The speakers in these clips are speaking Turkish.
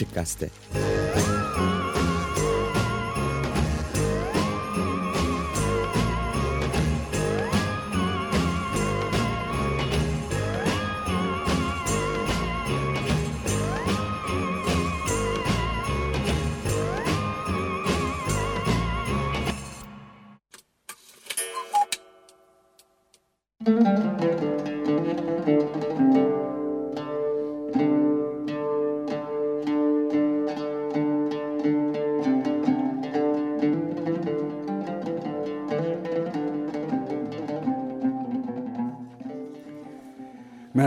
Açık Gazete.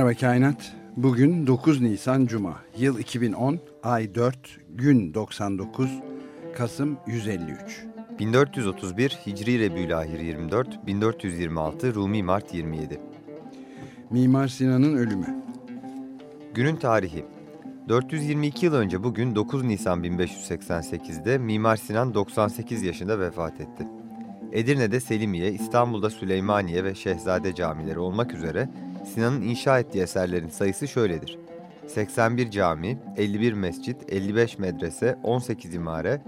Merhaba Kainat. Bugün 9 Nisan Cuma. Yıl 2010, ay 4, gün 99, Kasım 153. 1431 Hicri Rebülahir 24, 1426 Rumi Mart 27. Mimar Sinan'ın ölümü. Günün tarihi. 422 yıl önce bugün 9 Nisan 1588'de Mimar Sinan 98 yaşında vefat etti. Edirne'de Selimiye, İstanbul'da Süleymaniye ve Şehzade camileri olmak üzere Sinan'ın inşa ettiği eserlerin sayısı şöyledir. 81 cami, 51 mescit, 55 medrese, 18 imare,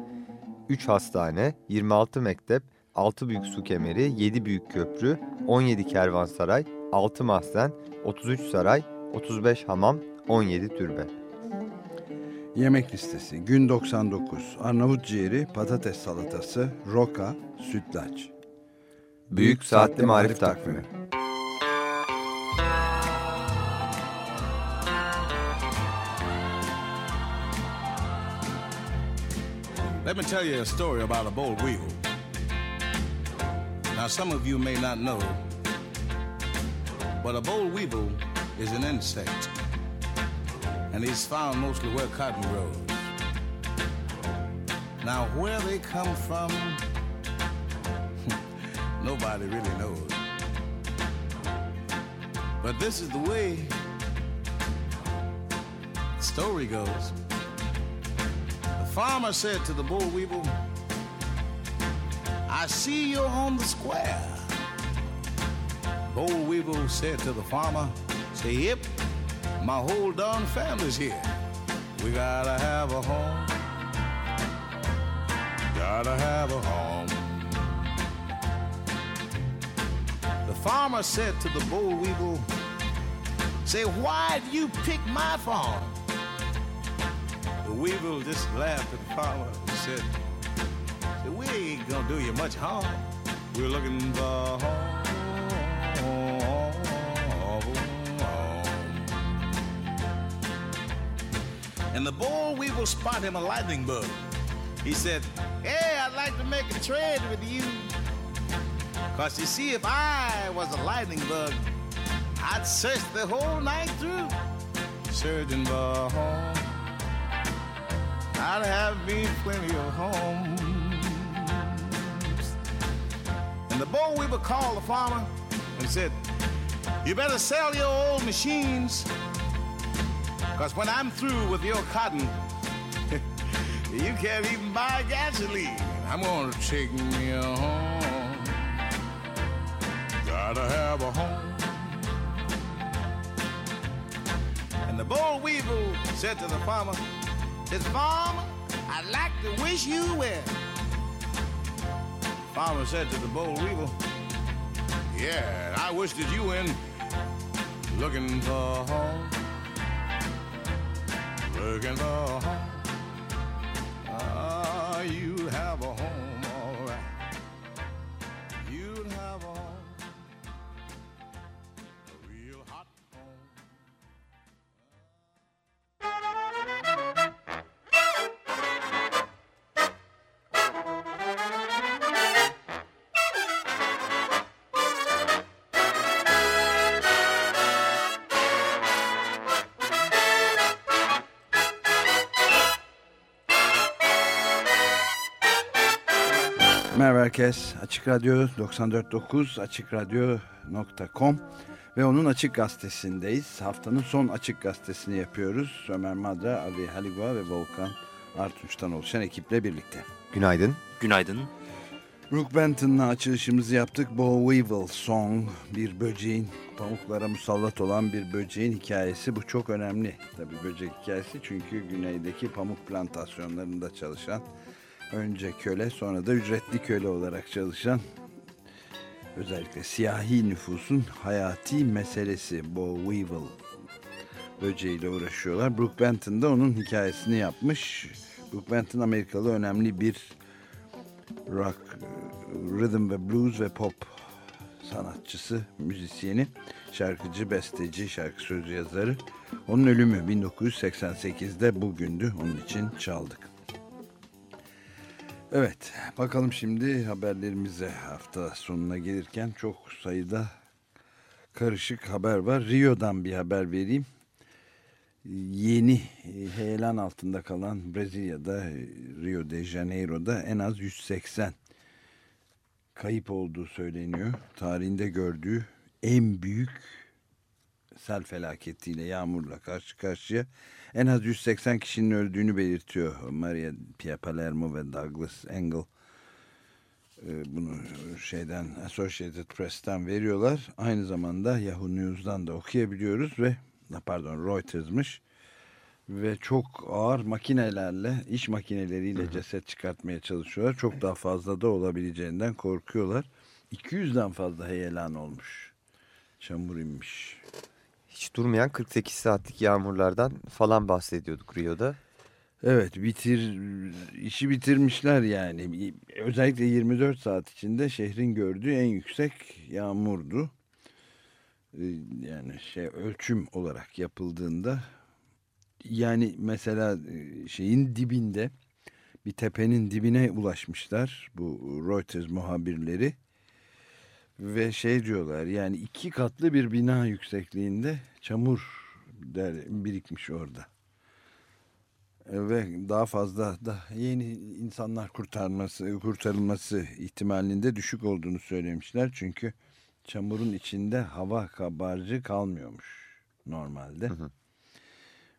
3 hastane, 26 mektep, 6 büyük su kemeri, 7 büyük köprü, 17 kervansaray, 6 mahzen, 33 saray, 35 hamam, 17 türbe. Yemek listesi gün 99 Arnavut ciğeri, patates salatası, roka, sütlaç. Büyük Saatli Marif Takvimi Let me tell you a story about a boll weevil. Now, some of you may not know, but a boll weevil is an insect, and he's found mostly where cotton grows. Now, where they come from, nobody really knows. But this is the way the story goes. Farmer said to the boll weevil, I see you're on the square. Boll weevil said to the farmer, say, yep, my whole darn family's here. We gotta have a home. Gotta have a home. The farmer said to the boll weevil, say, why do you pick my farm? Weevil just laughed at the farmer and said, we ain't gonna do you much harm. We're looking for home. And the boll weevil spot him a lightning bug. He said, Hey, I'd like to make a trade with you. Cause you see, if I was a lightning bug, I'd search the whole night through. Searching for home. I'd have me plenty of homes. And the boll weevil called the farmer and said, You better sell your old machines. Cause when I'm through with your cotton, you can't even buy gasoline. I'm gonna take me a home. Gotta have a home. And the boll weevil said to the farmer, said, Farmer, I'd like to wish you well. Farmer said to the boll weevil, Yeah, I wish that you win. Looking for home. Looking for home. Ah, you have a home, herkes. Açık Radyo 94.9 AçıkRadyo.com ve onun Açık Gazetesi'ndeyiz. Haftanın son Açık Gazetesi'ni yapıyoruz. Ömer Madra, Ali Haligua ve Volkan Artunç'tan oluşan ekiple birlikte. Günaydın. Günaydın. Brooke Benton'la açılışımızı yaptık. Bo Weevil Song, bir böceğin, pamuklara musallat olan bir böceğin hikayesi. Bu çok önemli tabii böcek hikayesi. Çünkü güneydeki pamuk plantasyonlarında çalışan, önce köle sonra da ücretli köle olarak çalışan, özellikle siyahi nüfusun hayati meselesi Bo Weevil böceğiyle uğraşıyorlar. Brooke Benton da onun hikayesini yapmış. Brooke Benton Amerikalı önemli bir rock, rhythm ve blues ve pop sanatçısı, müzisyeni, şarkıcı, besteci, şarkı sözü yazarı. Onun ölümü 1988'de bugündü. Onun için çaldık. Evet, bakalım şimdi haberlerimize hafta sonuna gelirken çok sayıda karışık haber var. Rio'dan bir haber vereyim yeni heyelan altında kalan Brezilya'da Rio de Janeiro'da en az 180 kayıp olduğu söyleniyor. Tarihinde gördüğü en büyük sel felaketiyle yağmurla karşı karşıya en az 180 kişinin öldüğünü belirtiyor Maria Pia Palermo ve Douglas Engel. E, bunu şeyden Associated Press'ten veriyorlar. Aynı zamanda Yahoo News'dan da okuyabiliyoruz ve pardon Reuters'mış ve çok ağır makinelerle iş makineleriyle hı hı. ceset çıkartmaya çalışıyorlar. Çok daha fazla da olabileceğinden korkuyorlar. 200'den fazla heyelan olmuş. Çamur inmiş. Hiç durmayan 48 saatlik yağmurlardan falan bahsediyorduk Rio'da. Evet bitir işi bitirmişler yani. Özellikle 24 saat içinde şehrin gördüğü en yüksek yağmurdu. Ee, yani şey ölçüm olarak yapıldığında yani mesela e, şeyin dibinde bir tepenin dibine ulaşmışlar bu Reuters muhabirleri ve şey diyorlar yani iki katlı bir bina yüksekliğinde çamur der, birikmiş orada ve daha fazla da yeni insanlar kurtarması kurtarılması ihtimalinde düşük olduğunu söylemişler çünkü çamurun içinde hava kabarcı kalmıyormuş normalde. Hı hı.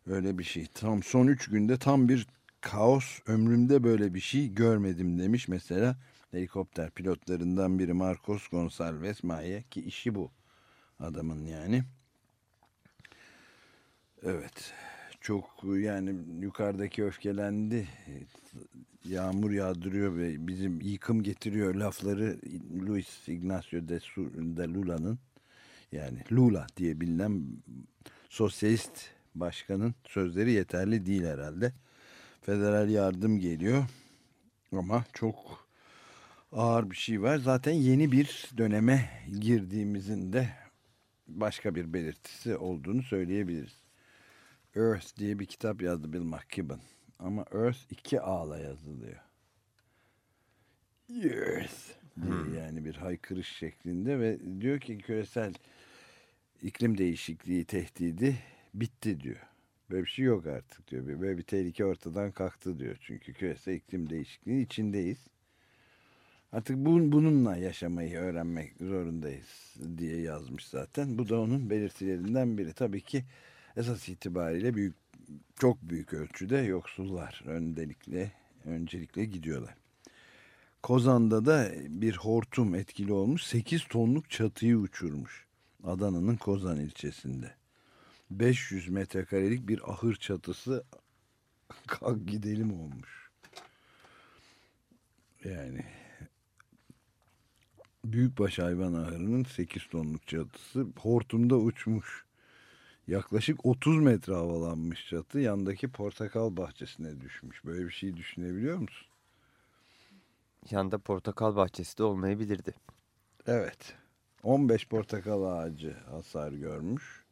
Öyle bir şey. Tam son üç günde tam bir kaos. Ömrümde böyle bir şey görmedim demiş. Mesela helikopter pilotlarından biri Marcos Gonçalves Maye ki işi bu adamın yani. Evet. Çok yani yukarıdaki öfkelendi. Yağmur yağdırıyor ve bizim yıkım getiriyor lafları Luis Ignacio de, de Lula'nın yani Lula diye bilinen sosyalist başkanın sözleri yeterli değil herhalde. Federal yardım geliyor ama çok ağır bir şey var. Zaten yeni bir döneme girdiğimizin de başka bir belirtisi olduğunu söyleyebiliriz. Earth diye bir kitap yazdı Bill McKibben. Ama Earth iki A'la yazılıyor. Earth hmm. yani bir haykırış şeklinde ve diyor ki küresel iklim değişikliği tehdidi bitti diyor. Böyle bir şey yok artık diyor. Böyle bir tehlike ortadan kalktı diyor. Çünkü küresel iklim değişikliği içindeyiz. Artık bu, bununla yaşamayı öğrenmek zorundayız diye yazmış zaten. Bu da onun belirtilerinden biri. Tabii ki esas itibariyle büyük çok büyük ölçüde yoksullar öncelikle öncelikle gidiyorlar. Kozan'da da bir hortum etkili olmuş 8 tonluk çatıyı uçurmuş. Adana'nın Kozan ilçesinde. 500 metrekarelik bir ahır çatısı kalk gidelim olmuş. Yani büyükbaş hayvan ahırının 8 tonluk çatısı hortumda uçmuş. Yaklaşık 30 metre havalanmış çatı yandaki portakal bahçesine düşmüş. Böyle bir şey düşünebiliyor musun? Yanda portakal bahçesi de olmayabilirdi. Evet. 15 portakal ağacı hasar görmüş.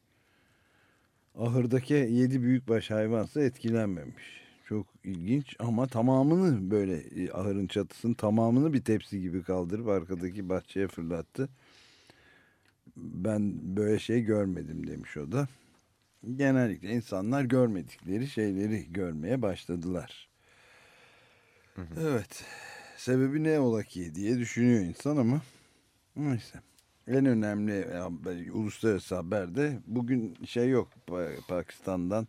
Ahırdaki yedi büyükbaş hayvansa etkilenmemiş. Çok ilginç ama tamamını böyle e, ahırın çatısının tamamını bir tepsi gibi kaldırıp arkadaki bahçeye fırlattı. Ben böyle şey görmedim demiş o da. Genellikle insanlar görmedikleri şeyleri görmeye başladılar. Hı hı. Evet. Sebebi ne ola ki diye düşünüyor insan ama neyse. En önemli haber, uluslararası haberde bugün şey yok Pakistan'dan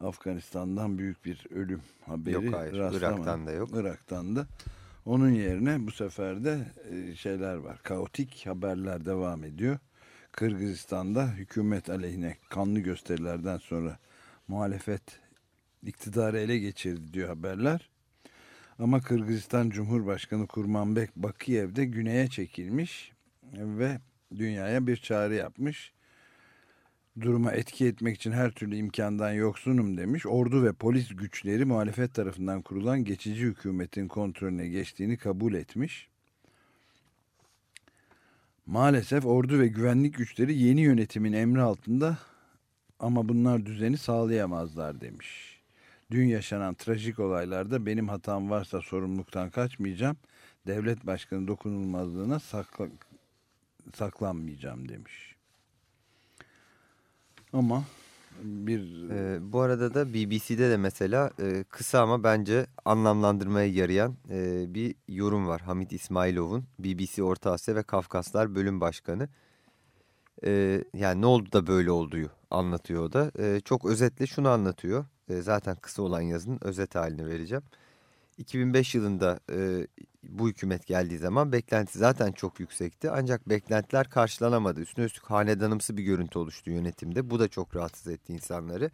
Afganistan'dan büyük bir ölüm haberi. Yok hayır Irak'tan da yok. Irak'tan da. Onun yerine bu sefer de e, şeyler var. Kaotik haberler devam ediyor. Kırgızistan'da hükümet aleyhine kanlı gösterilerden sonra muhalefet iktidarı ele geçirdi diyor haberler. Ama Kırgızistan Cumhurbaşkanı Kurmanbek Bakiyev de güneye çekilmiş ve dünyaya bir çağrı yapmış. Duruma etki etmek için her türlü imkandan yoksunum demiş. Ordu ve polis güçleri muhalefet tarafından kurulan geçici hükümetin kontrolüne geçtiğini kabul etmiş. Maalesef ordu ve güvenlik güçleri yeni yönetimin emri altında ama bunlar düzeni sağlayamazlar demiş. Dün yaşanan trajik olaylarda benim hatam varsa sorumluluktan kaçmayacağım. Devlet başkanı dokunulmazlığına sakla, saklanmayacağım demiş. Ama bir... Ee, bu arada da BBC'de de mesela e, kısa ama bence anlamlandırmaya yarayan e, bir yorum var. Hamit İsmailov'un BBC Orta Asya ve Kafkaslar Bölüm Başkanı. E, yani ne oldu da böyle olduğu anlatıyor o da. E, çok özetle şunu anlatıyor. E, zaten kısa olan yazının özet halini vereceğim. 2005 yılında e, bu hükümet geldiği zaman beklenti zaten çok yüksekti. Ancak beklentiler karşılanamadı. Üstüne üstlük hanedanımsı bir görüntü oluştu yönetimde. Bu da çok rahatsız etti insanları.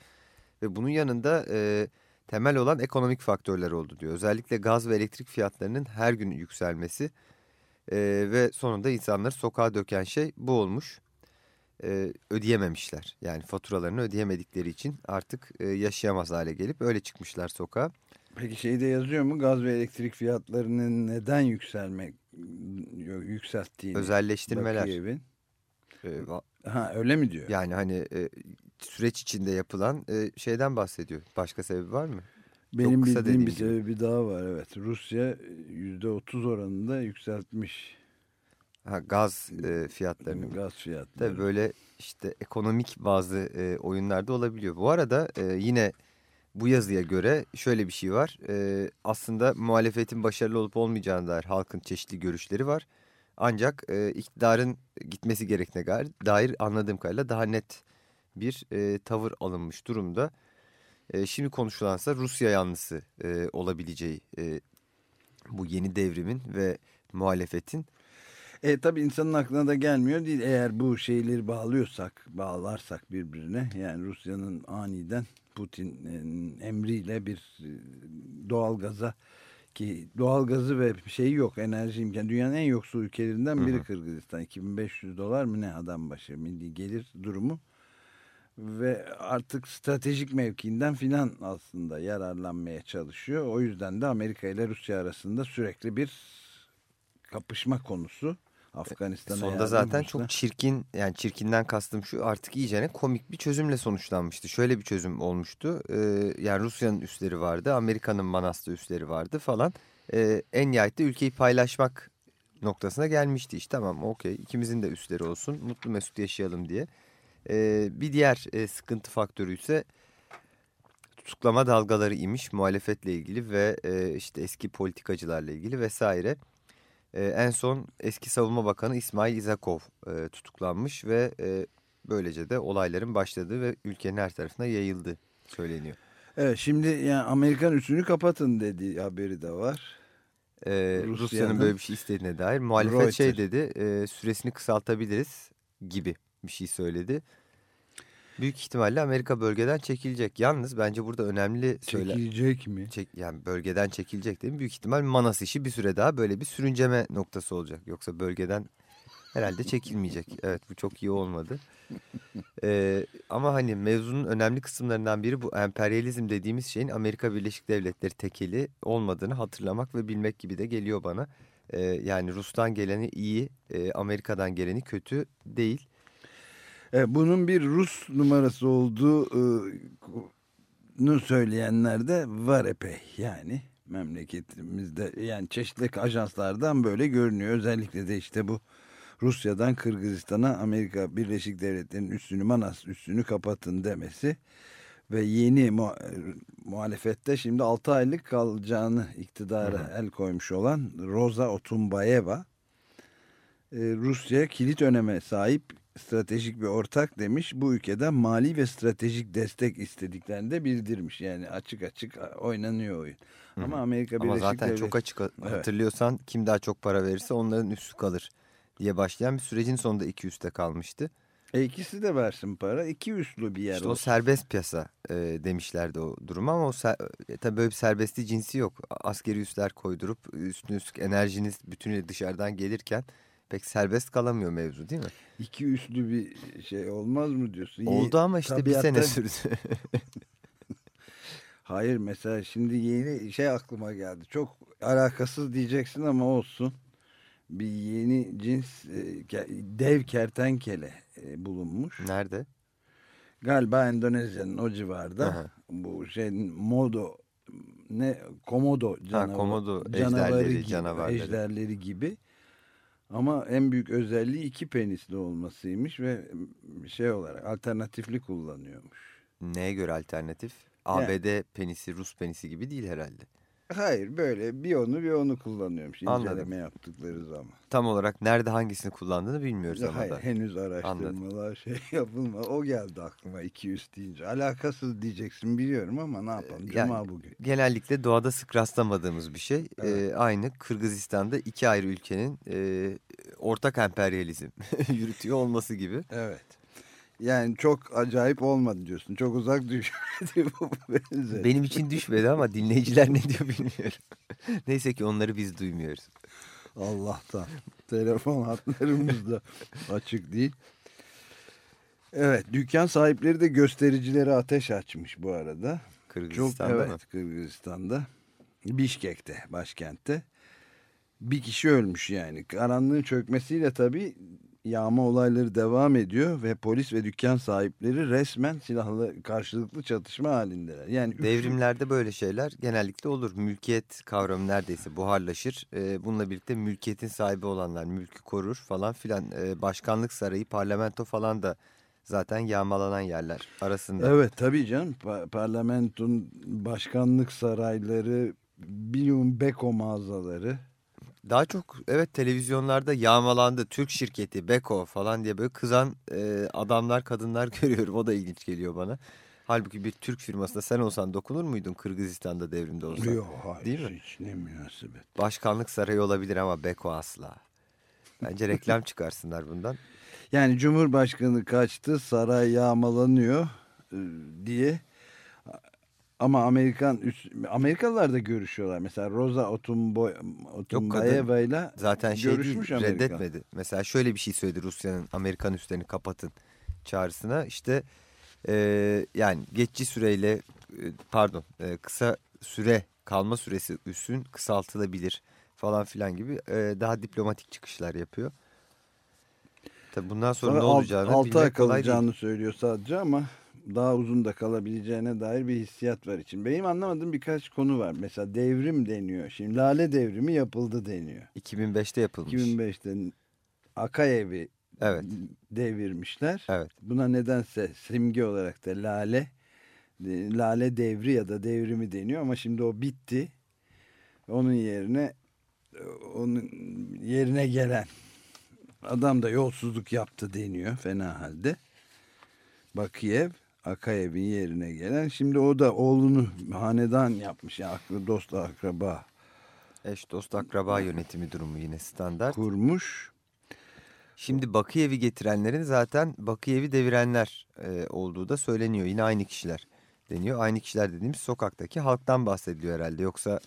Ve bunun yanında e, temel olan ekonomik faktörler oldu diyor. Özellikle gaz ve elektrik fiyatlarının her gün yükselmesi e, ve sonunda insanları sokağa döken şey bu olmuş. E, ödeyememişler. Yani faturalarını ödeyemedikleri için artık e, yaşayamaz hale gelip öyle çıkmışlar sokağa. Peki şeyde yazıyor mu gaz ve elektrik fiyatlarının neden yükselmek yükselttiğini? Özelleştirmeler. Ee, ha öyle mi diyor? Yani hani e, süreç içinde yapılan e, şeyden bahsediyor. Başka sebebi var mı? Benim bildiğim bir sebebi daha var evet. Rusya yüzde otuz oranında yükseltmiş. Ha, gaz e, fiyatlarını. Gaz fiyatları. Tabii böyle işte ekonomik bazı e, oyunlarda olabiliyor. Bu arada e, yine bu yazıya göre şöyle bir şey var. E, aslında muhalefetin başarılı olup olmayacağına dair halkın çeşitli görüşleri var. Ancak e, iktidarın gitmesi gerektiğine dair anladığım kadarıyla daha net bir e, tavır alınmış durumda. E, şimdi konuşulansa Rusya yanlısı e, olabileceği e, bu yeni devrimin ve muhalefetin. E tabi insanın aklına da gelmiyor değil. Eğer bu şeyleri bağlıyorsak, bağlarsak birbirine yani Rusya'nın aniden Putin'in emriyle bir e, doğalgaza ki doğalgazı ve şey yok enerji imkanı dünyanın en yoksul ülkelerinden biri hı hı. Kırgızistan 2500 dolar mı ne adam başı milli gelir durumu ve artık stratejik mevkiinden filan aslında yararlanmaya çalışıyor. O yüzden de Amerika ile Rusya arasında sürekli bir kapışma konusu. Afganistan'a Sonunda zaten çok çirkin yani çirkinden kastım şu artık iyicene komik bir çözümle sonuçlanmıştı. Şöyle bir çözüm olmuştu. Ee, yani Rusya'nın üsleri vardı, Amerika'nın manastı üsleri vardı falan. Ee, en nihayette ülkeyi paylaşmak noktasına gelmişti. İşte tamam okey ikimizin de üsleri olsun mutlu mesut yaşayalım diye. Ee, bir diğer e, sıkıntı faktörü ise tutuklama dalgaları imiş muhalefetle ilgili ve e, işte eski politikacılarla ilgili vesaire. E, en son eski savunma bakanı İsmail İzakov e, tutuklanmış ve e, böylece de olayların başladığı ve ülkenin her tarafına yayıldı söyleniyor. Evet şimdi yani Amerikan üstünü kapatın dediği haberi de var. Ee, Rusya'nın böyle bir şey istediğine dair. Muhalefet Reuters. şey dedi e, süresini kısaltabiliriz gibi bir şey söyledi büyük ihtimalle Amerika bölgeden çekilecek. Yalnız bence burada önemli söyle. Çekilecek mi? Çek, yani bölgeden çekilecek değil mi? Büyük ihtimal Manas işi bir süre daha böyle bir sürünceme noktası olacak. Yoksa bölgeden herhalde çekilmeyecek. Evet bu çok iyi olmadı. Ee, ama hani mevzunun önemli kısımlarından biri bu emperyalizm dediğimiz şeyin Amerika Birleşik Devletleri tekeli olmadığını hatırlamak ve bilmek gibi de geliyor bana. Ee, yani Rus'tan geleni iyi, e, Amerika'dan geleni kötü değil. E, bunun bir Rus numarası olduğunu söyleyenler de var epey yani memleketimizde yani çeşitli ajanslardan böyle görünüyor. Özellikle de işte bu Rusya'dan Kırgızistan'a Amerika Birleşik Devletleri'nin üstünü Manas üstünü kapatın demesi ve yeni mu muhalefette şimdi 6 aylık kalacağını iktidara Hı -hı. el koymuş olan Roza Otumbayeva e, Rusya kilit öneme sahip stratejik bir ortak demiş. Bu ülkeden mali ve stratejik destek istediklerini de bildirmiş. Yani açık açık oynanıyor oyun. Hı -hı. Ama Amerika Ama Birleşik zaten Devletleri... çok açık hatırlıyorsan evet. kim daha çok para verirse onların üstü kalır diye başlayan bir sürecin sonunda iki üste kalmıştı. E ikisi de versin para. iki üstlü bir yer İşte olsun. o serbest piyasa e, demişlerdi o duruma ama o e, tabii böyle bir serbestliği cinsi yok. Askeri üsler koydurup üstüne üstlük enerjiniz bütünüyle dışarıdan gelirken pek serbest kalamıyor mevzu değil mi? İki üstlü bir şey olmaz mı diyorsun? Oldu ama işte Tabiatta... bir sene sürdü. Hayır mesela şimdi yeni şey aklıma geldi. Çok alakasız diyeceksin ama olsun. Bir yeni cins e, dev kertenkele e, bulunmuş. Nerede? Galiba Endonezya'nın o civarda. Aha. Bu şey modo ne komodo canavar, ha, komodo ejderleri, canavarları. ejderleri gibi. Ama en büyük özelliği iki penisli olmasıymış ve şey olarak alternatifli kullanıyormuş. Neye göre alternatif? ABD yani, penisi, Rus penisi gibi değil herhalde. Hayır böyle bir onu bir onu kullanıyormuş inceleme yaptıkları zaman. Tam olarak nerede hangisini kullandığını bilmiyoruz ama Hayır da. henüz araştırmalar Anladım. şey yapılma. O geldi aklıma 200 deyince. Alakasız diyeceksin biliyorum ama ne yapalım ee, Cuma yani, bugün. Genellikle doğada sık rastlamadığımız bir şey. Evet. Ee, aynı Kırgızistan'da iki ayrı ülkenin e, ortak emperyalizm yürütüyor olması gibi. Evet. Yani çok acayip olmadı diyorsun. Çok uzak düşmedi bu benzer. Benim için düşmedi ama dinleyiciler ne diyor bilmiyorum. Neyse ki onları biz duymuyoruz. Allah'tan. Telefon hatlarımız da açık değil. Evet dükkan sahipleri de göstericilere ateş açmış bu arada. Kırgızistan'da Çok, evet, Kırgızistan'da. Bişkek'te başkentte. Bir kişi ölmüş yani. Karanlığın çökmesiyle tabii yağma olayları devam ediyor ve polis ve dükkan sahipleri resmen silahlı karşılıklı çatışma halindeler. Yani devrimlerde böyle şeyler genellikle olur. Mülkiyet kavramı neredeyse buharlaşır. Ee, bununla birlikte mülkiyetin sahibi olanlar mülkü korur falan filan. Ee, başkanlık sarayı, parlamento falan da zaten yağmalanan yerler arasında. Evet tabii canım. Pa parlamenton başkanlık sarayları, bilyum beko mağazaları daha çok evet televizyonlarda yağmalandı Türk şirketi Beko falan diye böyle kızan e, adamlar kadınlar görüyorum o da ilginç geliyor bana. Halbuki bir Türk firmasında sen olsan dokunur muydun Kırgızistan'da devrimde olsan? Yok hayır Değil mi? hiç ne münasebet. Başkanlık sarayı olabilir ama Beko asla. Bence reklam çıkarsınlar bundan. Yani Cumhurbaşkanı kaçtı saray yağmalanıyor diye ama Amerikan Amerikalılar da görüşüyorlar. Mesela Rosa Otunbayeva ile zaten şey görüşmüş değil, reddetmedi. Mesela şöyle bir şey söyledi Rusya'nın Amerikan üslerini kapatın çağrısına. İşte e, yani geçici süreyle e, pardon e, kısa süre kalma süresi üssün kısaltılabilir falan filan gibi e, daha diplomatik çıkışlar yapıyor. Tabii bundan sonra, sonra ne olacağını alt, bilmek kolay değil. kalacağını söylüyor sadece ama daha uzun da kalabileceğine dair bir hissiyat var için. Benim anlamadığım birkaç konu var. Mesela devrim deniyor. Şimdi Lale devrimi yapıldı deniyor. 2005'te yapılmış. 2005'te Akayev'i evet. devirmişler. Evet. Buna nedense simge olarak da Lale Lale devri ya da devrimi deniyor ama şimdi o bitti. Onun yerine onun yerine gelen adam da yolsuzluk yaptı deniyor fena halde. Bakiyev Akayev'in yerine gelen. Şimdi o da oğlunu hanedan yapmış. Yani aklı dost akraba. Eş dost akraba yönetimi durumu yine standart. Kurmuş. Şimdi Bakıyev'i getirenlerin zaten Bakıyev'i devirenler e, olduğu da söyleniyor. Yine aynı kişiler deniyor. Aynı kişiler dediğimiz sokaktaki halktan bahsediliyor herhalde. Yoksa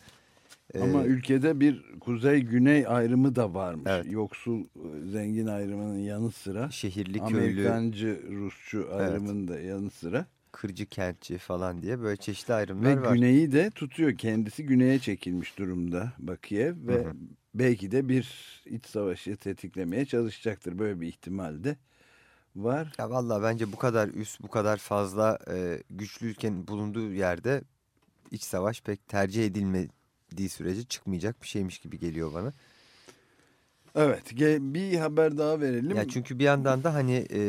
ama ee, ülkede bir kuzey-güney ayrımı da varmış. Evet. Yoksul, e, zengin ayrımının yanı sıra. Şehirli, köylü. Amerikancı, Rusçu ayrımının evet. da yanı sıra. Kırcı, kentçi falan diye böyle çeşitli ayrımlar ve var. Ve güneyi de tutuyor. Kendisi güneye çekilmiş durumda Bakiyev. Ve hı hı. belki de bir iç savaşı tetiklemeye çalışacaktır. Böyle bir ihtimal de var. Ya vallahi bence bu kadar üst, bu kadar fazla e, güçlü ülkenin bulunduğu yerde iç savaş pek tercih edilmedi ettiği sürece çıkmayacak bir şeymiş gibi geliyor bana. Evet bir haber daha verelim. Ya çünkü bir yandan da hani e,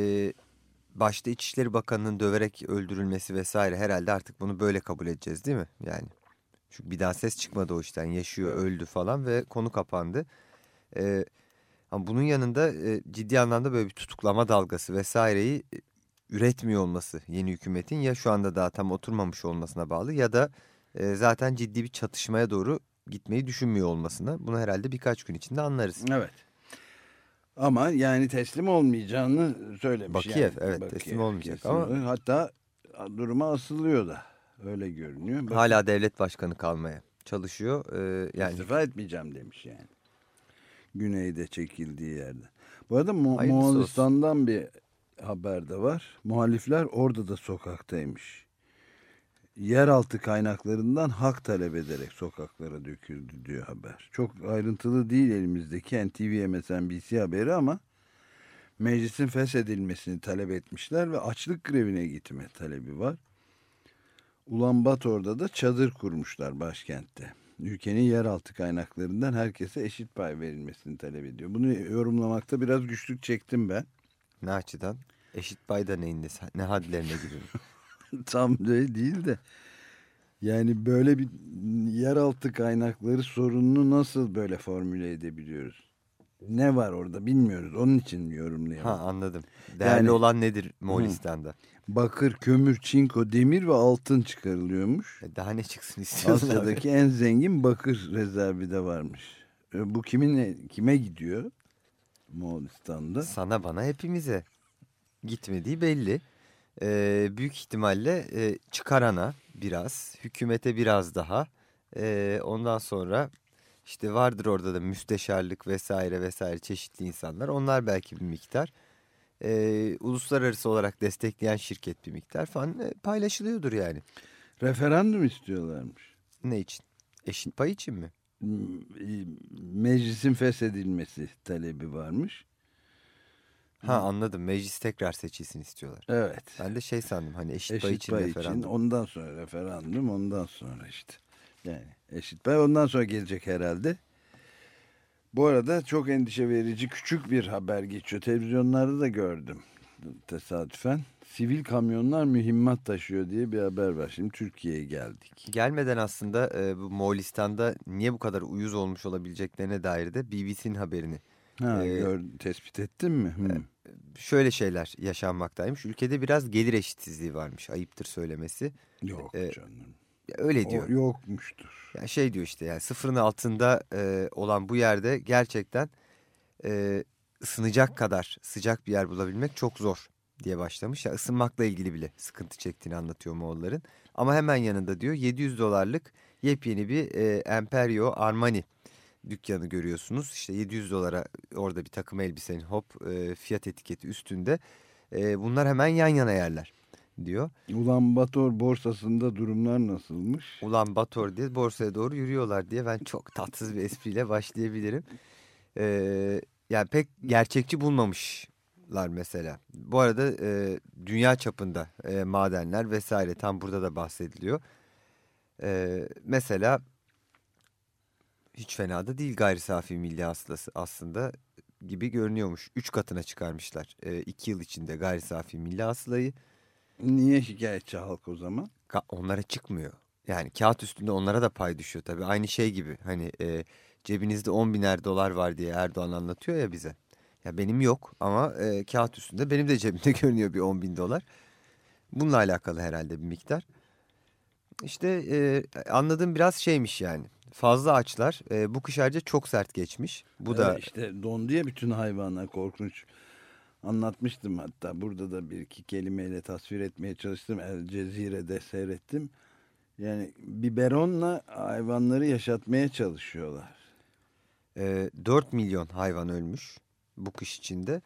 başta İçişleri Bakanı'nın döverek öldürülmesi vesaire herhalde artık bunu böyle kabul edeceğiz değil mi? Yani çünkü bir daha ses çıkmadı o işten yaşıyor öldü falan ve konu kapandı. E, Ama bunun yanında e, ciddi anlamda böyle bir tutuklama dalgası vesaireyi e, üretmiyor olması yeni hükümetin ya şu anda daha tam oturmamış olmasına bağlı ya da e, zaten ciddi bir çatışmaya doğru gitmeyi düşünmüyor olmasına. Bunu herhalde birkaç gün içinde anlarız. Evet. Ama yani teslim olmayacağını söylemiş. Bakiyev, yani. evet, Bakiyev teslim olmayacak kesin. ama- Hatta duruma asılıyor da öyle görünüyor. Bak- Hala devlet başkanı kalmaya çalışıyor. E, yani İstifa etmeyeceğim demiş yani. Güneyde çekildiği yerde. Bu arada Mo Hayırlısı Moğolistan'dan bir haber de var. Muhalifler orada da sokaktaymış. Yeraltı kaynaklarından hak talep ederek sokaklara döküldü diyor haber. Çok ayrıntılı değil elimizdeki NTV MSNBC haberi ama meclisin feshedilmesini talep etmişler ve açlık grevine gitme talebi var. Ulan Bator'da da çadır kurmuşlar başkentte. Ülkenin yeraltı kaynaklarından herkese eşit pay verilmesini talep ediyor. Bunu yorumlamakta biraz güçlük çektim ben. ne açıdan? Eşit payda neyin nesi- ne hadlerine gibi. Tam öyle değil de. Yani böyle bir yeraltı kaynakları sorununu nasıl böyle formüle edebiliyoruz? Ne var orada bilmiyoruz. Onun için yorumlayalım. Ha anladım. Değerli Yani- olan nedir Moğolistan'da? Bakır, kömür, çinko, demir ve altın çıkarılıyormuş. E, Daha ne çıksın istiyorsun abi? Asya'daki en zengin bakır rezervi de varmış. E, Bu kimin kime gidiyor? Moğolistan'da. Sana bana hepimize gitmediği belli. Ee, büyük ihtimalle e, çıkarana biraz, hükümete biraz daha. Ee, ondan sonra işte vardır orada da müsteşarlık vesaire vesaire çeşitli insanlar. Onlar belki bir miktar. Ee, uluslararası olarak destekleyen şirket bir miktar falan e, paylaşılıyordur yani. Referandum istiyorlarmış. Ne için? Eşit pay için mi? Meclisin feshedilmesi talebi varmış. Ha anladım. Meclis tekrar seçilsin istiyorlar. Evet. Ben de şey sandım hani eşit, pay Eşit için pay için referandum. ondan sonra referandum ondan sonra işte. Yani eşit pay ondan sonra gelecek herhalde. Bu arada çok endişe verici küçük bir haber geçiyor. Televizyonlarda da gördüm tesadüfen. Sivil kamyonlar mühimmat taşıyor diye bir haber var. Şimdi Türkiye'ye geldik. Gelmeden aslında e, bu Moğolistan'da niye bu kadar uyuz olmuş olabileceklerine dair de BBC'nin haberini. Ha, Ee, gör, tespit ettin mi? Hı. Şöyle şeyler yaşanmaktaymış. Ülkede biraz gelir eşitsizliği varmış. Ayıptır söylemesi. Yok e, canım. Öyle O diyor. yokmuştur. Yani şey diyor işte yani sıfırın altında e, olan bu yerde gerçekten e, ısınacak kadar sıcak bir yer bulabilmek çok zor diye başlamış. Ya ısınmakla ilgili bile sıkıntı çektiğini anlatıyor Moğolların. Ama hemen yanında diyor 700 dolarlık yepyeni bir e, Emperio Armani dükkanı görüyorsunuz. İşte 700 dolara orada bir takım elbisenin hop e, fiyat etiketi üstünde. E, bunlar hemen yan yana yerler diyor. Ulan Bator borsasında durumlar nasılmış? Ulan Bator diye borsaya doğru yürüyorlar diye ben çok tatsız bir espriyle başlayabilirim. Ee, yani pek gerçekçi bulmamışlar mesela. Bu arada e, dünya çapında e, madenler vesaire tam burada da bahsediliyor. Ee, mesela hiç fena da değil gayri safi milli hasılası aslında gibi görünüyormuş. Üç katına çıkarmışlar e, iki yıl içinde gayri safi milli hasılayı. Niye şikayetçi halk o zaman? Ka- onlara çıkmıyor. Yani kağıt üstünde onlara da pay düşüyor tabii. Aynı şey gibi hani e, cebinizde 10 biner dolar var diye Erdoğan anlatıyor ya bize. Ya benim yok ama e, kağıt üstünde benim de cebimde görünüyor bir 10 bin dolar. Bununla alakalı herhalde bir miktar. İşte e, anladığım biraz şeymiş yani. Fazla açlar. E, bu kış ayrıca çok sert geçmiş. Bu da Evet, işte dondu ya bütün hayvanlar korkunç. Anlatmıştım hatta burada da bir iki kelimeyle tasvir etmeye çalıştım. El Cezire'de seyrettim. Yani biberonla hayvanları yaşatmaya çalışıyorlar. E, 4 milyon hayvan ölmüş bu kış içinde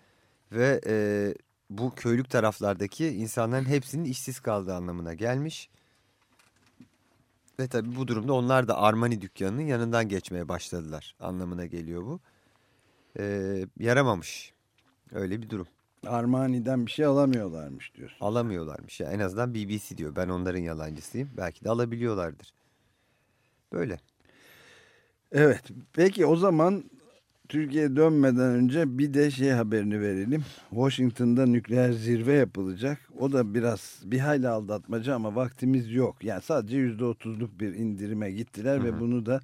ve e, bu köylük taraflardaki insanların hepsinin işsiz kaldığı anlamına gelmiş. Ve tabii bu durumda onlar da Armani dükkanının yanından geçmeye başladılar anlamına geliyor bu. E, yaramamış öyle bir durum. Armani'den bir şey alamıyorlarmış diyorsun. Alamıyorlarmış ya en azından BBC diyor ben onların yalancısıyım belki de alabiliyorlardır. Böyle. Evet peki o zaman Türkiye'ye dönmeden önce bir de şey haberini verelim. Washington'da nükleer zirve yapılacak. O da biraz bir hayli aldatmaca ama vaktimiz yok. Yani sadece yüzde otuzluk bir indirime gittiler Hı ve hı. bunu da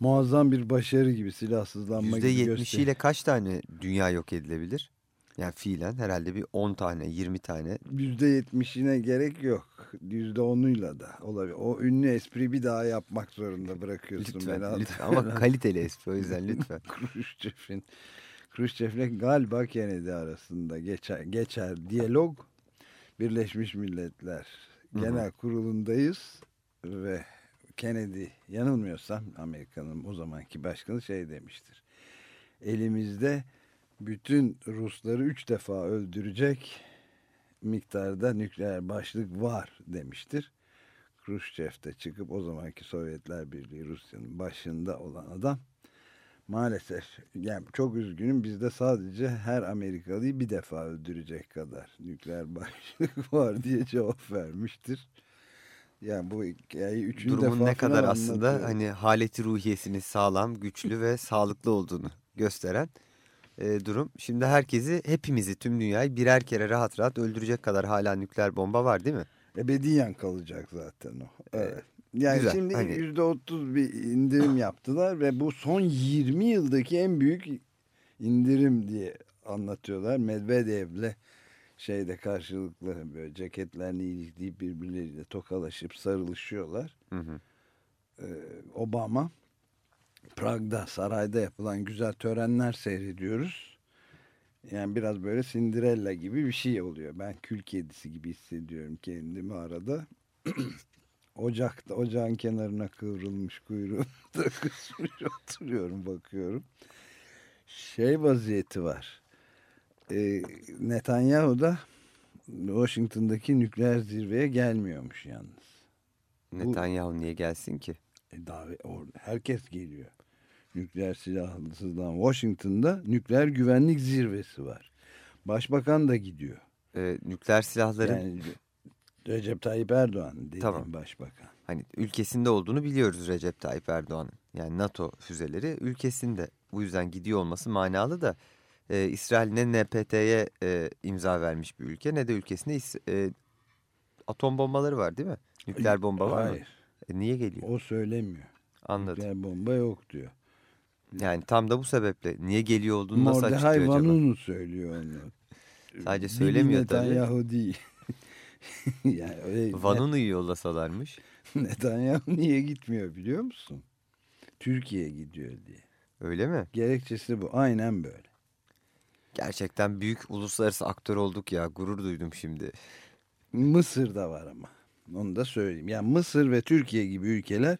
muazzam bir başarı gibi silahsızlanma gibi %70'iyle gösteriyor. kaç tane dünya yok edilebilir? Yani fiilen herhalde bir 10 tane, 20 tane. %70'ine gerek yok. %10'uyla da olabilir. O ünlü espri bir daha yapmak zorunda bırakıyorsun Lütfen, beni. lütfen. Ama kaliteli espri o yüzden lütfen. Khrushchev'in Khrushchev'le galiba Kennedy arasında geçer, geçer diyalog Birleşmiş Milletler Genel Kurulu'ndayız ve Kennedy yanılmıyorsam Amerika'nın o zamanki başkanı şey demiştir. Elimizde bütün Rusları üç defa öldürecek miktarda nükleer başlık var demiştir. Khrushchev de çıkıp o zamanki Sovyetler Birliği Rusya'nın başında olan adam maalesef yani çok üzgünüm bizde sadece her Amerikalıyı bir defa öldürecek kadar nükleer başlık var diye cevap vermiştir. Yani bu hikayeyi üçüncü defa Durumun ne kadar aslında anlatıyor. hani haleti ruhiyesini sağlam, güçlü ve sağlıklı olduğunu gösteren e, durum. Şimdi herkesi, hepimizi, tüm dünyayı birer kere rahat rahat öldürecek kadar hala nükleer bomba var değil mi? Ebediyen kalacak zaten o. Evet. Yani güzel, şimdi hani- yüzde otuz bir indirim yaptılar ve bu son 20 yıldaki en büyük indirim diye anlatıyorlar. Medvedev'le şeyde karşılıklı böyle ceketlerini ilikleyip birbirleriyle tokalaşıp sarılışıyorlar. Hı hı. Ee, Obama Prag'da sarayda yapılan güzel törenler seyrediyoruz. Yani biraz böyle Cinderella gibi bir şey oluyor. Ben kül kedisi gibi hissediyorum kendimi arada. Ocakta, ocağın kenarına kıvrılmış kuyruğumda kısmış oturuyorum bakıyorum. Şey vaziyeti var. Ee, Netanyahu da Washington'daki nükleer zirveye gelmiyormuş yalnız. Netanyahu niye gelsin ki? E, davet, herkes geliyor. Nükleer silahsızdan Washington'da nükleer güvenlik zirvesi var. Başbakan da gidiyor. E, nükleer silahların Yani Recep Tayyip Erdoğan dediğim Tamam. başbakan. hani ülkesinde olduğunu biliyoruz Recep Tayyip Erdoğan'ın. Yani NATO füzeleri ülkesinde. Bu yüzden gidiyor olması manalı da e, İsrail ne NPT'ye e, imza vermiş bir ülke ne de ülkesinde e, atom bombaları var değil mi? Nükleer bomba var mı? E, niye geliyor? O söylemiyor. Anladım. Nükleer bomba yok diyor. Yani tam da bu sebeple niye geliyor olduğunu nasıl açıklıyor acaba? Vanunu söylüyor onu. Sadece söylemiyor tabii. Netanyahu değil. yani öyle, Van'ı yollasalarmış. Netanyahu niye gitmiyor biliyor musun? Türkiye'ye gidiyor diye. Öyle mi? Gerekçesi bu. Aynen böyle. Gerçekten büyük uluslararası aktör olduk ya. Gurur duydum şimdi. Mısır'da var ama. Onu da söyleyeyim. Yani Mısır ve Türkiye gibi ülkeler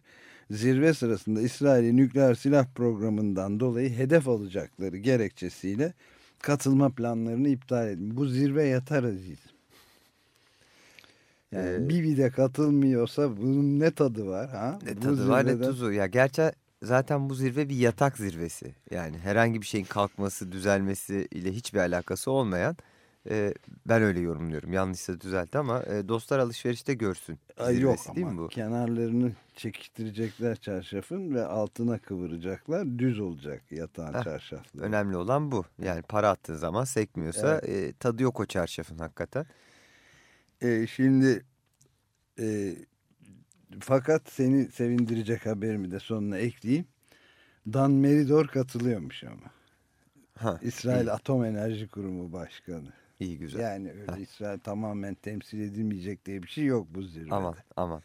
zirve sırasında İsrail'i nükleer silah programından dolayı hedef alacakları gerekçesiyle katılma planlarını iptal edin. Bu zirve yatar aziz. Yani Ee, Bibi de katılmıyorsa bunun ne tadı var? Ha? Ne Bu tadı var ne zirveden- tuzu. Ya gerçi zaten bu zirve bir yatak zirvesi. Yani herhangi bir şeyin kalkması, düzelmesi ile hiçbir alakası olmayan e, ben öyle yorumluyorum. Yanlışsa düzelt ama e, dostlar alışverişte görsün Ay yok değil ama mi bu? kenarlarını çekiştirecekler çarşafın ve altına kıvıracaklar. Düz olacak yatağın Heh, çarşafları. Önemli olan bu. Yani para attığın zaman sekmiyorsa e, tadı yok o çarşafın hakikaten. E, şimdi e, fakat seni sevindirecek haberimi de sonuna ekleyeyim. Dan Meridor katılıyormuş ama. Ha, İsrail iyi, Atom Enerji Kurumu Başkanı. İyi güzel. Yani öyle. İsrail tamamen temsil edilmeyecek diye bir şey yok bu zirvede. Aman aman.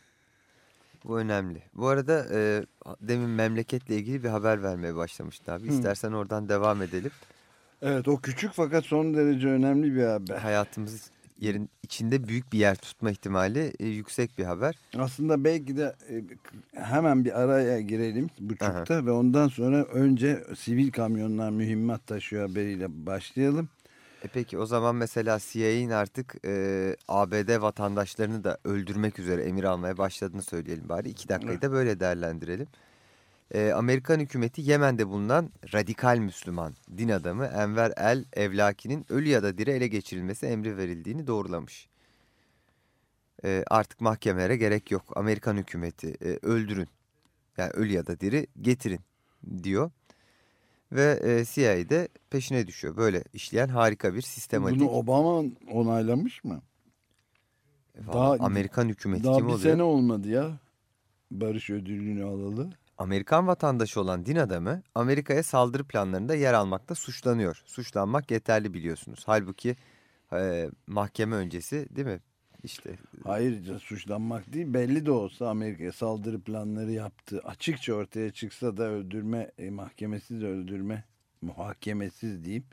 Bu önemli. Bu arada e, demin memleketle ilgili bir haber vermeye başlamıştı abi. Hı. İstersen oradan devam edelim. Evet o küçük fakat son derece önemli bir haber. Hayatımız yerin içinde büyük bir yer tutma ihtimali e, yüksek bir haber. Aslında belki de e, hemen bir araya girelim buçukta ve ondan sonra önce sivil kamyonlar mühimmat taşıyor haberiyle başlayalım. E peki o zaman mesela CIA'in artık e, ABD vatandaşlarını da öldürmek üzere emir almaya başladığını söyleyelim bari. İki dakikayı da böyle değerlendirelim. E, Amerikan hükümeti Yemen'de bulunan radikal Müslüman din adamı Enver El Evlaki'nin ölü ya da diri ele geçirilmesi emri verildiğini doğrulamış. E, artık mahkemelere gerek yok. Amerikan hükümeti e, öldürün. Yani ölü ya da diri getirin diyor. Ve e, CIA de peşine düşüyor. Böyle işleyen harika bir sistematik. Bunu Obama onaylamış mı? Vallahi daha- Amerikan hükümeti Daha kim bir oluyor? sene olmadı ya barış ödülünü alalı. Amerikan vatandaşı olan din adamı Amerika'ya saldırı planlarında yer almakta suçlanıyor. Suçlanmak yeterli biliyorsunuz. Halbuki e, mahkeme öncesi değil mi? İşte Ayrıca suçlanmak değil belli de olsa Amerika'ya saldırı planları yaptı. Açıkça ortaya çıksa da öldürme e, mahkemesiz öldürme muhakemesiz diyeyim.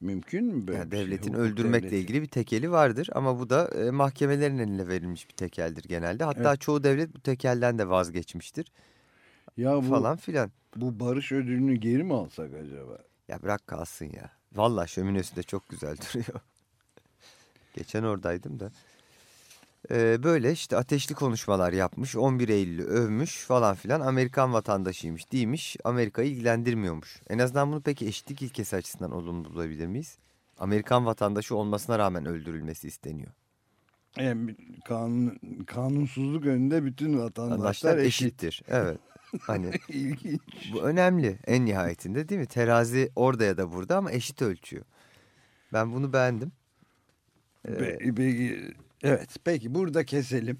Mümkün mü böyle yani şey? devletin Hukuk öldürmekle devleti. ilgili bir tekeli vardır ama bu da e, mahkemelerin eline verilmiş bir tekeldir genelde. Hatta Evet. çoğu devlet bu tekelden de vazgeçmiştir Ya bu, falan filan. bu barış ödülünü geri mi alsak acaba? Ya bırak kalsın ya. Vallahi şöminesi de çok güzel duruyor. Geçen oradaydım da. Ee, böyle işte ateşli konuşmalar yapmış. 11 Eylül'ü övmüş falan filan. Amerikan vatandaşıymış değilmiş. Amerika'yı ilgilendirmiyormuş. En azından bunu peki eşitlik ilkesi açısından olumlu bulabilir miyiz? Amerikan vatandaşı olmasına rağmen öldürülmesi isteniyor. Yani kanun, kanunsuzluk önünde bütün vatandaşlar eşit. eşittir. Evet. Hani İlginç. bu önemli en nihayetinde değil mi? Terazi orada ya da burada ama eşit ölçüyor. Ben bunu beğendim. Ee, Peki, evet peki burada keselim.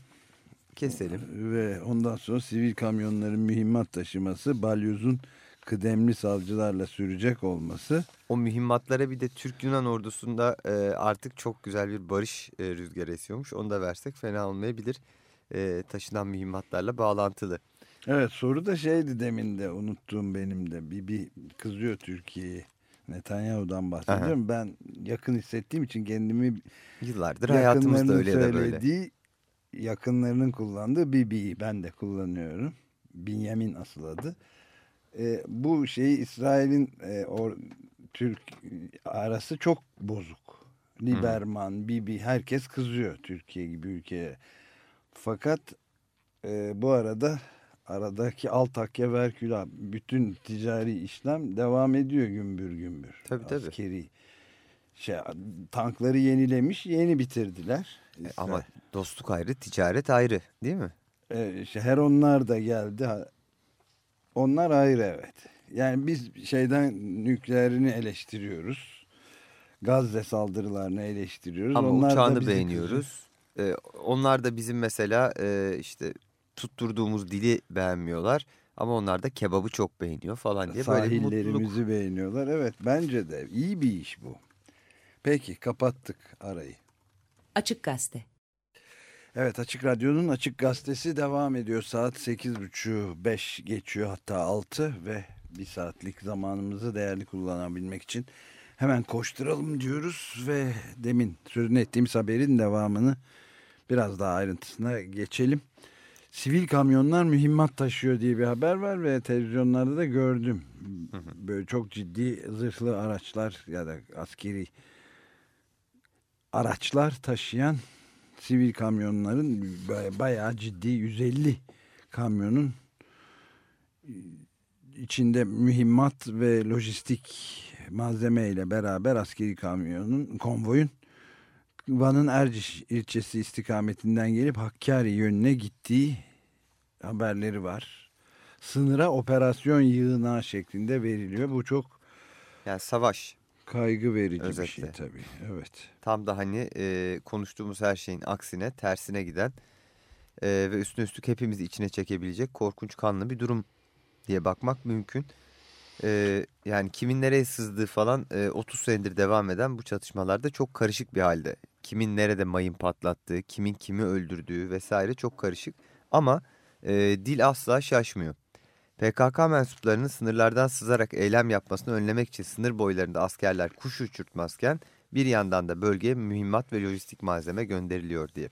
keselim. Ve ondan sonra sivil kamyonların mühimmat taşıması, balyozun kıdemli savcılarla sürecek olması. O mühimmatlara bir de Türk-Yunan ordusunda e, artık çok güzel bir barış e, rüzgarı esiyormuş. Onu da versek fena olmayabilir. E, taşınan mühimmatlarla bağlantılı. Evet soru da şeydi demin de unuttuğum benim de. Bir, bir kızıyor Türkiye'ye. Netanyahu'dan bahsediyorum. Ben yakın hissettiğim için kendimi Yıllardır hayatımızda öyle ya da böyle. yakınlarının kullandığı Bibi'yi ben de kullanıyorum. Binyamin asıl adı. E, bu şeyi İsrail'in e, or, Türk arası çok bozuk. Liberman, Bibi herkes kızıyor Türkiye gibi ülkeye. Fakat e, bu arada aradaki alt hakke verküla bütün ticari işlem devam ediyor gümbür gümbür. Tabii, tabii. Askeri şey, tankları yenilemiş yeni bitirdiler. E, ama dostluk ayrı, ticaret ayrı değil mi? E, işte her onlar da geldi. Onlar ayrı evet. Yani biz şeyden nükleerini eleştiriyoruz. Gazze saldırılarını eleştiriyoruz. Ama onlar da uçağını bizi beğeniyoruz. E, onlar da bizim mesela e, işte tutturduğumuz dili beğenmiyorlar. Ama onlar da kebabı çok beğeniyor falan diye böyle bir mutluluk. Sahillerimizi beğeniyorlar. Evet bence de iyi bir iş bu. Peki kapattık arayı. Açık Gazete. Evet Açık Radyo'nun Açık Gazetesi devam ediyor. Saat 8.30 5 geçiyor hatta 6 ve bir saatlik zamanımızı değerli kullanabilmek için hemen koşturalım diyoruz ve demin sözünü ettiğimiz haberin devamını biraz daha ayrıntısına geçelim. Sivil kamyonlar mühimmat taşıyor diye bir haber var ve televizyonlarda da gördüm. Böyle çok ciddi zırhlı araçlar ya da askeri araçlar taşıyan sivil kamyonların baya- bayağı ciddi 150 kamyonun e, içinde mühimmat ve lojistik malzeme ile beraber askeri kamyonun konvoyun Van'ın Erciş ilçesi istikametinden gelip Hakkari yönüne gittiği haberleri var. Sınıra operasyon yığınağı şeklinde veriliyor. Bu çok Yani savaş. kaygı verici bir Özetle. şey tabii. Evet. Tam da hani e, konuştuğumuz her şeyin aksine tersine giden e, ve üstüne üstlük hepimizi içine çekebilecek korkunç kanlı bir durum diye bakmak mümkün. E, yani kimin nereye sızdığı falan e, 30 senedir devam eden bu çatışmalarda çok karışık bir halde. Kimin nerede mayın patlattığı, kimin kimi öldürdüğü vesaire çok karışık. Ama e, dil asla şaşmıyor. PKK mensuplarının sınırlardan sızarak eylem yapmasını önlemek için sınır boylarında askerler kuş uçurtmazken bir yandan da bölgeye mühimmat ve lojistik malzeme gönderiliyor diye.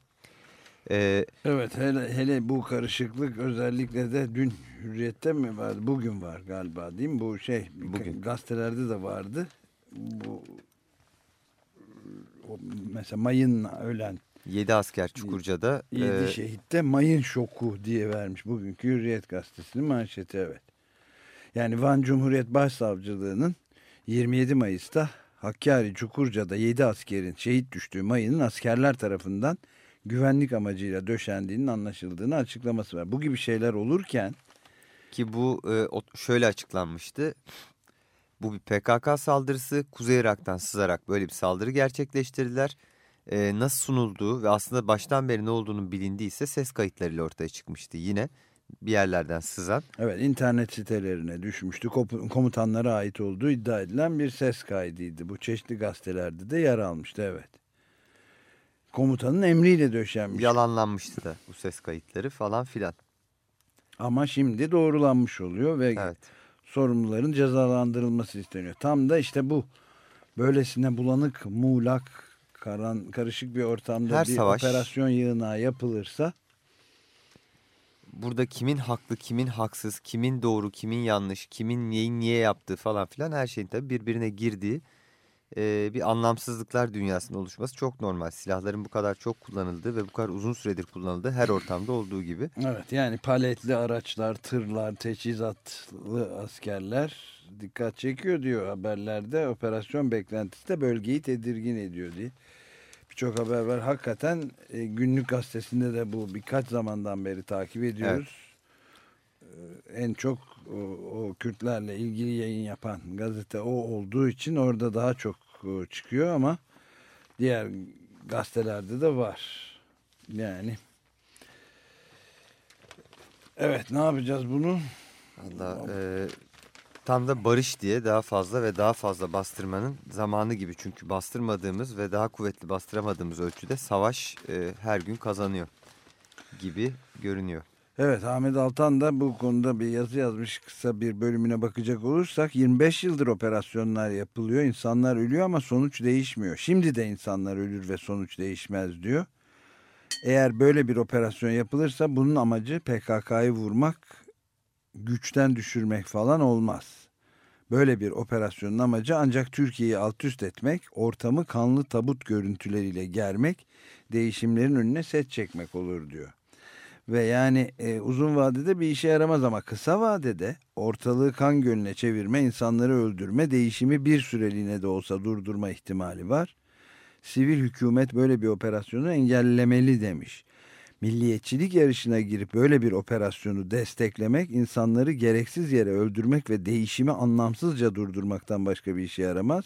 Ee, Evet hele, hele bu karışıklık özellikle de dün Hürriyet'te mi vardı? Bugün var galiba değil mi? Bu şey Bugün. gazetelerde de vardı. Bu mesela mayınla ölen 7 asker Çukurca'da 7 e, şehitte mayın şoku diye vermiş bugünkü Hürriyet gazetesinin manşeti evet. Yani Van Cumhuriyet Başsavcılığı'nın 27 Mayıs'ta Hakkari Çukurca'da 7 askerin şehit düştüğü mayının askerler tarafından güvenlik amacıyla döşendiğinin anlaşıldığını açıklaması var. Bu gibi şeyler olurken ki bu e, şöyle açıklanmıştı. Bu bir PKK saldırısı Kuzey Irak'tan sızarak böyle bir saldırı gerçekleştirdiler. E, nasıl sunulduğu ve aslında baştan beri ne olduğunu bilindiği ise ses kayıtlarıyla ortaya çıkmıştı yine. bir yerlerden sızan. Evet internet sitelerine düşmüştü. Komutanlara ait olduğu iddia edilen bir ses kaydıydı. Bu çeşitli gazetelerde de yer almıştı evet. Komutanın emriyle döşenmiş. Yalanlanmıştı da bu ses kayıtları falan filan. Ama şimdi doğrulanmış oluyor ve evet. Sorumluların cezalandırılması isteniyor. Tam da işte bu böylesine bulanık, muğlak, karan, karışık bir ortamda Her bir savaş, operasyon yığınağı yapılırsa burada kimin haklı, kimin haksız, kimin doğru, kimin yanlış, kimin neyi niye yaptığı falan filan her şeyin tabii birbirine girdiği e, bir anlamsızlıklar dünyasının oluşması çok normal. Silahların bu kadar çok kullanıldığı ve bu kadar uzun süredir kullanıldığı her ortamda olduğu gibi. Evet yani paletli araçlar, tırlar, teçhizatlı askerler dikkat çekiyor diyor haberlerde. Operasyon beklentisi de bölgeyi tedirgin ediyor diye. Birçok haber var. Hakikaten e, günlük gazetesinde de bu birkaç zamandan beri takip ediyoruz. Evet. E, en çok o, o Kürtlerle ilgili yayın yapan gazete o olduğu için orada daha çok çıkıyor ama diğer gazetelerde de var. Yani Evet ne yapacağız bunu? Valla e, tam da barış diye daha fazla ve daha fazla bastırmanın zamanı gibi. Çünkü bastırmadığımız ve daha kuvvetli bastıramadığımız ölçüde savaş e, her gün kazanıyor gibi görünüyor. Evet Ahmet Altan da bu konuda bir yazı yazmış kısa bir bölümüne bakacak olursak 25 yıldır operasyonlar yapılıyor insanlar ölüyor ama sonuç değişmiyor. Şimdi de insanlar ölür ve sonuç değişmez diyor. Eğer böyle bir operasyon yapılırsa bunun amacı PKK'yı vurmak, güçten düşürmek falan olmaz. Böyle bir operasyonun amacı ancak Türkiye'yi alt üst etmek, ortamı kanlı tabut görüntüleriyle germek, değişimlerin önüne set çekmek olur diyor. Ve yani e, uzun vadede bir işe yaramaz ama kısa vadede ortalığı kan gölüne çevirme, insanları öldürme, değişimi bir süreliğine de olsa durdurma ihtimali var. Sivil hükümet böyle bir operasyonu engellemeli demiş. Milliyetçilik yarışına girip böyle bir operasyonu desteklemek insanları gereksiz yere öldürmek ve değişimi anlamsızca durdurmaktan başka bir işe yaramaz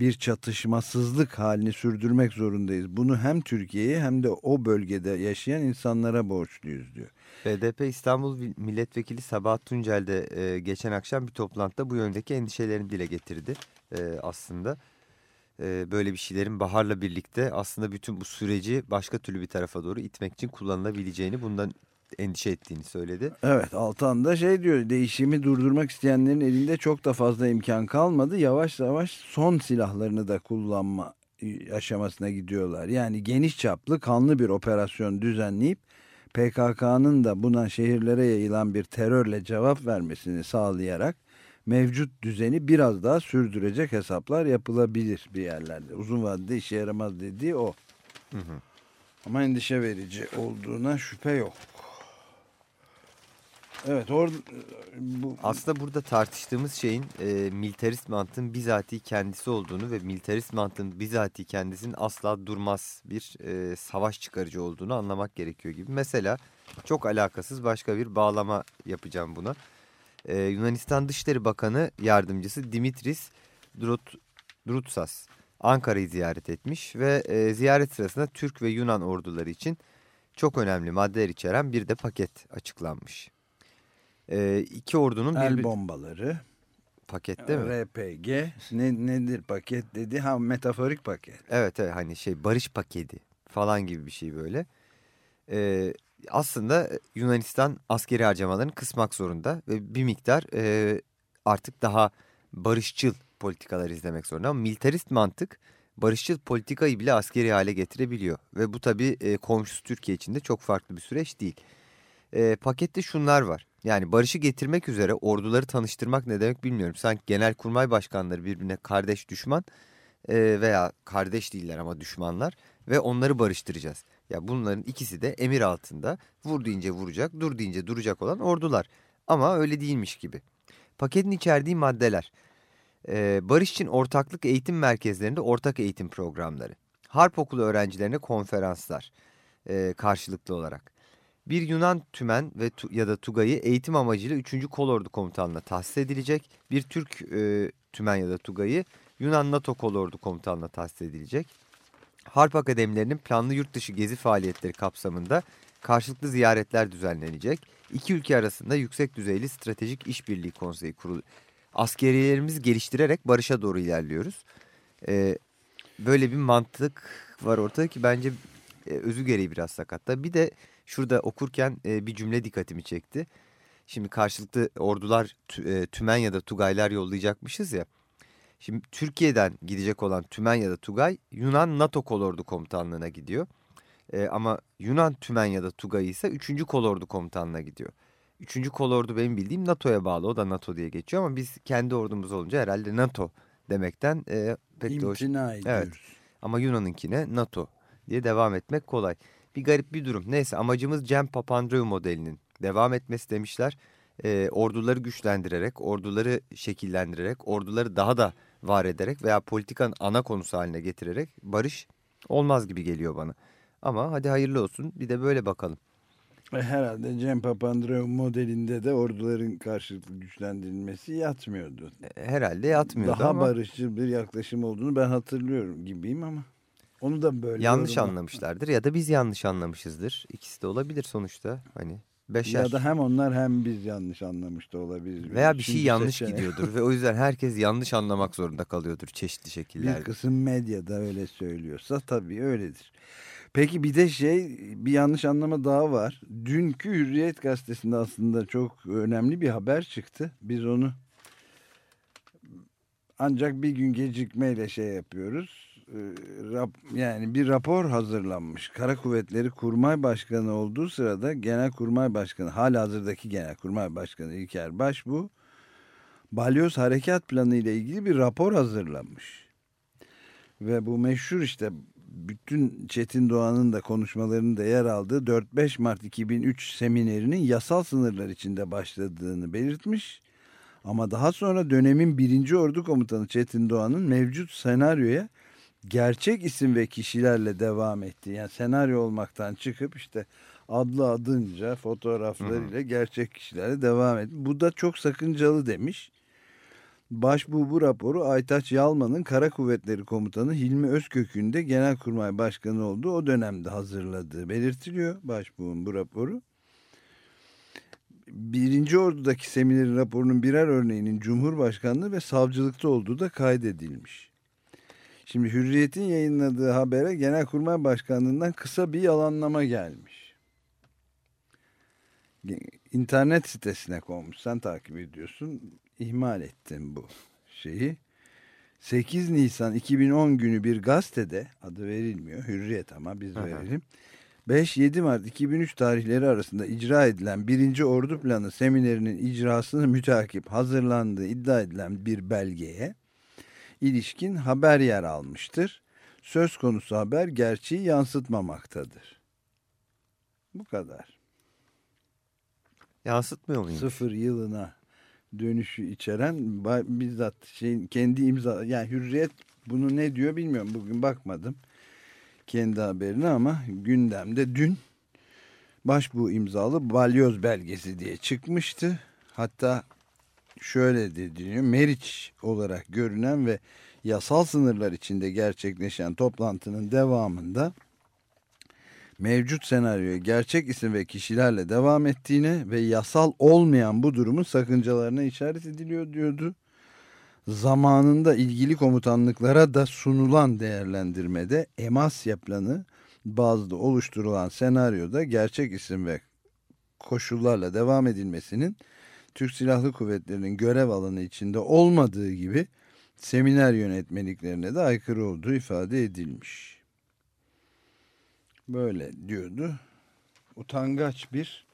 bir çatışmasızlık halini sürdürmek zorundayız. Bunu hem Türkiye'ye hem de o bölgede yaşayan insanlara borçluyuz diyor. BDP İstanbul Milletvekili Sabahat Tuncel de e, geçen akşam bir toplantıda bu yöndeki endişelerini dile getirdi e, aslında. E, böyle bir şeylerin baharla birlikte aslında bütün bu süreci başka türlü bir tarafa doğru itmek için kullanılabileceğini bundan endişe ettiğini söyledi. Evet Altan da şey diyor değişimi durdurmak isteyenlerin elinde çok da fazla imkan kalmadı. Yavaş yavaş son silahlarını da kullanma aşamasına gidiyorlar. Yani geniş çaplı kanlı bir operasyon düzenleyip PKK'nın da buna şehirlere yayılan bir terörle cevap vermesini sağlayarak mevcut düzeni biraz daha sürdürecek hesaplar yapılabilir bir yerlerde. Uzun vadede işe yaramaz dediği o. Hı hı. Ama endişe verici olduğuna şüphe yok. Evet or bu... Aslında burada tartıştığımız şeyin e, militarist mantığın bizatihi kendisi olduğunu ve militarist mantığın bizatihi kendisinin asla durmaz bir e, savaş çıkarıcı olduğunu anlamak gerekiyor gibi. Mesela çok alakasız başka bir bağlama yapacağım buna. E, Yunanistan Dışişleri Bakanı Yardımcısı Dimitris Drut, Drutsas Ankara'yı ziyaret etmiş ve e, ziyaret sırasında Türk ve Yunan orduları için çok önemli maddeler içeren bir de paket açıklanmış e, iki ordunun... El bir... bombaları. Pakette mi? RPG. Ne, nedir paket dedi? Ha metaforik paket. Evet evet hani şey barış paketi falan gibi bir şey böyle. Ee, aslında Yunanistan askeri harcamalarını kısmak zorunda ve bir miktar e, artık daha barışçıl politikalar izlemek zorunda. Ama militarist mantık barışçıl politikayı bile askeri hale getirebiliyor. Ve bu tabii e, komşusu Türkiye için de çok farklı bir süreç değil. E, pakette şunlar var. Yani barışı getirmek üzere orduları tanıştırmak ne demek bilmiyorum. Sanki genelkurmay başkanları birbirine kardeş düşman e, veya kardeş değiller ama düşmanlar ve onları barıştıracağız. Ya bunların ikisi de emir altında vur deyince vuracak, dur deyince duracak olan ordular. Ama öyle değilmiş gibi. Paketin içerdiği maddeler. Ee, barış için ortaklık eğitim merkezlerinde ortak eğitim programları. Harp okulu öğrencilerine konferanslar e, karşılıklı olarak. Bir Yunan tümen ve tu, ya da Tugay'ı eğitim amacıyla 3. Kolordu Komutanlığı'na tahsis edilecek. Bir Türk e, tümen ya da Tugay'ı Yunan NATO Kolordu Komutanlığı'na tahsis edilecek. Harp akademilerinin planlı yurt dışı gezi faaliyetleri kapsamında karşılıklı ziyaretler düzenlenecek. İki ülke arasında yüksek düzeyli stratejik işbirliği konseyi kurulu. Askeriyelerimizi geliştirerek barışa doğru ilerliyoruz. Ee, böyle bir mantık var ortada ki bence e, özü gereği biraz sakatta. Bir de şurada okurken e, bir cümle dikkatimi çekti. Şimdi karşılıklı ordular e, tümen ya da tugaylar yollayacakmışız ya. Şimdi Türkiye'den gidecek olan tümen ya da tugay Yunan NATO kolordu komutanlığına gidiyor. E, ama Yunan tümen ya da tugay ise 3. kolordu komutanlığına gidiyor. 3. kolordu benim bildiğim NATO'ya bağlı. O da NATO diye geçiyor ama biz kendi ordumuz olunca herhalde NATO demekten e, pek de hoş. ediyoruz. Evet. Ama Yunan'ınkine NATO diye devam etmek kolay. Bir garip bir durum. Neyse amacımız Cem Papandreou modelinin devam etmesi demişler. E, orduları güçlendirerek, orduları şekillendirerek, orduları daha da var ederek veya politikanın ana konusu haline getirerek barış olmaz gibi geliyor bana. Ama hadi hayırlı olsun bir de böyle bakalım. E, herhalde Cem Papandreou modelinde de orduların karşılıklı güçlendirilmesi yatmıyordu. E, herhalde yatmıyordu Daha ama barışçıl bir yaklaşım olduğunu ben hatırlıyorum gibiyim ama onu da böyle yanlış yorumla- anlamışlardır ya da biz yanlış anlamışızdır. İkisi de olabilir sonuçta hani beşer. Ya da hem onlar hem biz yanlış anlamış da olabilir. Veya bir şey Üçüncü yanlış seçenek. gidiyordur ve o yüzden herkes yanlış anlamak zorunda kalıyordur çeşitli Bir şekillerde. kısım medyada öyle söylüyorsa tabii öyledir. Peki bir de şey bir yanlış anlama daha var. Dünkü Hürriyet gazetesinde aslında çok önemli bir haber çıktı. Biz onu ancak bir gün gecikmeyle şey yapıyoruz. Ee, rap- Yani bir rapor hazırlanmış. Kara Kuvvetleri Kurmay Başkanı olduğu sırada Genelkurmay Başkanı, hala hazırdaki Genelkurmay Başkanı İlker Başbuğ, Balyoz Harekat Planı ile ilgili bir rapor hazırlamış. Ve bu meşhur işte bütün Çetin Doğan'ın da konuşmalarının da yer aldığı 4-5 Mart 2003 seminerinin yasal sınırlar içinde başladığını belirtmiş. Ama daha sonra dönemin 1. Ordu Komutanı Çetin Doğan'ın mevcut senaryoya gerçek isim ve kişilerle devam ettiği. Yani senaryo olmaktan çıkıp işte adlı adınca fotoğraflarıyla gerçek kişilerle devam et. Bu da çok sakıncalı demiş. Başbuğ bu raporu Aytaç Yalman'ın Kara Kuvvetleri Komutanı Hilmi Özkök'ün de Genelkurmay Başkanı olduğu o dönemde hazırladığı belirtiliyor. Başbuğ'un bu raporu. Birinci Ordu'daki seminerin raporunun birer örneğinin Cumhurbaşkanlığı ve savcılıkta olduğu da kaydedilmiş. Şimdi Hürriyet'in yayınladığı habere Genelkurmay Başkanlığı'ndan kısa bir yalanlama gelmiş. İnternet sitesine konmuş. Sen takip ediyorsun. İhmal ettin bu şeyi. 8 Nisan 2010 günü bir gazetede adı verilmiyor. Hürriyet ama biz verelim. 5-7 Mart 2003 tarihleri arasında icra edilen 1. Ordu Planı seminerinin icrasını mütakip hazırlandığı iddia edilen bir belgeye ilişkin haber yer almıştır. Söz konusu haber gerçeği yansıtmamaktadır. Bu kadar. Yansıtmıyor muyum? Sıfır yılına dönüşü içeren bizzat şeyin kendi imza yani Hürriyet bunu ne diyor bilmiyorum. Bugün bakmadım kendi haberine ama gündemde dün başbuğ imzalı balyoz belgesi diye çıkmıştı. Hatta şöyle dediliyor. Meriç olarak görünen ve yasal sınırlar içinde gerçekleşen toplantının devamında mevcut senaryoya gerçek isim ve kişilerle devam ettiğine ve yasal olmayan bu durumun sakıncalarına işaret ediliyor diyordu. Zamanında ilgili komutanlıklara da sunulan değerlendirmede Emasya planı bazlı oluşturulan senaryoda gerçek isim ve koşullarla devam edilmesinin Türk Silahlı Kuvvetleri'nin görev alanı içinde olmadığı gibi seminer yönetmeliklerine de aykırı olduğu ifade edilmiş. Böyle diyordu. Utangaç bir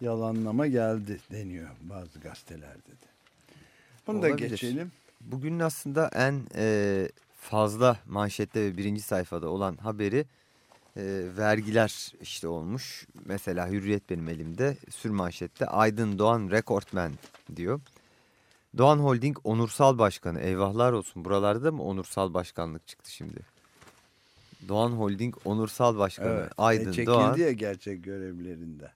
yalanlama geldi deniyor bazı gazetelerde de. Bunu da Olabilir. geçelim. Bugünün aslında en e, fazla manşette ve birinci sayfada olan haberi e, vergiler işte olmuş. Mesela Hürriyet benim elimde sür manşette Aydın Doğan rekortmen diyor. Doğan Holding onursal başkanı eyvahlar olsun buralarda da mı onursal başkanlık çıktı şimdi? Doğan Holding onursal başkanı Evet. Aydın e, çekildi Doğan. ya gerçek görevlerinde.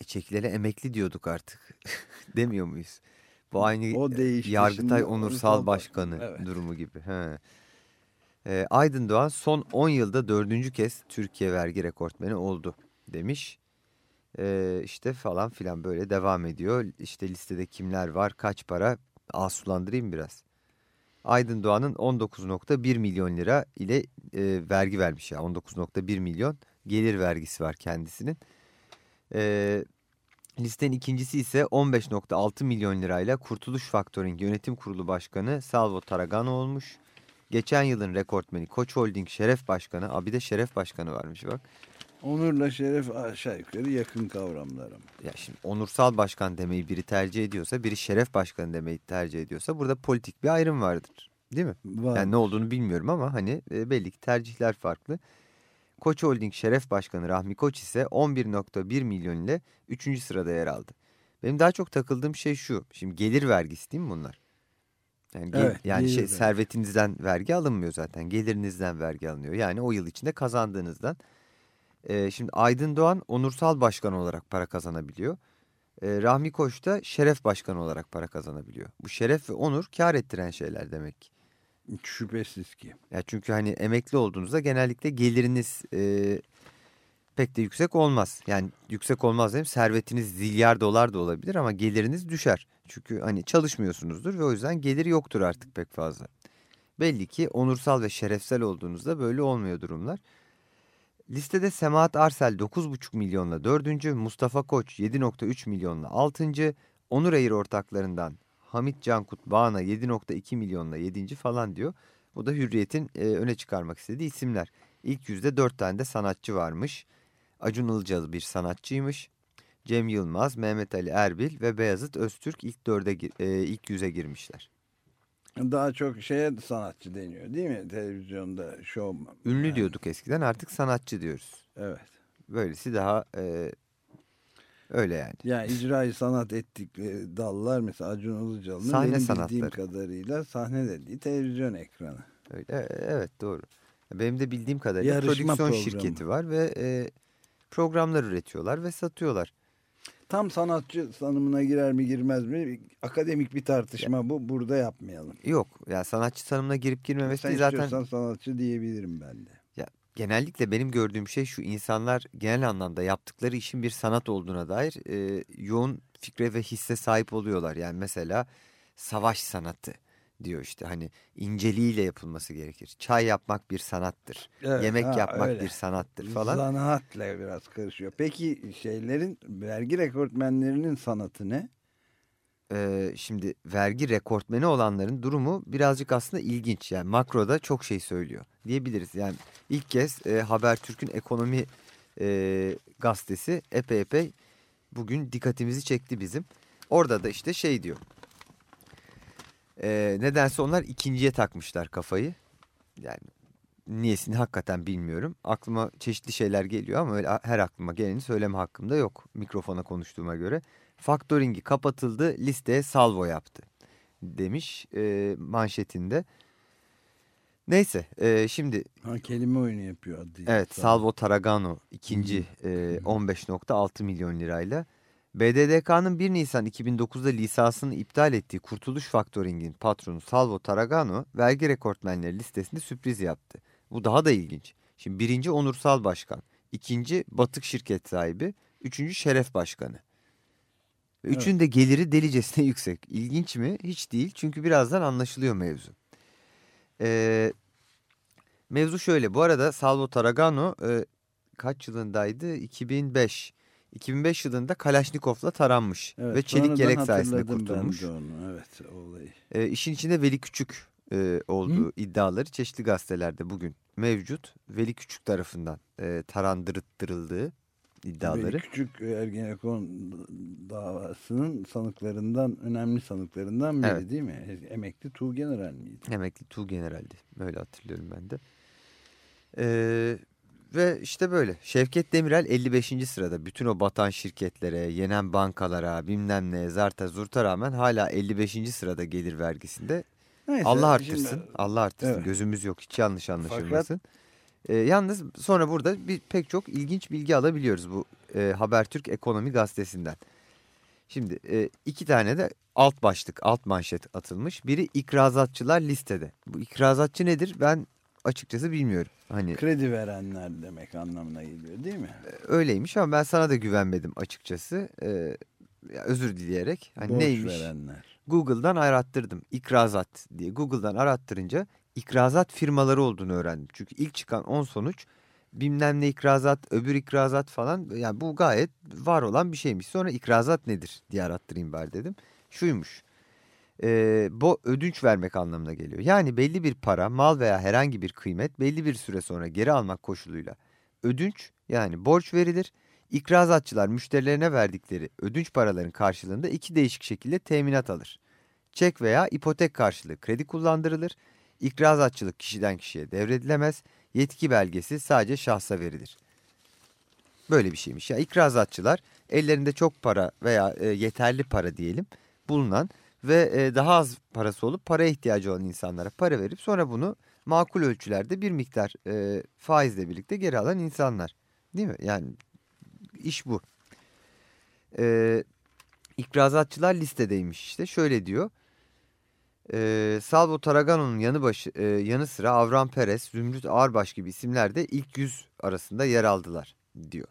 E, çekilene emekli diyorduk artık. Demiyor muyuz? Bu aynı O değişti. Yargıtay Onursal onursal Başkanı başkan, evet. durumu gibi. He. E, Aydın Doğan son 10 yılda dördüncü kez Türkiye vergi rekortmeni oldu demiş. Ee, işte falan filan böyle devam ediyor. İşte listede kimler var, kaç para asulandırayım biraz. Aydın Doğan'ın 19.1 milyon lira ile e, vergi vermiş ya. 19.1 milyon gelir vergisi var kendisinin. E, listenin ikincisi ise 15.6 milyon lirayla Kurtuluş Faktöring Yönetim Kurulu Başkanı Salvo Taragano olmuş. Geçen yılın rekortmeni Koç Holding Şeref Başkanı, abi de Şeref Başkanı varmış bak. Onurla şeref aşağı yukarı yakın kavramlar ama. Ya şimdi onursal başkan demeyi biri tercih ediyorsa, biri şeref başkanı demeyi tercih ediyorsa burada politik bir ayrım vardır. Değil mi? Var. Yani ne olduğunu bilmiyorum ama hani e, belli ki tercihler farklı. Koç Holding Şeref Başkanı Rahmi Koç ise 11.1 milyon ile 3. sırada yer aldı. Benim daha çok takıldığım şey şu. Şimdi gelir vergisi değil mi bunlar? Yani, Evet, yani şey, servetinizden vergi alınmıyor zaten. Gelirinizden vergi alınıyor. Yani o yıl içinde kazandığınızdan. Ee, şimdi Aydın Doğan onursal başkan olarak para kazanabiliyor. Ee, Rahmi Koç da şeref başkanı olarak para kazanabiliyor. Bu şeref ve onur kar ettiren şeyler demek ki. Şüphesiz ki. Ya çünkü hani emekli olduğunuzda genellikle geliriniz e, pek de yüksek olmaz. Yani yüksek olmaz dedim servetiniz zilyar dolar da olabilir ama geliriniz düşer. Çünkü hani çalışmıyorsunuzdur ve o yüzden geliri yoktur artık pek fazla. Belli ki onursal ve şerefsel olduğunuzda böyle olmuyor durumlar. Listede Semahat Arsel 9,5 milyonla 4. Mustafa Koç 7,3 milyonla 6. Onur Air ortaklarından Hamit Cankut Bağna 7,2 milyonla 7. falan diyor. Bu da Hürriyet'in e, öne çıkarmak istediği isimler. İlk yüzde 4 tane de sanatçı varmış. Acun Ilıcalı bir sanatçıymış. Cem Yılmaz, Mehmet Ali Erbil ve Beyazıt Öztürk ilk dörde e, ilk yüze girmişler. Daha çok şeye sanatçı deniyor değil mi? Televizyonda showman. Ünlü Yani, diyorduk eskiden artık sanatçı diyoruz. Evet. Böylesi daha e, öyle yani. Yani icrayı sanat ettikleri dallar mesela Acun Ilıcalı'nın Sahne benim sanatları. bildiğim kadarıyla sahne dediği televizyon ekranı. Öyle, e- evet doğru. Benim de bildiğim kadarıyla Yarışma prodüksiyon programı. şirketi var ve e, programlar üretiyorlar ve satıyorlar. Tam sanatçı tanımına girer mi girmez mi? Akademik bir tartışma bu. Burada yapmayalım. Yok ya sanatçı tanımına girip girmemesi Sen zaten istiyorsan sanatçı diyebilirim ben de. ya, genellikle benim gördüğüm şey şu insanlar genel anlamda yaptıkları işin bir sanat olduğuna dair e, yoğun fikre ve hisse sahip oluyorlar. Yani mesela savaş sanatı diyor işte hani inceliğiyle yapılması gerekir. Çay yapmak bir sanattır. Evet, Yemek ha, yapmak öyle. bir sanattır falan. Zanaatla biraz karışıyor. Peki şeylerin vergi rekortmenlerinin sanatı ne? Ee, şimdi vergi rekortmeni olanların durumu birazcık aslında ilginç. Yani makroda çok şey söylüyor diyebiliriz. Yani ilk kez e, Habertürk'ün ekonomi e, gazetesi epey epey bugün dikkatimizi çekti bizim. Orada da işte şey diyor. E, nedense onlar ikinciye takmışlar kafayı. Yani niyesini hakikaten bilmiyorum. Aklıma çeşitli şeyler geliyor ama öyle her aklıma geleni söyleme hakkım da yok mikrofona konuştuğuma göre. Faktöringi kapatıldı listeye salvo yaptı demiş e, manşetinde. Neyse e, şimdi Ha, kelime oyunu yapıyor adı. evet Salvo Taragano ikinci e, 15.6 milyon lirayla. BDDK'nın 1 Nisan 2009'da lisansını iptal ettiği Kurtuluş Faktöring'in patronu Salvo Taragano vergi rekortmenleri listesinde sürpriz yaptı. Bu daha da ilginç. Şimdi birinci onursal başkan, ikinci batık şirket sahibi, üçüncü şeref başkanı. Ve Evet. Üçünün de geliri delicesine yüksek. İlginç mi? Hiç değil. Çünkü birazdan anlaşılıyor mevzu. Ee, mevzu şöyle. Bu arada Salvo Taragano e, kaç yılındaydı? 2005. 2005 yılında Kalaşnikov'la taranmış Evet, ve çelik yelek sayesinde kurtulmuş. onu. Evet olayı. E, işin içinde Veli Küçük e, olduğu iddiaları çeşitli gazetelerde bugün mevcut. Veli Küçük tarafından e, tarandırıttırıldığı iddiaları. Böyle küçük Ergenekon davasının sanıklarından, önemli sanıklarından biri Evet. değil mi? Emekli Tuğgeneral miydi? Emekli Tu General'di. Öyle hatırlıyorum ben de. Ee, ve işte böyle. Şevket Demirel 55. sırada. Bütün o batan şirketlere, yenen bankalara, bilmem ne, zarta zurta rağmen hala 55. sırada gelir vergisinde. Neyse, Allah arttırsın. şimdi- Allah arttırsın. Evet. Gözümüz yok. Hiç yanlış anlaşılmasın. Ee, yalnız sonra burada bir pek çok ilginç bilgi alabiliyoruz bu e, Habertürk Ekonomi Gazetesi'nden. Şimdi e, iki tane de alt başlık, alt manşet atılmış. Biri ikrazatçılar listede. Bu ikrazatçı nedir? Ben açıkçası bilmiyorum. Hani Kredi verenler demek anlamına geliyor değil mi? öyleymiş ama ben sana da güvenmedim açıkçası. Ee, özür dileyerek. Hani Borç neymiş? verenler. Google'dan arattırdım. İkrazat diye. Google'dan arattırınca ikrazat firmaları olduğunu öğrendim. Çünkü ilk çıkan 10 sonuç bilmem ne ikrazat, öbür ikrazat falan. Yani bu gayet var olan bir şeymiş. Sonra ikrazat nedir diye arattırayım bari dedim. Şuymuş. Ee, bu ödünç vermek anlamına geliyor. Yani belli bir para, mal veya herhangi bir kıymet belli bir süre sonra geri almak koşuluyla ödünç yani borç verilir. İkrazatçılar müşterilerine verdikleri ödünç paraların karşılığında iki değişik şekilde teminat alır. Çek veya ipotek karşılığı kredi kullandırılır. İkrazatçılık kişiden kişiye devredilemez. Yetki belgesi sadece şahsa verilir. Böyle bir şeymiş. Ya ikrazatçılar ellerinde çok para veya e, yeterli para diyelim bulunan ve e, daha az parası olup paraya ihtiyacı olan insanlara para verip sonra bunu makul ölçülerde bir miktar e, faizle birlikte geri alan insanlar. Değil mi? Yani iş bu. E, ikrazatçılar listedeymiş işte. Şöyle diyor. E, Salvo Taragano'nun yanı, e, yanı sıra Avram Perez, Zümrüt Ağırbaş gibi isimler de ilk yüz arasında yer aldılar diyor.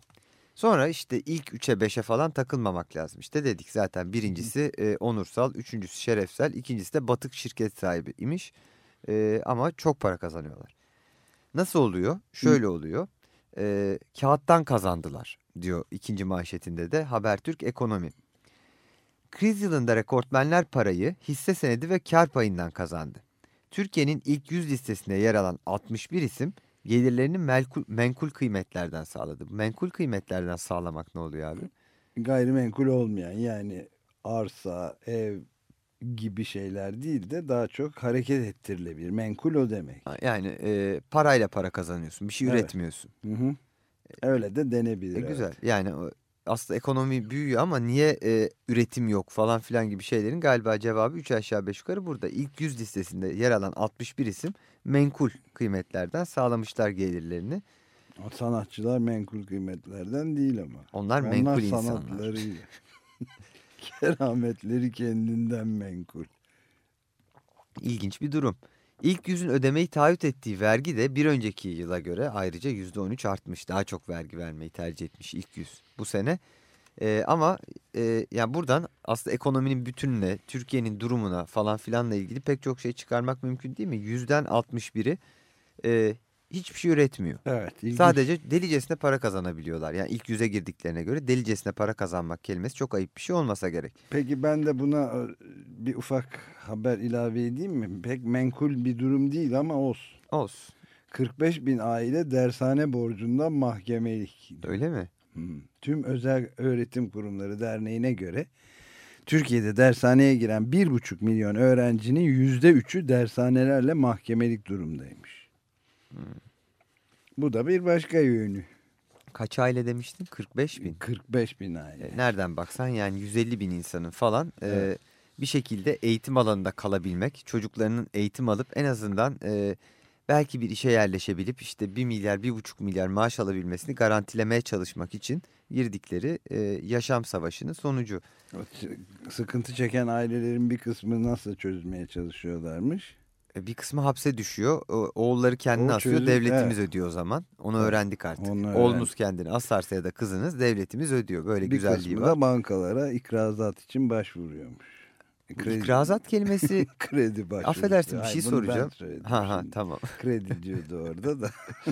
Sonra işte ilk 3'e 5'e falan takılmamak lazım. İşte dedik zaten birincisi e, onursal, üçüncüsü şerefsel, ikincisi de batık şirket sahibi imiş. E, ama çok para kazanıyorlar. Nasıl oluyor? Şöyle oluyor. E, kağıttan kazandılar diyor ikinci manşetinde de Habertürk Ekonomi. Kriz yılında rekortmenler parayı hisse senedi ve kar payından kazandı. Türkiye'nin ilk 100 listesinde yer alan 61 isim gelirlerini menkul, menkul kıymetlerden sağladı. Menkul kıymetlerden sağlamak ne oluyor abi? Gayrimenkul olmayan yani arsa, ev gibi şeyler değil de daha çok hareket ettirilebilir. Menkul o demek. Yani e, parayla para kazanıyorsun. Bir şey Evet. üretmiyorsun. Hı hı. Öyle de denebilir. E, evet. güzel. Yani o- aslında ekonomi büyüyor ama niye e, üretim yok falan filan gibi şeylerin galiba cevabı 3 aşağı 5 yukarı burada. İlk 100 listesinde yer alan 61 isim menkul kıymetlerden sağlamışlar gelirlerini. O sanatçılar menkul kıymetlerden değil ama. Onlar menkul insanlar. Kerametleri kendinden menkul. İlginç bir durum. İlk yüzün ödemeyi taahhüt ettiği vergi de bir önceki yıla göre ayrıca %13 artmış. Daha çok vergi vermeyi tercih etmiş ilk yüz bu sene. Ee, ama e, yani buradan aslında ekonominin bütününe, Türkiye'nin durumuna falan filanla ilgili pek çok şey çıkarmak mümkün değil mi? Yüzden 61'i e, hiçbir şey üretmiyor. Evet. ilginç. Sadece delicesine para kazanabiliyorlar. Yani ilk yüze girdiklerine göre delicesine para kazanmak kelimesi çok ayıp bir şey olmasa gerek. Peki ben de buna e, bir ufak haber ilave edeyim mi? Pek menkul bir durum değil ama olsun. Olsun. 45 bin aile dershane borcundan mahkemelik. Öyle mi? Hmm. Tüm Özel Öğretim Kurumları Derneği'ne göre Türkiye'de dershaneye giren 1,5 milyon öğrencinin %3'ü dershanelerle mahkemelik durumdaymış. Bu da bir başka yönü. Kaç aile demiştin? 45 bin. 45 bin aile. E, Nereden baksan yani 150 bin insanın falan e, Evet. bir şekilde eğitim alanında kalabilmek, çocuklarının eğitim alıp en azından e, belki bir işe yerleşebilip işte 1 milyar, 1,5 milyar maaş alabilmesini garantilemeye çalışmak için girdikleri e, yaşam savaşının sonucu. Sıkıntı çeken ailelerin bir kısmı nasıl çözmeye çalışıyorlarmış? Bir kısmı hapse düşüyor, oğulları kendini O asıyor, çözüm- devletimiz evet. ödüyor o zaman. Onu Evet, öğrendik artık. onu Oğlunuz öğrendik. kendini asarsa ya da kızınız devletimiz ödüyor. Böyle bir güzelliği kısmı var. da bankalara ikrazat için başvuruyormuş. Kredi- İkrazat kelimesi kredi başvurusu. affedersin bir şey soracağım. Ha ha tamam. Kredi diyordu orada da.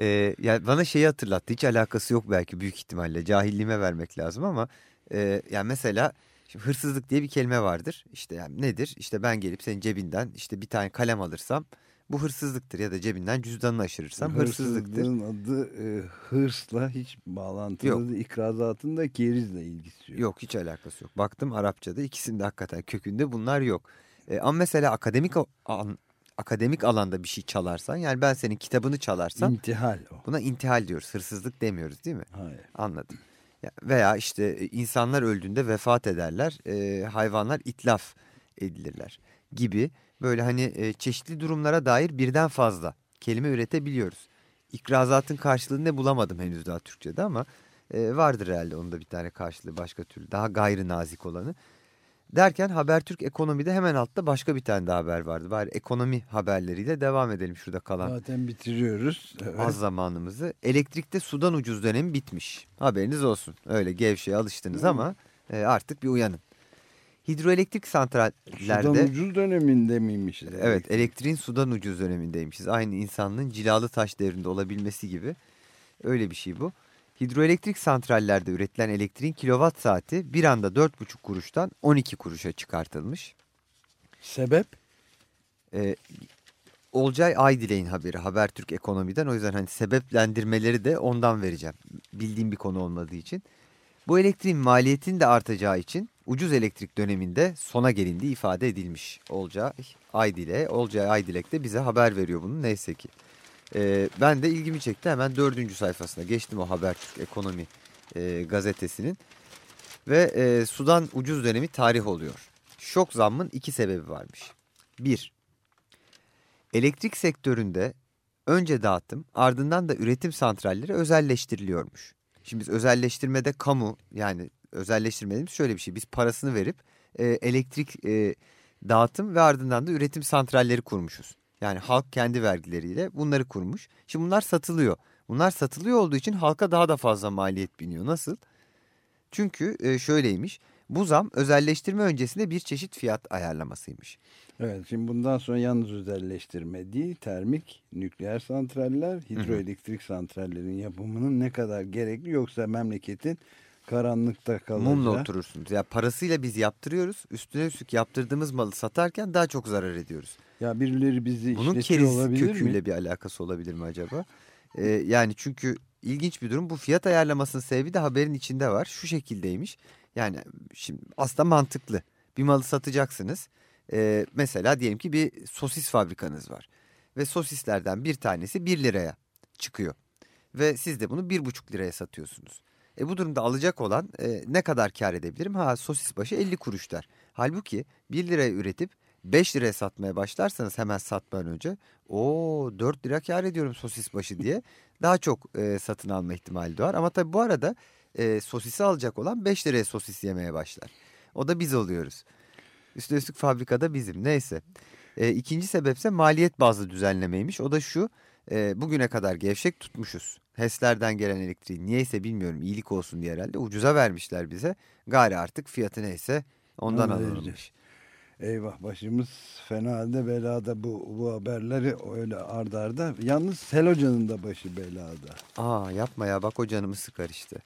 Ee, yani bana şeyi hatırlattı. Hiç alakası yok belki büyük ihtimalle. Cahilliğime vermek lazım ama e, yani mesela şimdi hırsızlık diye bir kelime vardır. İşte yani nedir? İşte ben gelip senin cebinden işte bir tane kalem alırsam bu hırsızlıktır ya da cebinden cüzdanını aşırırsam hırsızlıktır. Hırsızlığın adı e, hırsla hiç bağlantılı Yok. İkrazatın da kerizle ilgisi yok. Yok hiç alakası yok. Baktım Arapçada ikisinde hakikaten kökünde bunlar yok. E, ama mesela akademik an- akademik alanda bir şey çalarsan yani ben senin kitabını çalarsam İntihal o. buna intihal diyoruz. Hırsızlık demiyoruz değil mi? Hayır. Anladım. Ya- Veya işte e, insanlar öldüğünde vefat ederler, e, hayvanlar itlaf edilirler gibi böyle hani e, çeşitli durumlara dair birden fazla kelime üretebiliyoruz. İkrazatın karşılığını ne bulamadım henüz daha Türkçe'de ama e, vardır herhalde onun da bir tane karşılığı başka türlü daha gayrı nazik olanı. Derken Habertürk Ekonomi'de hemen altta başka bir tane daha haber vardı. Bari ekonomi haberleriyle devam edelim şurada kalan. Zaten bitiriyoruz. Evet. Az zamanımızı. Elektrikte sudan ucuz dönemi bitmiş. Haberiniz olsun. Öyle gevşeye alıştınız ama e, artık bir uyanın. Hidroelektrik santrallerde... Sudan ucuz döneminde miymişiz? Evet elektriğin sudan ucuz dönemindeymişiz. Aynı insanlığın cilalı taş devrinde olabilmesi gibi. Öyle bir şey bu. Hidroelektrik santrallerde üretilen elektriğin kilowatt saati bir anda 4,5 kuruştan 12 kuruşa çıkartılmış. Sebep? Ee, Olcay Aydilek'in haberi Habertürk Ekonomi'den. O yüzden hani sebeplendirmeleri de ondan vereceğim. Bildiğim bir konu olmadığı için. Bu elektriğin maliyetinin de artacağı için ucuz elektrik döneminde sona gelindiği ifade edilmiş. Olcay Aydilek, Olcay Aydilek de bize haber veriyor bunu neyse ki. Ee, ben de ilgimi çekti hemen dördüncü sayfasına geçtim o Habertürk Ekonomi e, gazetesinin. Ve e, sudan ucuz dönemi tarih oluyor. Şok zammın iki sebebi varmış. Bir, elektrik sektöründe önce dağıtım ardından da üretim santralleri özelleştiriliyormuş. Şimdi biz özelleştirmede kamu yani özelleştirmediğimiz şöyle bir şey. Biz parasını verip e, elektrik e, dağıtım ve ardından da üretim santralleri kurmuşuz. Yani halk kendi vergileriyle bunları kurmuş. Şimdi bunlar satılıyor. Bunlar satılıyor olduğu için halka daha da fazla maliyet biniyor. Nasıl? Çünkü e, şöyleymiş. Bu zam özelleştirme öncesinde bir çeşit fiyat ayarlamasıymış. Evet şimdi bundan sonra yalnız özelleştirme değil termik, nükleer santraller, hidroelektrik santrallerin yapımının ne kadar gerekli yoksa memleketin karanlıkta kalacağı. Mumla oturursunuz. Ya parasıyla biz yaptırıyoruz. Üstüne üstlük yaptırdığımız malı satarken daha çok zarar ediyoruz. Ya birileri bizi Bunun işletiyor olabilir köküyle mi? bir alakası olabilir mi acaba? Ee, yani çünkü ilginç bir durum. Bu fiyat ayarlamasının sebebi de haberin içinde var. Şu şekildeymiş. Yani şimdi aslında mantıklı. Bir malı satacaksınız. Ee, mesela diyelim ki bir sosis fabrikanız var. Ve sosislerden bir tanesi 1 liraya çıkıyor. Ve siz de bunu 1,5 liraya satıyorsunuz. E bu durumda alacak olan e, ne kadar kar edebilirim? Ha sosis başı 50 kuruş der. Halbuki 1 liraya üretip 5 liraya satmaya başlarsanız hemen satmadan önce o 4 lira kar ediyorum sosis başı diye daha çok e, satın alma ihtimali doğar. Ama tabii bu arada e, sosisi alacak olan 5 liraya sosis yemeye başlar. O da biz oluyoruz. Üstüne üstlük fabrikada bizim neyse. E, ikinci sebepse maliyet bazlı düzenlemeymiş. O da şu e, bugüne kadar gevşek tutmuşuz. HES'lerden gelen elektriği niyeyse bilmiyorum iyilik olsun diye herhalde ucuza vermişler bize. Gari artık fiyatı neyse ondan alınmış. Eyvah başımız fena halde belada bu, bu haberleri öyle ardarda. Arda. Yalnız Sel Hoca'nın da başı belada. Aa yapma ya bak o canımı sıkar işte.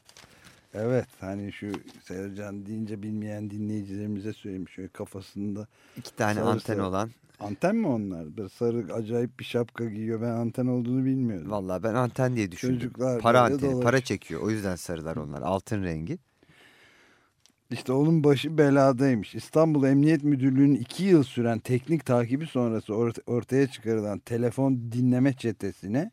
Evet hani şu Sel Hoca'nın deyince bilmeyen dinleyicilerimize söyleyeyim. Şöyle kafasında İki tane Sarı anten olan. Anten mi onlar? Böyle sarı acayip bir şapka giyiyor. Ben anten olduğunu bilmiyordum. Vallahi ben anten diye düşündüm. Çocuklar para anteni para çekiyor o yüzden sarılar onlar altın rengi. İşte onun başı beladaymış. İstanbul Emniyet Müdürlüğü'nün iki yıl süren teknik takibi sonrası ort- ortaya çıkarılan telefon dinleme çetesine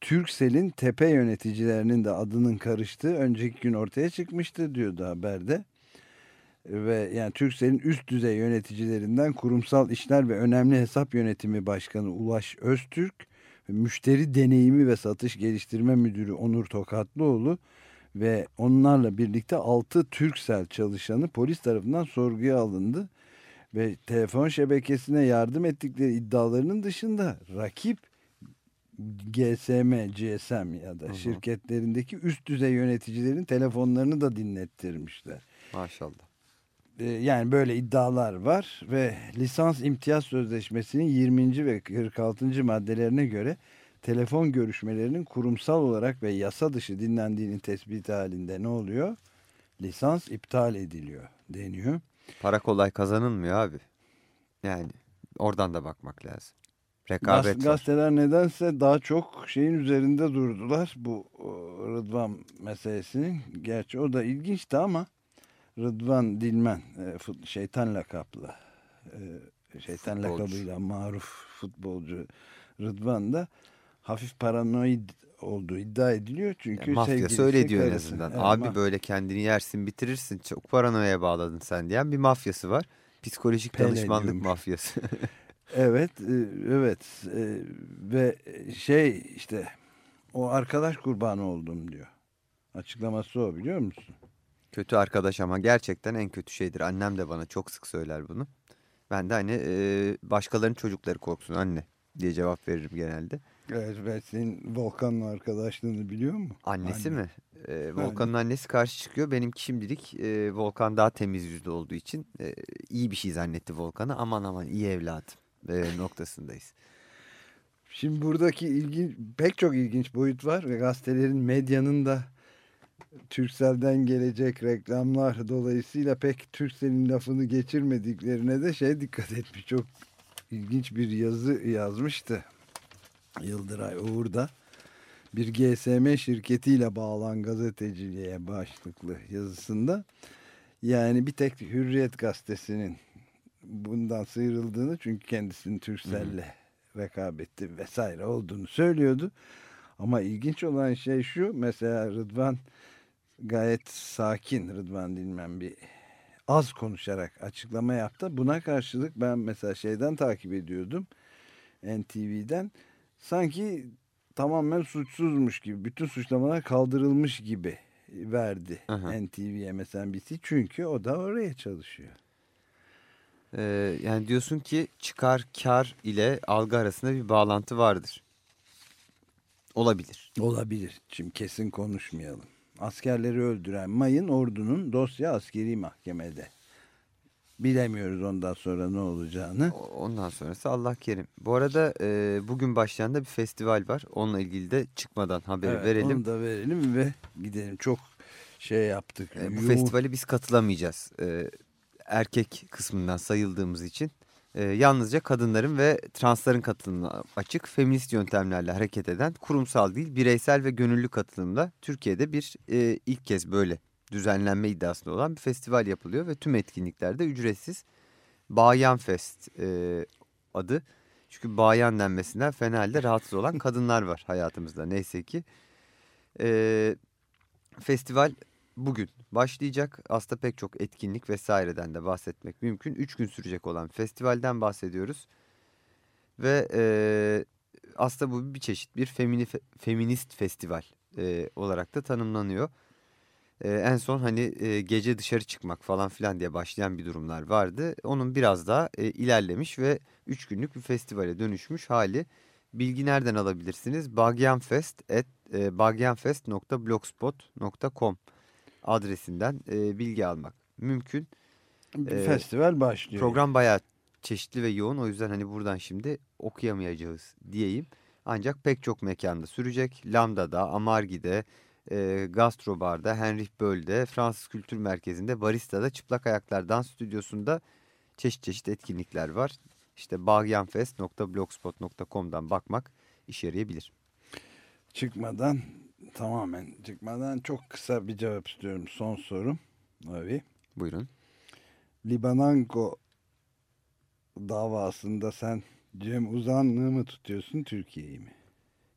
Türksel'in tepe yöneticilerinin de adının karıştığı önceki gün ortaya çıkmıştı diyordu haberde. Ve yani Türksel'in üst düzey yöneticilerinden kurumsal işler ve önemli hesap yönetimi başkanı Ulaş Öztürk, müşteri deneyimi ve satış geliştirme müdürü Onur Tokatlıoğlu ve onlarla birlikte 6 Türksel çalışanı polis tarafından sorguya alındı. Ve telefon şebekesine yardım ettikleri iddialarının dışında rakip GSM, GSM ya da hı. şirketlerindeki üst düzey yöneticilerin telefonlarını da dinlettirmişler. Maşallah. Ee, yani böyle iddialar var ve lisans imtiyaz sözleşmesinin 20. ve 46. maddelerine göre telefon görüşmelerinin kurumsal olarak ve yasa dışı dinlendiğinin tespiti halinde ne oluyor? Lisans iptal ediliyor deniyor. Para kolay kazanılmıyor abi. Yani oradan da bakmak lazım. Gaz, Rekabet var. gazeteler nedense daha çok şeyin üzerinde durdular bu Rıdvan meselesinin. Gerçi o da ilginçti ama Rıdvan Dilmen e, şeytan lakaplı e, şeytan Futbolcu. lakabıyla maruf futbolcu Rıdvan da hafif paranoid olduğu iddia ediliyor. Çünkü Ya, mafya söyle diyor en azından. Evet, Abi böyle kendini yersin bitirirsin çok paranoya bağladın sen diyen bir mafyası var. Psikolojik Pele danışmanlık diyormuş. mafyası. Evet, e, evet e, ve şey işte o arkadaş kurbanı oldum diyor. Açıklaması o biliyor musun? Kötü arkadaş ama gerçekten en kötü şeydir. Annem de bana çok sık söyler bunu. Ben de hani e, başkalarının çocukları korksun anne diye cevap veririm genelde. Evet ben senin Volkan'la arkadaşlığını biliyor mu? Annesi Anne. mi? E, Volkan'ın annesi karşı çıkıyor. Benimki şimdilik e, Volkan daha temiz yüzlü olduğu için e, iyi bir şey zannetti Volkan'ı. Aman aman iyi evladım e, noktasındayız. Şimdi buradaki ilginç, pek çok ilginç boyut var ve gazetelerin medyanın da Türksel'den gelecek reklamlar dolayısıyla pek Türksel'in lafını geçirmediklerine de şey dikkat etmiş. Çok ilginç bir yazı yazmıştı Yıldıray Uğur da. Bir GSM şirketiyle bağlan gazeteciliğe başlıklı yazısında. Yani bir tek Hürriyet gazetesinin bundan sıyrıldığını çünkü kendisinin Türksel'le rekabeti vesaire olduğunu söylüyordu. Ama ilginç olan şey şu mesela Rıdvan gayet sakin Rıdvan Dilmen bir az konuşarak açıklama yaptı. Buna karşılık ben mesela şeyden takip ediyordum NTV'den sanki tamamen suçsuzmuş gibi bütün suçlamalar kaldırılmış gibi verdi Aha. NTV'ye MSNBC çünkü o da oraya çalışıyor. E, yani diyorsun ki çıkar kar ile algı arasında bir bağlantı vardır. Olabilir. Olabilir. Şimdi kesin konuşmayalım. Askerleri öldüren mayın ordunun dosya askeri mahkemede. Bilemiyoruz ondan sonra ne olacağını. Ondan sonrası Allah kerim. Bu arada e, bugün başlayan da bir festival var. Onunla ilgili de çıkmadan haberi Evet, verelim. Onu da verelim ve gidelim. Çok şey yaptık. E, bu festivale biz katılamayacağız. E, erkek kısmından sayıldığımız için. E, yalnızca kadınların ve transların katılımına açık, feminist yöntemlerle hareket eden kurumsal değil, bireysel ve gönüllü katılımla Türkiye'de bir e, ilk kez böyle düzenlenme iddiasında olan bir festival yapılıyor ve tüm etkinliklerde ücretsiz. Bayan Fest e, adı. Çünkü bayan denmesinden fena halde rahatsız olan kadınlar var hayatımızda neyse ki. E, festival bugün başlayacak. Aslında pek çok etkinlik vesaireden de bahsetmek mümkün. Üç gün sürecek olan festivalden bahsediyoruz. Ve e, aslında bu bir çeşit bir femini, feminist festival e, olarak da tanımlanıyor. E, en son hani e, gece dışarı çıkmak falan filan diye başlayan bir durumlar vardı. Onun biraz daha e, ilerlemiş ve üç günlük bir festivale dönüşmüş hali. Bilgi nereden alabilirsiniz? Bagyanfest at e, adresinden e, bilgi almak mümkün. e, festival başlıyor. Program bayağı çeşitli ve yoğun o yüzden hani buradan şimdi okuyamayacağız diyeyim. Ancak pek çok mekanda sürecek. Lambda'da, Amargi'de, e, Gastrobar'da, Henrich Böll'de, Fransız Kültür Merkezi'nde, Barista'da, Çıplak Ayaklar Dans Stüdyosu'nda çeşit çeşit etkinlikler var. İşte bagyanfest.blogspot.com'dan bakmak işe yarayabilir. Çıkmadan tamamen çıkmadan çok kısa bir cevap istiyorum. Son sorum. Abi. Buyurun. Libananko davasında sen Cem Uzanlığı mı tutuyorsun Türkiye'yi mi?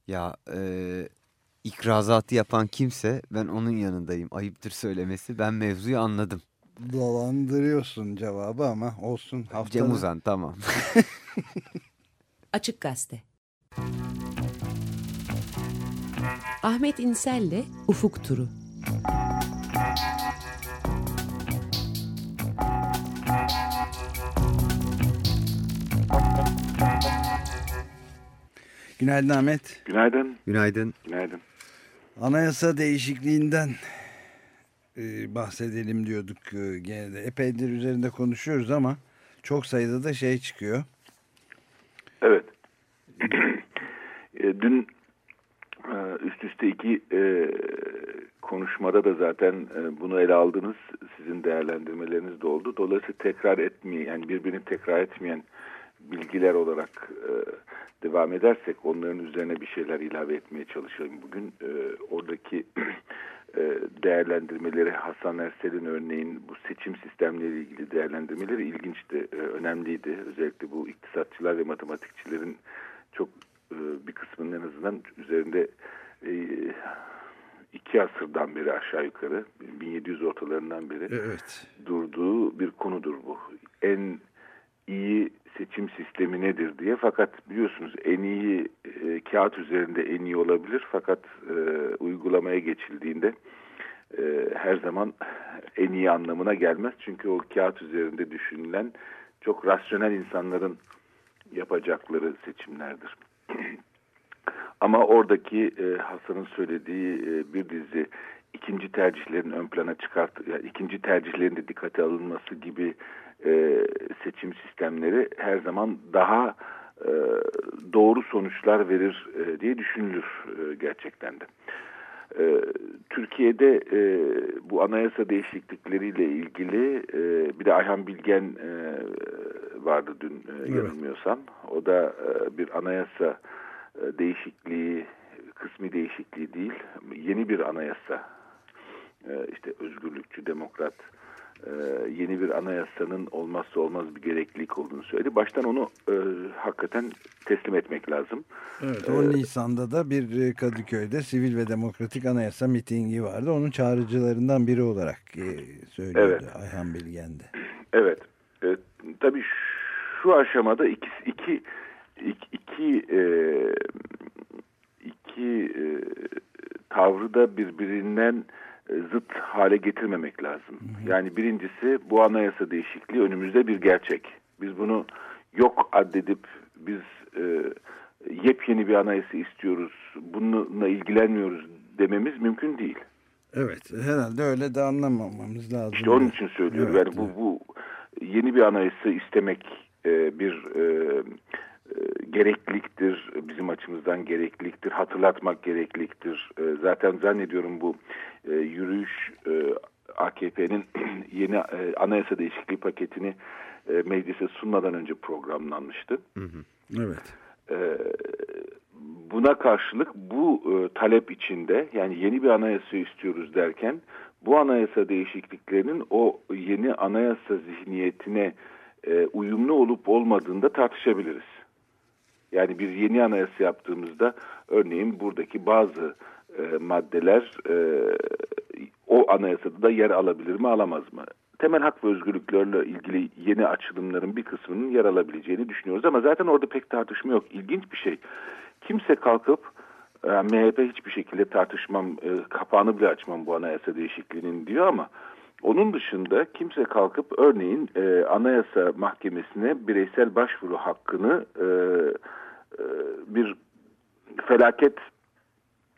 Ya e, ikrazatı yapan kimse ben onun yanındayım. Ayıptır söylemesi. Ben mevzuyu anladım. Dolandırıyorsun cevabı ama olsun. Haftada... Cem Uzan tamam. Açık Gazete. Ahmet İnsel'le Ufuk Turu. Günaydın Ahmet. Günaydın. Günaydın. Günaydın. Anayasa değişikliğinden e, bahsedelim diyorduk e, gene de. Epeydir üzerinde konuşuyoruz ama çok sayıda da şey çıkıyor. Evet. E, Dün üst üste iki e, konuşmada da zaten e, bunu ele aldınız. Sizin değerlendirmeleriniz de oldu. Dolayısıyla tekrar etmeyen, yani birbirini tekrar etmeyen bilgiler olarak e, devam edersek onların üzerine bir şeyler ilave etmeye çalışalım. Bugün e, oradaki e, değerlendirmeleri Hasan Ersel'in örneğin bu seçim sistemleriyle ilgili değerlendirmeleri ilginçti, e, önemliydi. Özellikle bu iktisatçılar ve matematikçilerin çok bir kısmının en azından üzerinde e, iki asırdan beri aşağı yukarı 1700 ortalarından beri Evet. durduğu bir konudur bu. En iyi seçim sistemi nedir diye fakat biliyorsunuz en iyi e, kağıt üzerinde en iyi olabilir fakat e, uygulamaya geçildiğinde e, her zaman en iyi anlamına gelmez. Çünkü o kağıt üzerinde düşünülen çok rasyonel insanların yapacakları seçimlerdir. Ama oradaki e, Hasan'ın söylediği e, bir dizi ikinci tercihlerin ön plana çıkart, yani ikinci tercihlerin de dikkate alınması gibi e, seçim sistemleri her zaman daha e, doğru sonuçlar verir e, diye düşünülür e, gerçekten de. E, Türkiye'de e, bu anayasa değişiklikleriyle ilgili e, bir de Ayhan Bilgen e, vardı dün e, evet. yanılmıyorsam. O da e, bir anayasa e, değişikliği, kısmi değişikliği değil, yeni bir anayasa, e, işte özgürlükçü, demokrat, e, yeni bir anayasanın olmazsa olmaz bir gereklilik olduğunu söyledi. Baştan onu hakikaten teslim etmek lazım. Evet, 10 Nisan'da da bir Kadıköy'de sivil ve demokratik anayasa mitingi vardı. Onun çağrıcılarından biri olarak söylüyordu evet. Ayhan Bilgen'de. Evet, e, tabii şu aşamada iki, iki iki, iki, e, iki e, tavrı da birbirinden e, zıt hale getirmemek lazım. Yani birincisi bu anayasa değişikliği önümüzde bir gerçek. Biz bunu yok addedip biz e, yepyeni bir anayasa istiyoruz, bununla ilgilenmiyoruz dememiz mümkün değil. Evet, herhalde öyle de anlamamamız lazım. İşte onun için söylüyorum. Evet, yani bu, bu yeni bir anayasa istemek e, bir e, gerekliliktir. Bizim açımızdan gerekliliktir. Hatırlatmak gerekliliktir. E, zaten zannediyorum bu e, yürüyüş e, AKP'nin yeni e, anayasa değişikliği paketini e, meclise sunmadan önce programlanmıştı. Hı hı. Evet. E, buna karşılık bu e, talep içinde yani yeni bir anayasa istiyoruz derken bu anayasa değişikliklerinin o yeni anayasa zihniyetine e, uyumlu olup olmadığını da tartışabiliriz. Yani bir yeni anayasa yaptığımızda örneğin buradaki bazı e, maddeler e, o anayasada da yer alabilir mi alamaz mı? Temel hak ve özgürlüklerle ilgili yeni açılımların bir kısmının yer alabileceğini düşünüyoruz ama zaten orada pek tartışma yok. İlginç bir şey. Kimse kalkıp e, MHP hiçbir şekilde tartışmam, e, kapağını bile açmam bu anayasa değişikliğinin diyor ama onun dışında kimse kalkıp örneğin e, Anayasa Mahkemesi'ne bireysel başvuru hakkını e, e, bir felaket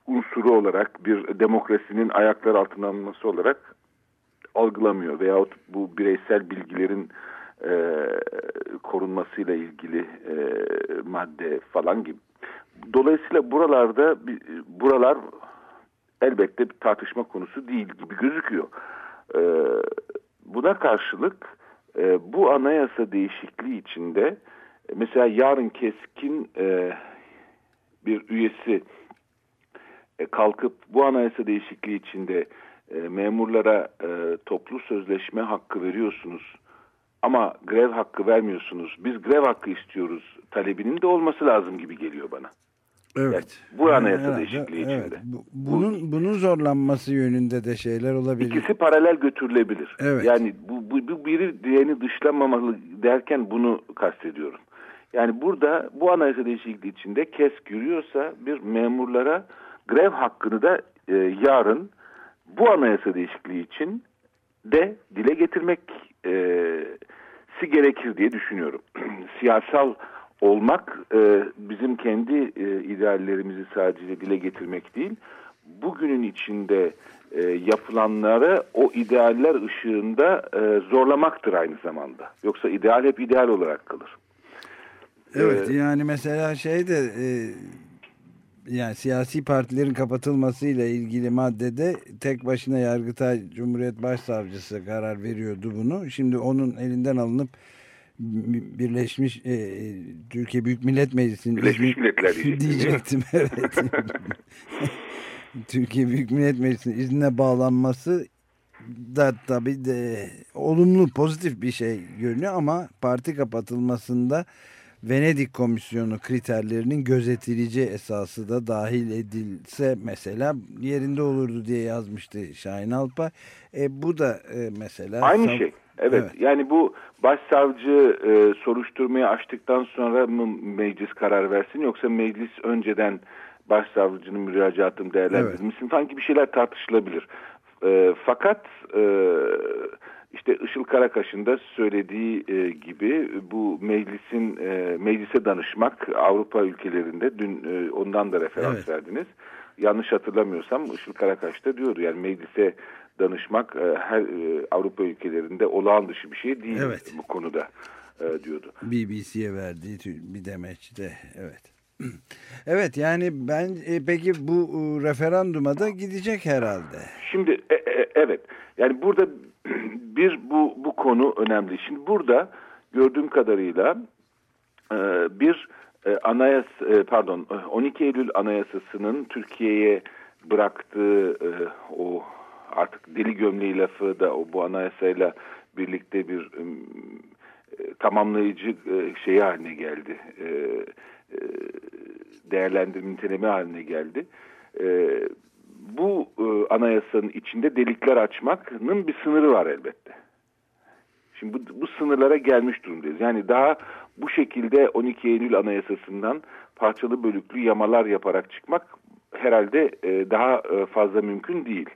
unsuru olarak bir demokrasinin ayaklar altına alınması olarak algılamıyor veyahut bu bireysel bilgilerin e, korunmasıyla ilgili e, madde falan gibi. Dolayısıyla buralarda buralar elbette bir tartışma konusu değil gibi gözüküyor. E, buna karşılık e, bu anayasa değişikliği içinde mesela yarın keskin e, bir üyesi e, kalkıp bu anayasa değişikliği içinde e, memurlara e, toplu sözleşme hakkı veriyorsunuz ama grev hakkı vermiyorsunuz. Biz grev hakkı istiyoruz talebinin de olması lazım gibi geliyor bana. Evet. Yani bu anayasa evet, değişikliği evet. içinde. Bunun bunun zorlanması yönünde de şeyler olabilir. İkisi paralel götürülebilir. Evet. Yani bu, bu, bu biri diğerini dışlamamalı derken bunu kastediyorum. Yani burada bu anayasa değişikliği içinde kes görüyorsa bir memurlara grev hakkını da e, yarın bu anayasa değişikliği için de dile getirmek e, si gerekir diye düşünüyorum. Siyasal olmak e, bizim kendi e, ideallerimizi sadece dile getirmek değil, bugünün içinde e, yapılanları o idealler ışığında e, zorlamaktır aynı zamanda. Yoksa ideal hep ideal olarak kalır. Evet ee, yani mesela şey de e, yani siyasi partilerin kapatılmasıyla ilgili maddede tek başına Yargıtay Cumhuriyet Başsavcısı karar veriyordu bunu. Şimdi onun elinden alınıp Birleşmiş e, e, Türkiye Büyük Millet Meclisi'nin Birleşmiş Milletler diyecektim evet. Türkiye Büyük Millet Meclisi'nin iznine bağlanması da tabii de olumlu pozitif bir şey görünüyor ama parti kapatılmasında Venedik Komisyonu kriterlerinin gözetilici esası da dahil edilse mesela yerinde olurdu diye yazmıştı Şahin Alpay. E, bu da e, mesela... Aynı şey. Evet, evet yani bu başsavcı e, soruşturmayı açtıktan sonra mı meclis karar versin yoksa meclis önceden başsavcının müracaatını değerlendirmesin evet. falan gibi şeyler tartışılabilir. E, fakat e, işte Işıl Karakaş'ın da söylediği e, gibi bu meclisin e, meclise danışmak Avrupa ülkelerinde dün e, ondan da referans Evet. verdiniz. Yanlış hatırlamıyorsam Işıl Karakaş da diyordu yani meclise danışmak e, her e, Avrupa ülkelerinde olağan dışı bir şey değil Evet. bu konuda e, diyordu. BBC'ye verdiği bir demeçte evet. Evet yani ben e, peki bu e, referanduma da gidecek herhalde. Şimdi e, e, evet yani burada bir bu bu konu önemli. Şimdi burada gördüğüm kadarıyla e, bir e, anayas e, pardon e, 12 Eylül Anayasası'nın Türkiye'ye bıraktığı e, o artık deli gömleği lafı da o bu anayasayla birlikte bir e, tamamlayıcı e, şeyi haline geldi. E, e, değerlendirme niteleme haline geldi. E, bu e, anayasanın içinde delikler açmanın bir sınırı var elbette. Şimdi bu, bu sınırlara gelmiş durumdayız. Yani daha bu şekilde 12 Eylül Anayasası'ndan parçalı bölüklü yamalar yaparak çıkmak herhalde daha fazla mümkün değil.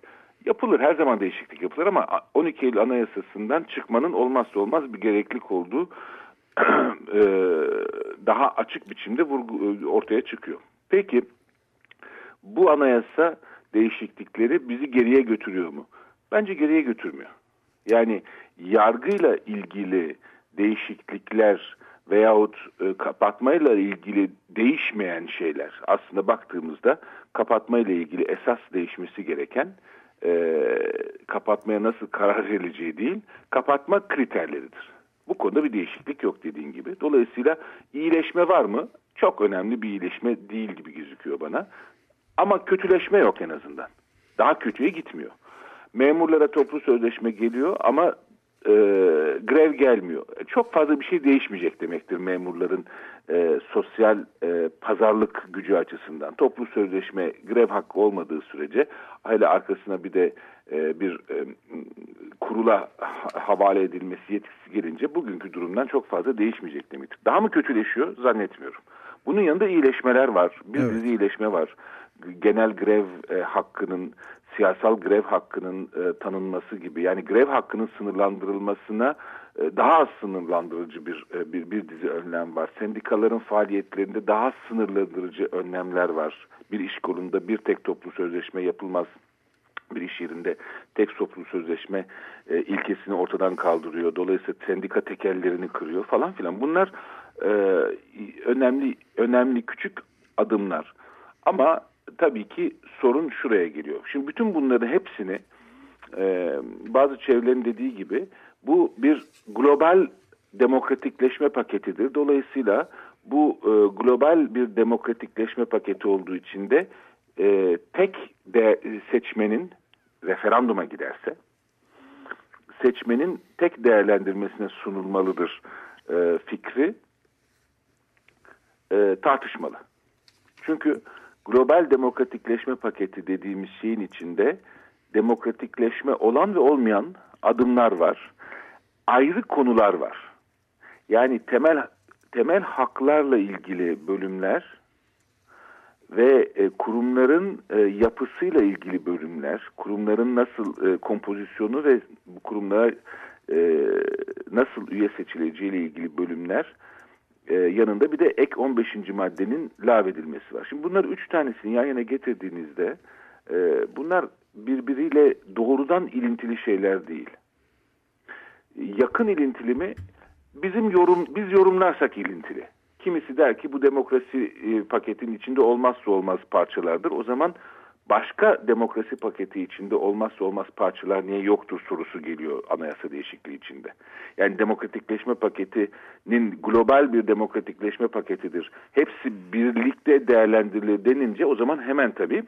Yapılır, her zaman değişiklik yapılır ama 12 Eylül Anayasası'ndan çıkmanın olmazsa olmaz bir gereklilik olduğu e, daha açık biçimde vurgu, e, ortaya çıkıyor. Peki bu anayasa değişiklikleri bizi geriye götürüyor mu? Bence geriye götürmüyor. Yani yargıyla ilgili değişiklikler veyahut e, kapatmayla ilgili değişmeyen şeyler aslında baktığımızda kapatmayla ilgili esas değişmesi gereken e, kapatmaya nasıl karar verileceği değil kapatma kriterleridir. Bu konuda bir değişiklik yok dediğin gibi. Dolayısıyla iyileşme var mı? Çok önemli bir iyileşme değil gibi gözüküyor bana. Ama kötüleşme yok en azından. Daha kötüye gitmiyor. Memurlara toplu sözleşme geliyor ama e, grev gelmiyor. Çok fazla bir şey değişmeyecek demektir memurların e, sosyal e, pazarlık gücü açısından. Toplu sözleşme grev hakkı olmadığı sürece hele arkasına bir de e, bir e, kurula havale edilmesi yetkisi gelince bugünkü durumdan çok fazla değişmeyecek demektir. Daha mı kötüleşiyor zannetmiyorum. Bunun yanında iyileşmeler var. Bir Evet. dizi iyileşme var. Genel grev e, hakkının, siyasal grev hakkının e, tanınması gibi. Yani grev hakkının sınırlandırılmasına e, daha az sınırlandırıcı bir, e, bir bir dizi önlem var. Sendikaların faaliyetlerinde daha sınırlandırıcı önlemler var. Bir iş kolunda bir tek toplu sözleşme yapılmaz bir iş yerinde tek toplu sözleşme e, ilkesini ortadan kaldırıyor. Dolayısıyla sendika tekellerini kırıyor falan filan. Bunlar e, önemli önemli küçük adımlar. Ama tabii ki sorun şuraya geliyor. Şimdi bütün bunların hepsini e, bazı çevrelerin dediği gibi bu bir global demokratikleşme paketidir. Dolayısıyla bu e, global bir demokratikleşme paketi olduğu için de e, tek de seçmenin referanduma giderse seçmenin tek değerlendirmesine sunulmalıdır e, fikri e, tartışmalı. Çünkü global demokratikleşme paketi dediğimiz şeyin içinde demokratikleşme olan ve olmayan adımlar var. Ayrı konular var. Yani temel temel haklarla ilgili bölümler ve e, kurumların e, yapısıyla ilgili bölümler, kurumların nasıl e, kompozisyonu ve bu kurumlara e, nasıl üye seçileceğiyle ilgili bölümler e, yanında bir de ek 15. maddenin lağvedilmesi var. Şimdi bunlar üç tanesini yan yana getirdiğinizde e, bunlar birbiriyle doğrudan ilintili şeyler değil. Yakın ilintili mi? Bizim yorum biz yorumlarsak ilintili. Kimisi der ki bu demokrasi e, paketin içinde olmazsa olmaz parçalardır. O zaman başka demokrasi paketi içinde olmazsa olmaz parçalar niye yoktur sorusu geliyor anayasa değişikliği içinde. Yani demokratikleşme paketinin global bir demokratikleşme paketidir. Hepsi birlikte değerlendirilir denince o zaman hemen tabii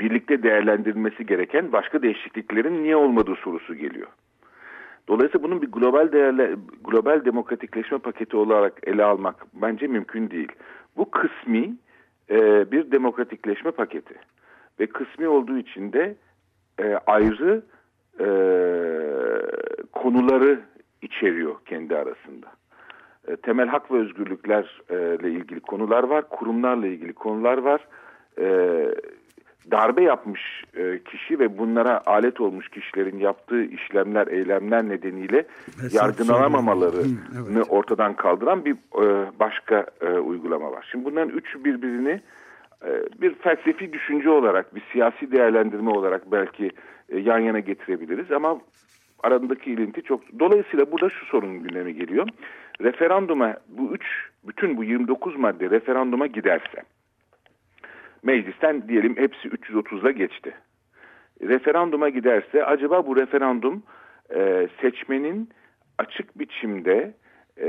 birlikte değerlendirilmesi gereken başka değişikliklerin niye olmadığı sorusu geliyor. Dolayısıyla bunun bir global değerle, global demokratikleşme paketi olarak ele almak bence mümkün değil. Bu kısmi e, bir demokratikleşme paketi ve kısmi olduğu için de e, ayrı e, konuları içeriyor kendi arasında. E, temel hak ve özgürlüklerle ilgili konular var, kurumlarla ilgili konular var. E, darbe yapmış e, kişi ve bunlara alet olmuş kişilerin yaptığı işlemler, eylemler nedeniyle yargılanamamalarını evet. ortadan kaldıran bir e, başka e, uygulama var. Şimdi bunların üçü birbirini e, bir felsefi düşünce olarak, bir siyasi değerlendirme olarak belki e, yan yana getirebiliriz ama arasındaki ilinti çok. Dolayısıyla burada şu sorun gündeme geliyor. Referanduma bu üç, bütün bu 29 madde referanduma giderse, meclisten diyelim hepsi 330'la geçti. Referanduma giderse acaba bu referandum e, seçmenin açık biçimde e,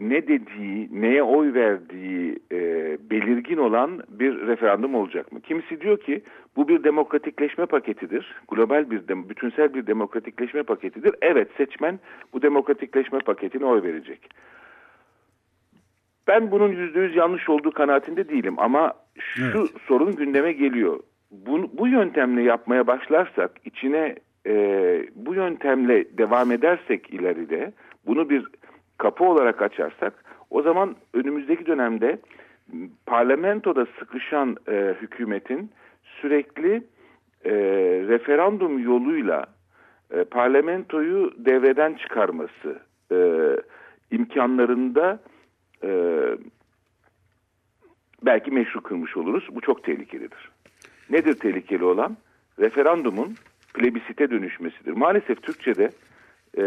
ne dediği, neye oy verdiği e, belirgin olan bir referandum olacak mı? Kimisi diyor ki bu bir demokratikleşme paketidir. Global bir, bütünsel bir demokratikleşme paketidir. Evet seçmen bu demokratikleşme paketine oy verecek. Ben bunun yüzde yüz yanlış olduğu kanaatinde değilim ama şu sorun gündeme geliyor. Bu, bu yöntemle yapmaya başlarsak içine e, bu yöntemle devam edersek ileride bunu bir kapı olarak açarsak o zaman önümüzdeki dönemde parlamentoda sıkışan e, hükümetin sürekli e, referandum yoluyla e, parlamentoyu devreden çıkarması e, imkanlarında e, belki meşru kılmış oluruz. Bu çok tehlikelidir. Nedir tehlikeli olan? Referandumun plebisite dönüşmesidir. Maalesef Türkçe'de e,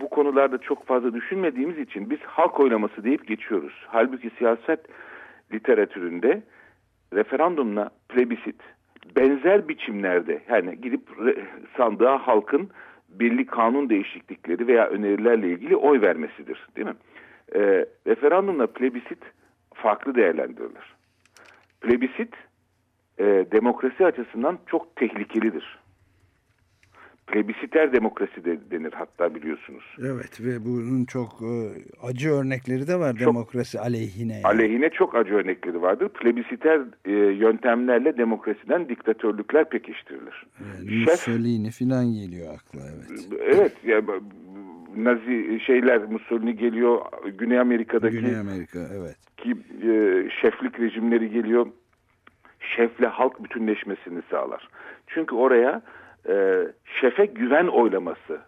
bu konularda çok fazla düşünmediğimiz için biz halk oylaması deyip geçiyoruz. Halbuki siyaset literatüründe referandumla plebisit benzer biçimlerde yani gidip sandığa halkın belli kanun değişiklikleri veya önerilerle ilgili oy vermesidir değil mi? E, referandumla plebisit farklı değerlendirilir. Plebisit e, demokrasi açısından çok tehlikelidir. Plebisiter demokrasi de denir hatta biliyorsunuz. Evet ve bunun çok e, acı örnekleri de var demokrasi aleyhine. yani. Aleyhine çok acı örnekleri vardır. Plebisiter e, yöntemlerle demokrasiden diktatörlükler pekiştirilir. Yani Şef- Mussolini filan geliyor akla evet. Evet, ya, Nazi şeyler Mussolini geliyor, Güney Amerika'daki Güney Amerika evet. ki e, şeflik rejimleri geliyor. Şefle halk bütünleşmesini sağlar. Çünkü oraya e, şefe güven oylaması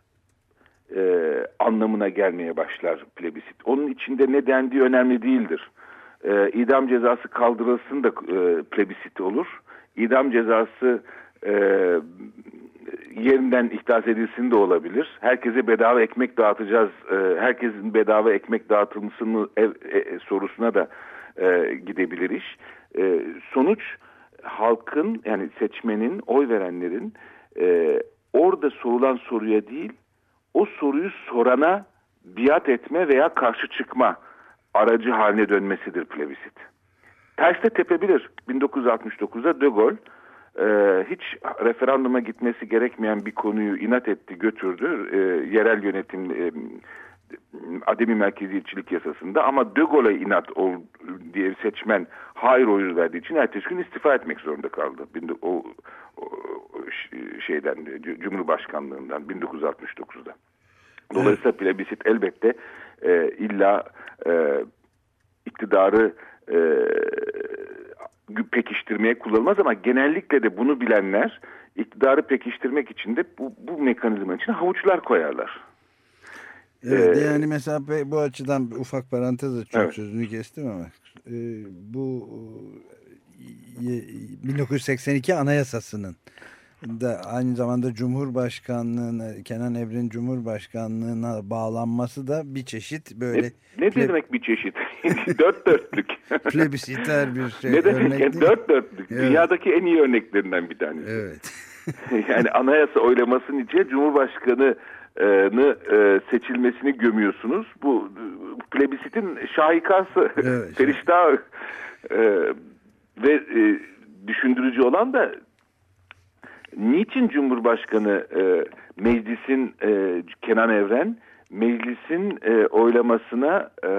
e, anlamına gelmeye başlar plebisit. Onun içinde ne dendiği önemli değildir. E, idam cezası kaldırılsın da e, plebisit olur. İdam cezası e, yerinden ihdas edilsin de olabilir. Herkese bedava ekmek dağıtacağız. E, herkesin bedava ekmek dağıtılmasını ev, e, sorusuna da e, gidebilir iş. E, sonuç halkın yani seçmenin, oy verenlerin e, orada sorulan soruya değil, o soruyu sorana biat etme veya karşı çıkma aracı haline dönmesidir plebisit. Terste tepebilir. 1969'da De Gaulle e, hiç referanduma gitmesi gerekmeyen bir konuyu inat etti, götürdü. E, yerel yönetim e, ademi merkeziyetçilik yasasında ama De Gaulle'a inat ol diye seçmen hayır oyu verdiği için ertesi gün istifa etmek zorunda kaldı. O, o şeyden Cumhurbaşkanlığından 1969'da. Dolayısıyla plebisit elbette e, illa e, iktidarı e, pekiştirmeye kullanılmaz ama genellikle de bunu bilenler iktidarı pekiştirmek için de bu, bu mekanizma için havuçlar koyarlar. Evet, Ee, yani mesela bu açıdan ufak parantez açıyorum Evet. sözünü kestim ama e, bu e, ye- 1982 Anayasası'nın da aynı zamanda Cumhurbaşkanlığına Kenan Evren Cumhurbaşkanlığına bağlanması da bir çeşit böyle Ne, ne demek bir çeşit? Dört dörtlük. plebisiter bir şey ne demek? Yani dört dörtlük. Evet. Dünyadaki en iyi örneklerinden bir tanesi. Evet. yani anayasa oylamasının içine Cumhurbaşkanı e, seçilmesini gömüyorsunuz. Bu e, plebisitin şahikası, Evet. periştahı E, ve e, düşündürücü olan da niçin Cumhurbaşkanı e, meclisin e, Kenan Evren meclisin e, oylamasına e,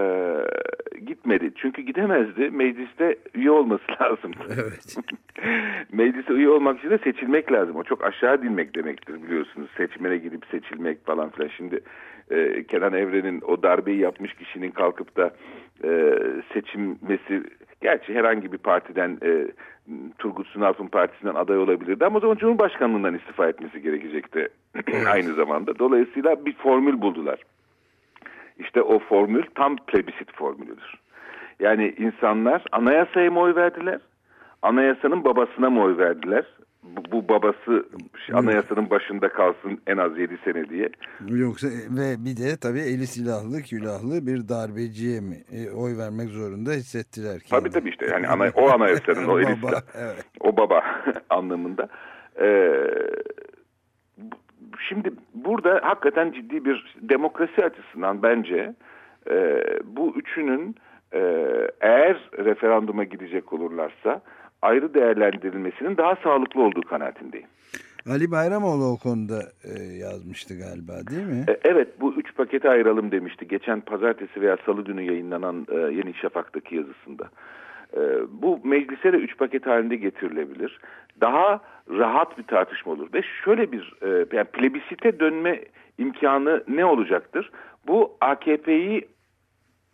gitmedi. Çünkü gidemezdi. Mecliste üye olması lazım. Evet. Meclise üye olmak için de seçilmek lazım. O çok aşağı dinmek demektir biliyorsunuz. Seçmene gidip seçilmek falan filan. Şimdi e, Kenan Evren'in o darbeyi yapmış kişinin kalkıp da e, seçilmesi Gerçi herhangi bir partiden e, Turgut Sunalp'ın partisinden aday olabilirdi ama o zaman Cumhurbaşkanlığından istifa etmesi gerekecekti aynı zamanda. Dolayısıyla bir formül buldular. İşte o formül tam plebisit formülüdür. Yani insanlar anayasaya mı oy verdiler? Anayasanın babasına mı oy verdiler? Bu, bu babası anayasanın başında kalsın en az 7 sene diye. Yoksa ve bir de tabii eli silahlı külahlı bir darbeciye mi e, oy vermek zorunda hissettiler ki. Tabii tabii işte yani ana, o anayasanın o eli silah, evet. o baba anlamında. Ee, şimdi burada hakikaten ciddi bir demokrasi açısından bence e, bu üçünün e, eğer referanduma gidecek olurlarsa ayrı değerlendirilmesinin daha sağlıklı olduğu kanaatindeyim. Ali Bayramoğlu o konuda e, yazmıştı galiba değil mi? E, evet bu üç pakete ayıralım demişti. Geçen pazartesi veya salı günü yayınlanan e, Yeni Şafak'taki yazısında. E, bu meclise de üç paket halinde getirilebilir. Daha rahat bir tartışma olur. Ve şöyle bir e, yani plebisite dönme imkanı ne olacaktır? Bu AKP'yi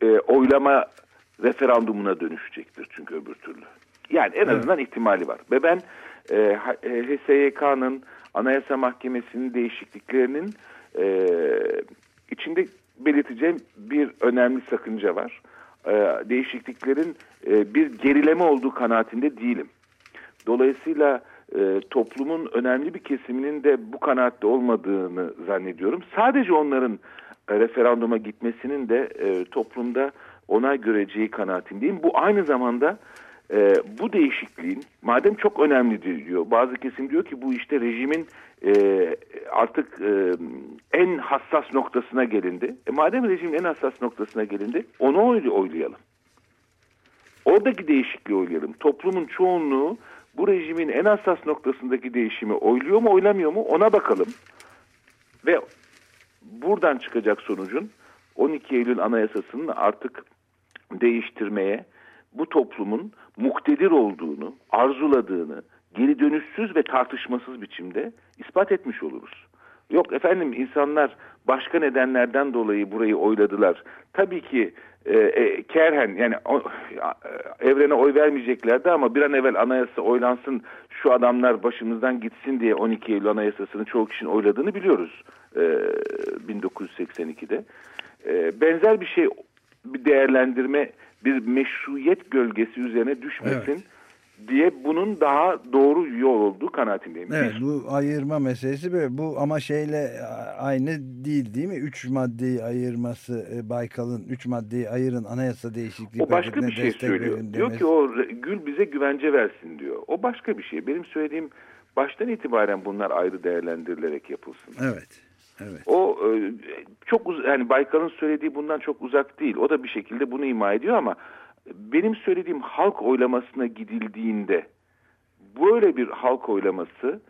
e, oylama referandumuna dönüşecektir çünkü öbür türlü. Yani en azından evet. ihtimali var. Ve ben e, HSYK'nın Anayasa Mahkemesi'nin değişikliklerinin e, içinde belirteceğim bir önemli sakınca var. E, değişikliklerin e, bir gerileme olduğu kanaatinde değilim. Dolayısıyla e, toplumun önemli bir kesiminin de bu kanaatte olmadığını zannediyorum. Sadece onların e, referanduma gitmesinin de e, toplumda onay göreceği kanaatindeyim. Bu aynı zamanda e, bu değişikliğin madem çok önemli diyor bazı kesim diyor ki bu işte rejimin e, artık e, en hassas noktasına gelindi. E, madem rejimin en hassas noktasına gelindi onu oy, oylayalım. Oradaki değişikliği oylayalım. Toplumun çoğunluğu bu rejimin en hassas noktasındaki değişimi oyluyor mu oylamıyor mu ona bakalım. Ve buradan çıkacak sonucun 12 Eylül Anayasası'nın artık değiştirmeye bu toplumun muktedir olduğunu, arzuladığını geri dönüşsüz ve tartışmasız biçimde ispat etmiş oluruz. Yok efendim insanlar başka nedenlerden dolayı burayı oyladılar. Tabii ki e, e, kerhen yani o, e, evrene oy vermeyeceklerdi ama bir an evvel anayasa oylansın şu adamlar başımızdan gitsin diye 12 Eylül anayasasını çoğu kişinin oyladığını biliyoruz e, 1982'de. E, benzer bir şey bir değerlendirme bir meşruiyet gölgesi üzerine düşmesin evet. diye bunun daha doğru yol olduğu kanaatindeyim. Evet bu ayırma meselesi böyle bu ama şeyle aynı değil değil mi? Üç maddeyi ayırması e, Baykal'ın üç maddeyi ayırın anayasa değişikliği O başka bir şey söylüyor. Diyor ki o gül bize güvence versin diyor. O başka bir şey. Benim söylediğim baştan itibaren bunlar ayrı değerlendirilerek yapılsın. Evet. Evet. O e, çok yani Baykal'ın söylediği bundan çok uzak değil. O da bir şekilde bunu ima ediyor ama benim söylediğim halk oylamasına gidildiğinde böyle bir halk oylaması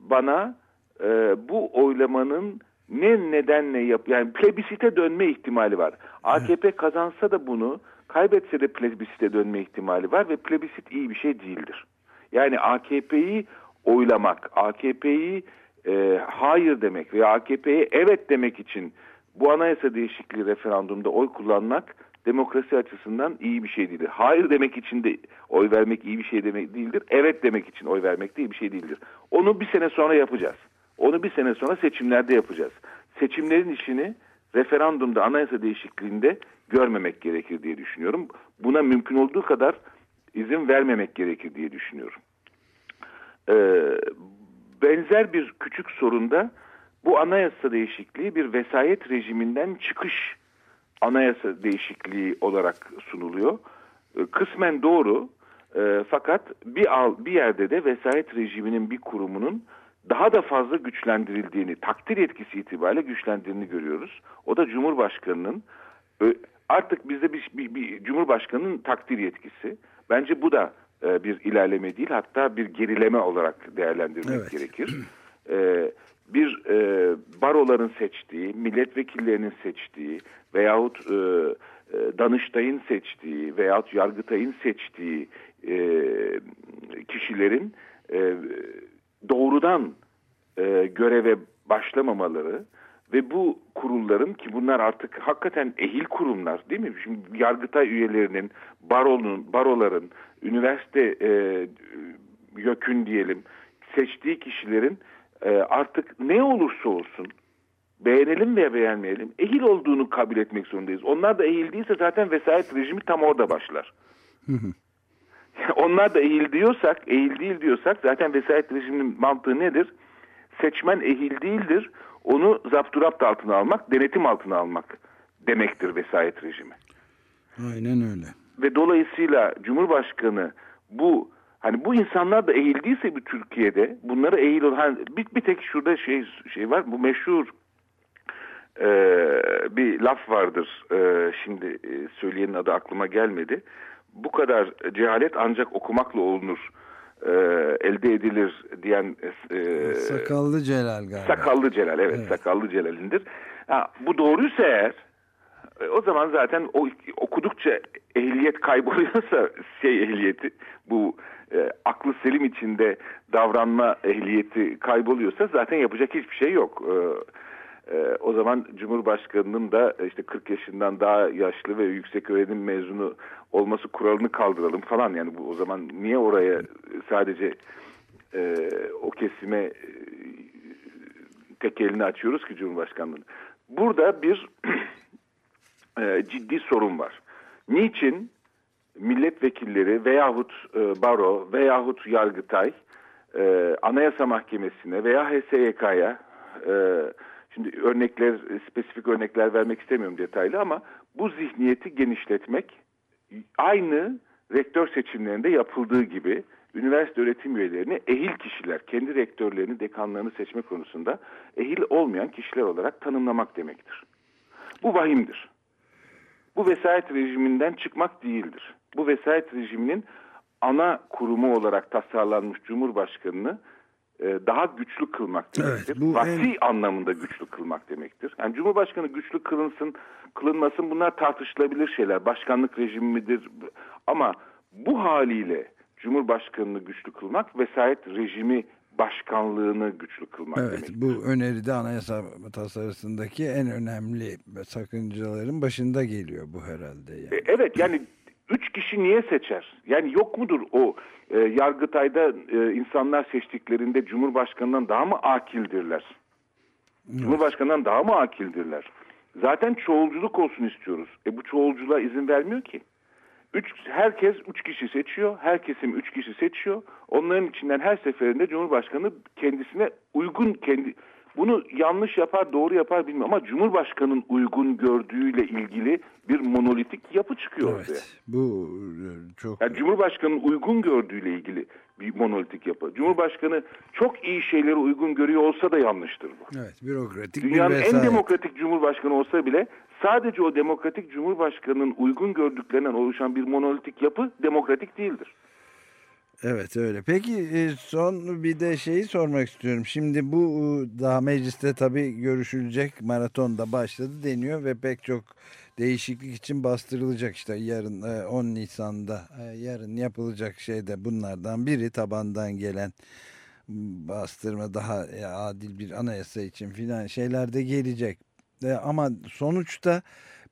bana e, bu oylamanın ne nedenle yap yani plebisite dönme ihtimali var. AKP kazansa da bunu kaybetse de plebisite dönme ihtimali var ve plebisit iyi bir şey değildir. Yani AKP'yi oylamak, AKP'yi e, hayır demek veya AKP'ye evet demek için bu anayasa değişikliği referandumda oy kullanmak demokrasi açısından iyi bir şey değildir. Hayır demek için de oy vermek iyi bir şey demek değildir. Evet demek için oy vermek de iyi bir şey değildir. Onu bir sene sonra yapacağız. Onu bir sene sonra seçimlerde yapacağız. Seçimlerin işini referandumda anayasa değişikliğinde görmemek gerekir diye düşünüyorum. Buna mümkün olduğu kadar izin vermemek gerekir diye düşünüyorum. Ee, benzer bir küçük sorunda bu anayasa değişikliği bir vesayet rejiminden çıkış anayasa değişikliği olarak sunuluyor. Ee, kısmen doğru e, fakat bir, bir yerde de vesayet rejiminin bir kurumunun daha da fazla güçlendirildiğini, takdir etkisi itibariyle güçlendiğini görüyoruz. O da Cumhurbaşkanı'nın artık bizde bir, bir, bir Cumhurbaşkanı'nın takdir yetkisi. Bence bu da e, bir ilerleme değil hatta bir gerileme olarak değerlendirmek evet. gerekir. E, bir e, baroların seçtiği, milletvekillerinin seçtiği veyahut e, Danıştay'ın seçtiği veyahut Yargıtay'ın seçtiği e, kişilerin e, doğrudan e, göreve başlamamaları Ve bu kurulların ki bunlar artık hakikaten ehil kurumlar değil mi? Şimdi Yargıtay üyelerinin, baronun, baroların, üniversite e, YÖK'ün diyelim seçtiği kişilerin e, artık ne olursa olsun beğenelim veya beğenmeyelim ehil olduğunu kabul etmek zorundayız. Onlar da ehil değilse zaten vesayet rejimi tam orada başlar. Onlar da ehil diyorsak, ehil değil diyorsak zaten vesayet rejiminin mantığı nedir? Seçmen ehil değildir. Onu zapturapt altına almak, denetim altına almak demektir vesayet rejimi. Aynen öyle. Ve dolayısıyla Cumhurbaşkanı bu hani bu insanlar da ehil değilse bir Türkiye'de bunlara ehil olan hani bir, bir tek şurada şey şey var bu meşhur e, bir laf vardır e, şimdi e, söyleyenin adı aklıma gelmedi bu kadar cehalet ancak okumakla olunur e, elde edilir diyen e, Sakallı Celal galiba. Sakallı Celal evet, evet. Sakallı Celal'indir. Ha, bu doğruysa eğer e, o zaman zaten o okudukça ehliyet kayboluyorsa şey ehliyeti bu e, aklı selim içinde davranma ehliyeti kayboluyorsa zaten yapacak hiçbir şey yok. E, e, o zaman Cumhurbaşkanı'nın da işte 40 yaşından daha yaşlı ve yüksek öğrenim mezunu olması kuralını kaldıralım falan yani bu o zaman niye oraya sadece e, o kesime e, tek elini açıyoruz ki Cumhurbaşkanlığı'nın. Burada bir e, ciddi sorun var. Niçin milletvekilleri veyahut e, baro veyahut yargıtay e, anayasa mahkemesine veya HSYK'ya e, şimdi örnekler spesifik örnekler vermek istemiyorum detaylı ama bu zihniyeti genişletmek aynı rektör seçimlerinde yapıldığı gibi üniversite öğretim üyelerini ehil kişiler, kendi rektörlerini, dekanlarını seçme konusunda ehil olmayan kişiler olarak tanımlamak demektir. Bu vahimdir. Bu vesayet rejiminden çıkmak değildir. Bu vesayet rejiminin ana kurumu olarak tasarlanmış Cumhurbaşkanı'nı e, daha güçlü kılmak demektir. Evet, bu Vasi en... anlamında güçlü kılmak demektir. Yani Cumhurbaşkanı güçlü kılınsın, kılınmasın bunlar tartışılabilir şeyler. Başkanlık rejimi midir? Ama bu haliyle Cumhurbaşkanını güçlü kılmak vesayet rejimi başkanlığını güçlü kılmak evet, demektir. Bu öneride anayasa tasarısındaki en önemli sakıncaların başında geliyor bu herhalde. Yani. E, evet yani üç kişi niye seçer? Yani yok mudur o e, Yargıtay'da e, insanlar seçtiklerinde Cumhurbaşkanı'ndan daha mı akildirler? Evet. Cumhurbaşkanı'ndan daha mı akildirler? Zaten çoğulculuk olsun istiyoruz. E bu çoğulculuğa izin vermiyor ki. Üç, herkes üç kişi seçiyor. Her kesim üç kişi seçiyor. Onların içinden her seferinde Cumhurbaşkanı kendisine uygun kendi bunu yanlış yapar, doğru yapar bilmiyorum ama Cumhurbaşkanı'nın uygun gördüğüyle ilgili bir monolitik yapı çıkıyor evet. Bu e, çok... Yani Cumhurbaşkanı'nın uygun gördüğüyle ilgili bir monolitik yapı. Cumhurbaşkanı çok iyi şeyleri uygun görüyor olsa da yanlıştır bu. Evet, bürokratik Dünyanın bir en demokratik Cumhurbaşkanı olsa bile sadece o demokratik Cumhurbaşkanı'nın uygun gördüklerinden oluşan bir monolitik yapı demokratik değildir. Evet öyle. Peki e, son bir de şeyi sormak istiyorum. Şimdi bu e, daha mecliste tabii görüşülecek maratonda başladı deniyor ve pek çok değişiklik için bastırılacak işte yarın 10 e, Nisan'da yarın yapılacak şey de bunlardan biri tabandan gelen bastırma daha adil bir anayasa için filan şeyler de gelecek. Ama sonuçta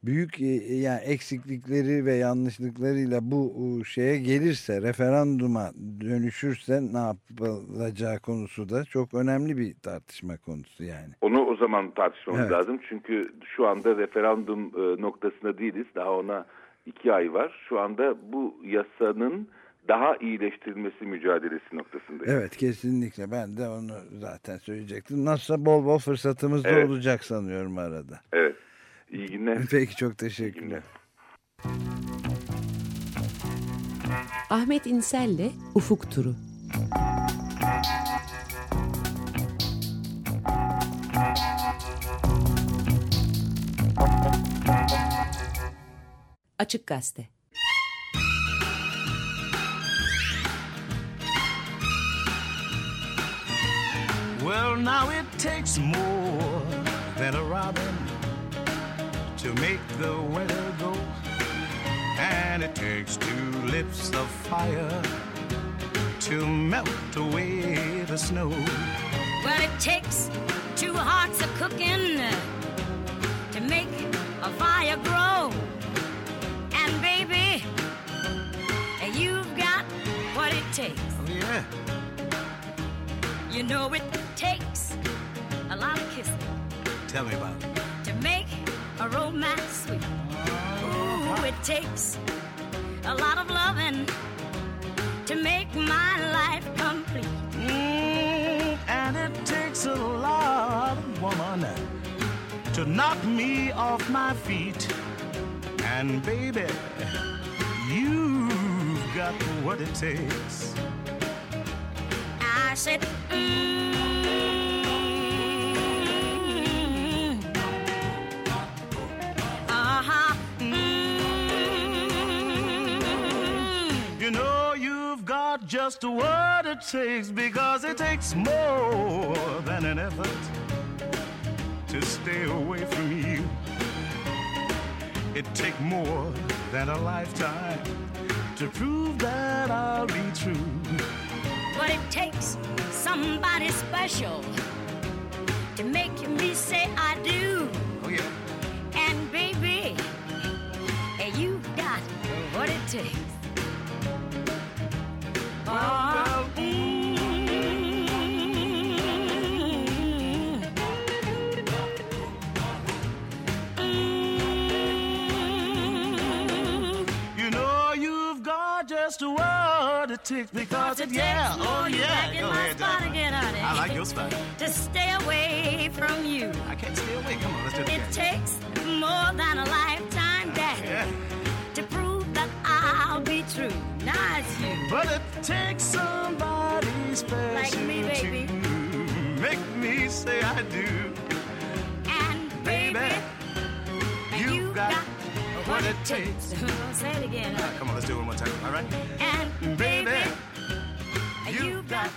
büyük e, e, yani eksiklikleri ve yanlışlıklarıyla bu şeye gelirse referanduma dönüşürse ne yapılacağı konusu da çok önemli bir tartışma konusu yani. Onu o zaman tartışmamız evet. lazım çünkü şu anda referandum e, noktasında değiliz daha ona iki ay var. Şu anda bu yasanın daha iyileştirilmesi mücadelesi noktasındayız. Evet kesinlikle ben de onu zaten söyleyecektim. Nasılsa bol bol fırsatımız evet. da olacak sanıyorum arada. Evet. İyi günler. Peki çok teşekkürler. Ahmet İnsel'le Ufuk Turu. Açık Gazete Well now it takes more than a robin to make the weather go. And it takes two lips of fire to melt away the snow. Well, it takes two hearts of cooking to make a fire grow. And baby, you've got what it takes. Oh, yeah. You know it takes a lot of kissing Tell me about it. A romance sweet. Ooh, it takes a lot of loving to make my life complete. Mm, and it takes a lot, of woman, to knock me off my feet. And baby, you've got what it takes. I said, mm, just what it takes because it takes more than an effort to stay away from you. It takes more than a lifetime to prove that I'll be true. But it takes somebody special to make me say I do. Oh yeah. And baby, you got what it takes. Because it, yeah, oh yeah. back in Go my ahead, spot Diana. again, honey. I like your spot. To stay away from you. I can't stay away. Come on, let's do it It again. takes more than a lifetime, Daddy, Yeah. to prove that I'll be true. But it takes somebody special Like me, baby. to make me say I do. And baby, Baby, you got, got what it takes. Say it again. Ah, come on, let's do it one more time. All right. And baby, Baby, you got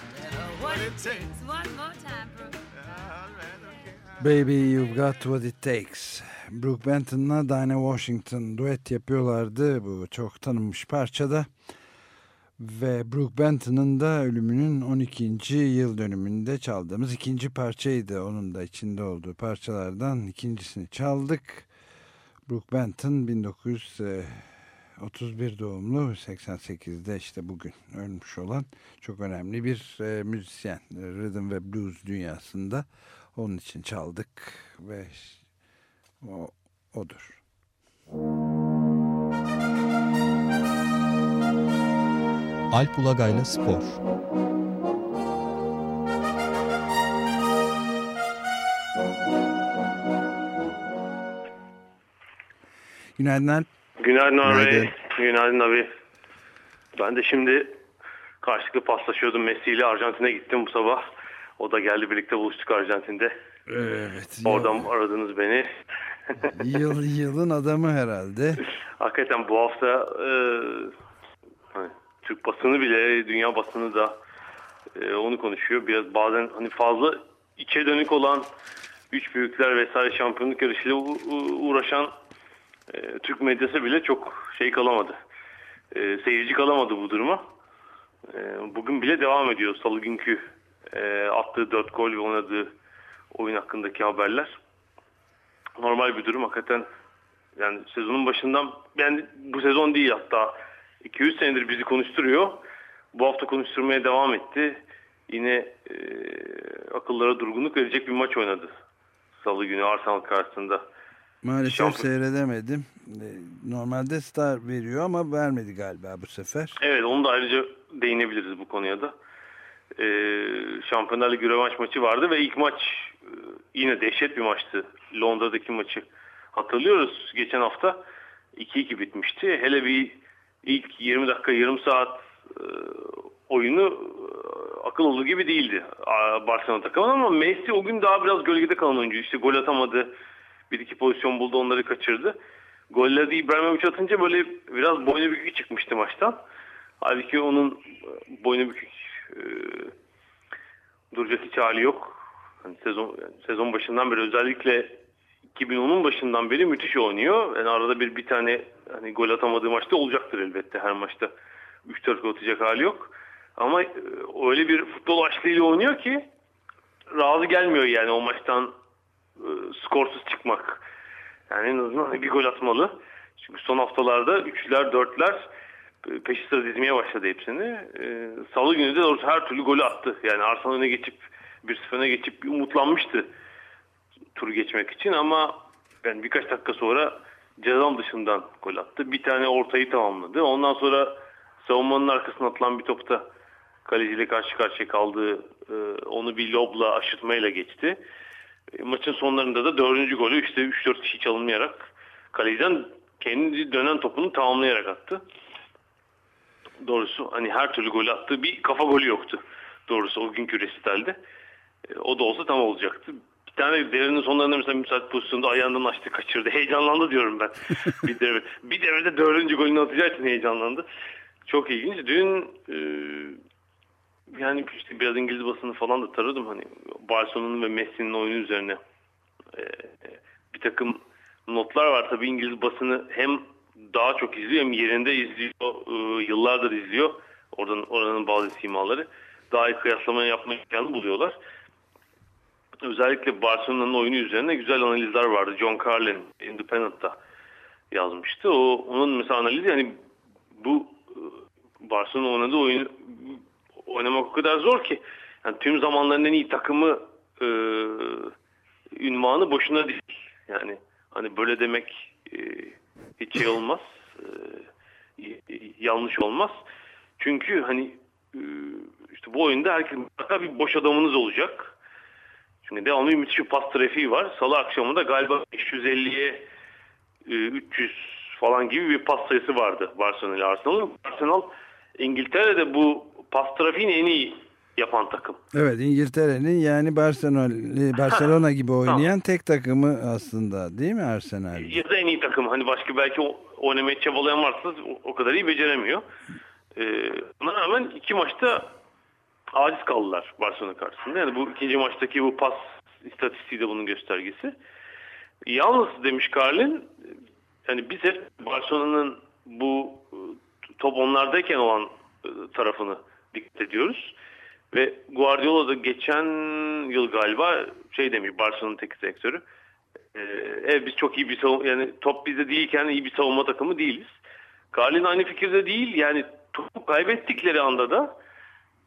what it takes. One more time, right, okay. Baby You've Got What It Takes. Brooke Benton'la Dinah Washington duet yapıyorlardı bu çok tanınmış parçada. Ve Brooke Benton'ın da ölümünün 12. yıl dönümünde çaldığımız ikinci parçaydı. Onun da içinde olduğu parçalardan ikincisini çaldık. Brooke Benton 1931 doğumlu 88'de işte bugün ölmüş olan çok önemli bir e, müzisyen. Rhythm ve blues dünyasında. Onun için çaldık ve o odur. Alp Ulagay'la Spor Günaydın Alp. Günaydın abi. Günaydın. Günaydın abi. Ben de şimdi karşılıklı paslaşıyordum. Messi ile Arjantin'e gittim bu sabah. O da geldi birlikte buluştuk Arjantin'de. Evet. Oradan aradınız beni. Yıl, yılın adamı herhalde. Hakikaten bu hafta e, hani Türk basını bile dünya basını da e, onu konuşuyor. Biraz bazen hani fazla içe dönük olan üç büyükler vesaire şampiyonluk yarışıyla uğraşan e, Türk medyası bile çok şey kalamadı. E, seyirci kalamadı bu duruma. E, bugün bile devam ediyor salı günkü e, attığı dört gol ve oynadığı oyun hakkındaki haberler. Normal bir durum hakikaten yani sezonun başından yani bu sezon değil hatta 200 senedir bizi konuşturuyor. Bu hafta konuşturmaya devam etti. Yine e, akıllara durgunluk verecek bir maç oynadı. Salı günü Arsenal karşısında. Maalesef Şampiyon- seyredemedim. E, Normalde Star veriyor ama vermedi galiba bu sefer. Evet onu da ayrıca değinebiliriz bu konuya da. E, Şampiyonlar Ligi rövanş maçı vardı ve ilk maç e, yine dehşet bir maçtı. Londra'daki maçı hatırlıyoruz geçen hafta 2-2 bitmişti. Hele bir ilk 20 dakika yarım saat e, oyunu e, akıl olduğu gibi değildi Barcelona takımı ama Messi o gün daha biraz gölgede kalan oyuncu. İşte gol atamadı. Bir iki pozisyon buldu onları kaçırdı. Golleri İbrahimovic atınca böyle biraz boynu bükük çıkmıştı maçtan. Halbuki onun e, boynu bükük duracak hiç hali yok. Hani sezon yani sezon başından beri özellikle 2010'un başından beri müthiş oynuyor. Yani arada bir bir tane hani gol atamadığı maçta olacaktır elbette her maçta. 3-4 gol atacak hali yok. Ama e, öyle bir futbol aşkıyla oynuyor ki razı gelmiyor yani o maçtan e, skorsuz çıkmak. Yani en azından bir gol atmalı. Çünkü son haftalarda üçler, dörtler e, peşi sıra dizmeye başladı hepsini. E, Salı günü de her türlü golü attı. Yani Arsenal öne geçip bir sıfırına geçip bir umutlanmıştı turu geçmek için ama yani birkaç dakika sonra cezam dışından gol attı. Bir tane ortayı tamamladı. Ondan sonra savunmanın arkasına atılan bir topta kaleciyle karşı karşıya kaldığı e, onu bir lobla aşırtmayla geçti. E, maçın sonlarında da dördüncü golü işte 3-4 kişi çalınmayarak kaleciden kendi dönen topunu tamamlayarak attı. Doğrusu hani her türlü golü attı. Bir kafa golü yoktu. Doğrusu o günkü resitalde. E, o da olsa tam olacaktı. Bir tane devrenin sonlarında mesela müsait pozisyonda ayağından açtı kaçırdı. Heyecanlandı diyorum ben. bir devre. Bir devrede dördüncü golünü atacağı için heyecanlandı. Çok ilginç. Dün e, yani işte biraz İngiliz basını falan da taradım. Hani Barcelona'nın ve Messi'nin oyunu üzerine e, bir takım notlar var. Tabii İngiliz basını hem daha çok izliyor hem yerinde izliyor. E, yıllardır izliyor. Oradan oranın bazı simaları. Daha iyi kıyaslama yapma imkanı buluyorlar. Özellikle Barcelona'nın oyunu üzerine güzel analizler vardı. John Carlin Independent'ta yazmıştı. O onun mesela analizi yani bu e, Barcelona oynadığı oyunu oynamak o kadar zor ki yani tüm zamanların en iyi takımı e, ünvanı boşuna değil. Yani hani böyle demek e, hiç şey olmaz. E, yanlış olmaz. Çünkü hani e, işte bu oyunda herkes bir boş adamınız olacak. Çünkü devamlı müthiş bir pas trafiği var. Salı akşamı da galiba 550'ye e, 300 falan gibi bir pas sayısı vardı Barcelona ile Arsenal'ın. Arsenal İngiltere'de bu pas trafiğini en iyi yapan takım. Evet İngiltere'nin yani Barcelona, Barcelona gibi oynayan tek takımı aslında değil mi Arsenal? Ya da en iyi takım. Hani başka belki oynamaya çabalayan varsa o kadar iyi beceremiyor. Ee, buna rağmen iki maçta aciz kaldılar Barcelona karşısında. Yani bu ikinci maçtaki bu pas istatistiği de bunun göstergesi. Yalnız demiş Carlin yani biz hep Barcelona'nın bu top onlardayken olan e, tarafını dikkat ediyoruz. Ve Guardiola da geçen yıl galiba şey demiş Barcelona'nın tek direktörü. Ee, evet biz çok iyi bir savunma yani top bizde değilken iyi bir savunma takımı değiliz. Carlin aynı fikirde değil. Yani topu kaybettikleri anda da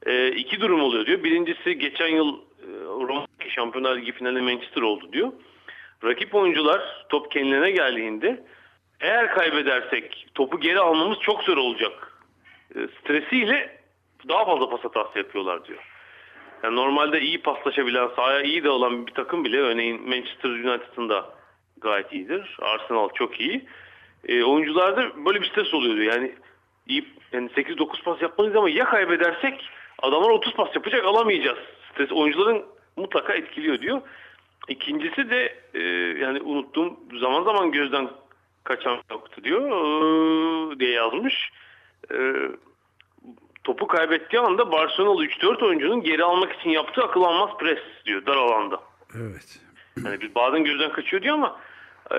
e, iki durum oluyor diyor. Birincisi geçen yıl e, Roma Şampiyonlar Ligi finali Manchester oldu diyor. Rakip oyuncular top kendilerine geldiğinde eğer kaybedersek topu geri almamız çok zor olacak. E, stresiyle daha fazla pas hatası yapıyorlar diyor. Yani normalde iyi paslaşabilen, sahaya iyi de olan bir takım bile örneğin Manchester United'ın da gayet iyidir. Arsenal çok iyi. E, oyuncularda böyle bir stres oluyor diyor. Yani iyi yani 8-9 pas yapmalıyız ama ya kaybedersek adamlar 30 pas yapacak alamayacağız. Stres oyuncuların mutlaka etkiliyor diyor. İkincisi de e, yani unuttuğum zaman zaman gözden kaçan nokta diyor e, diye yazmış. E, topu kaybettiği anda Barcelona'lı 3-4 oyuncunun geri almak için yaptığı akıl almaz pres diyor dar alanda. Evet. Yani biz bazen gözden kaçıyor diyor ama e,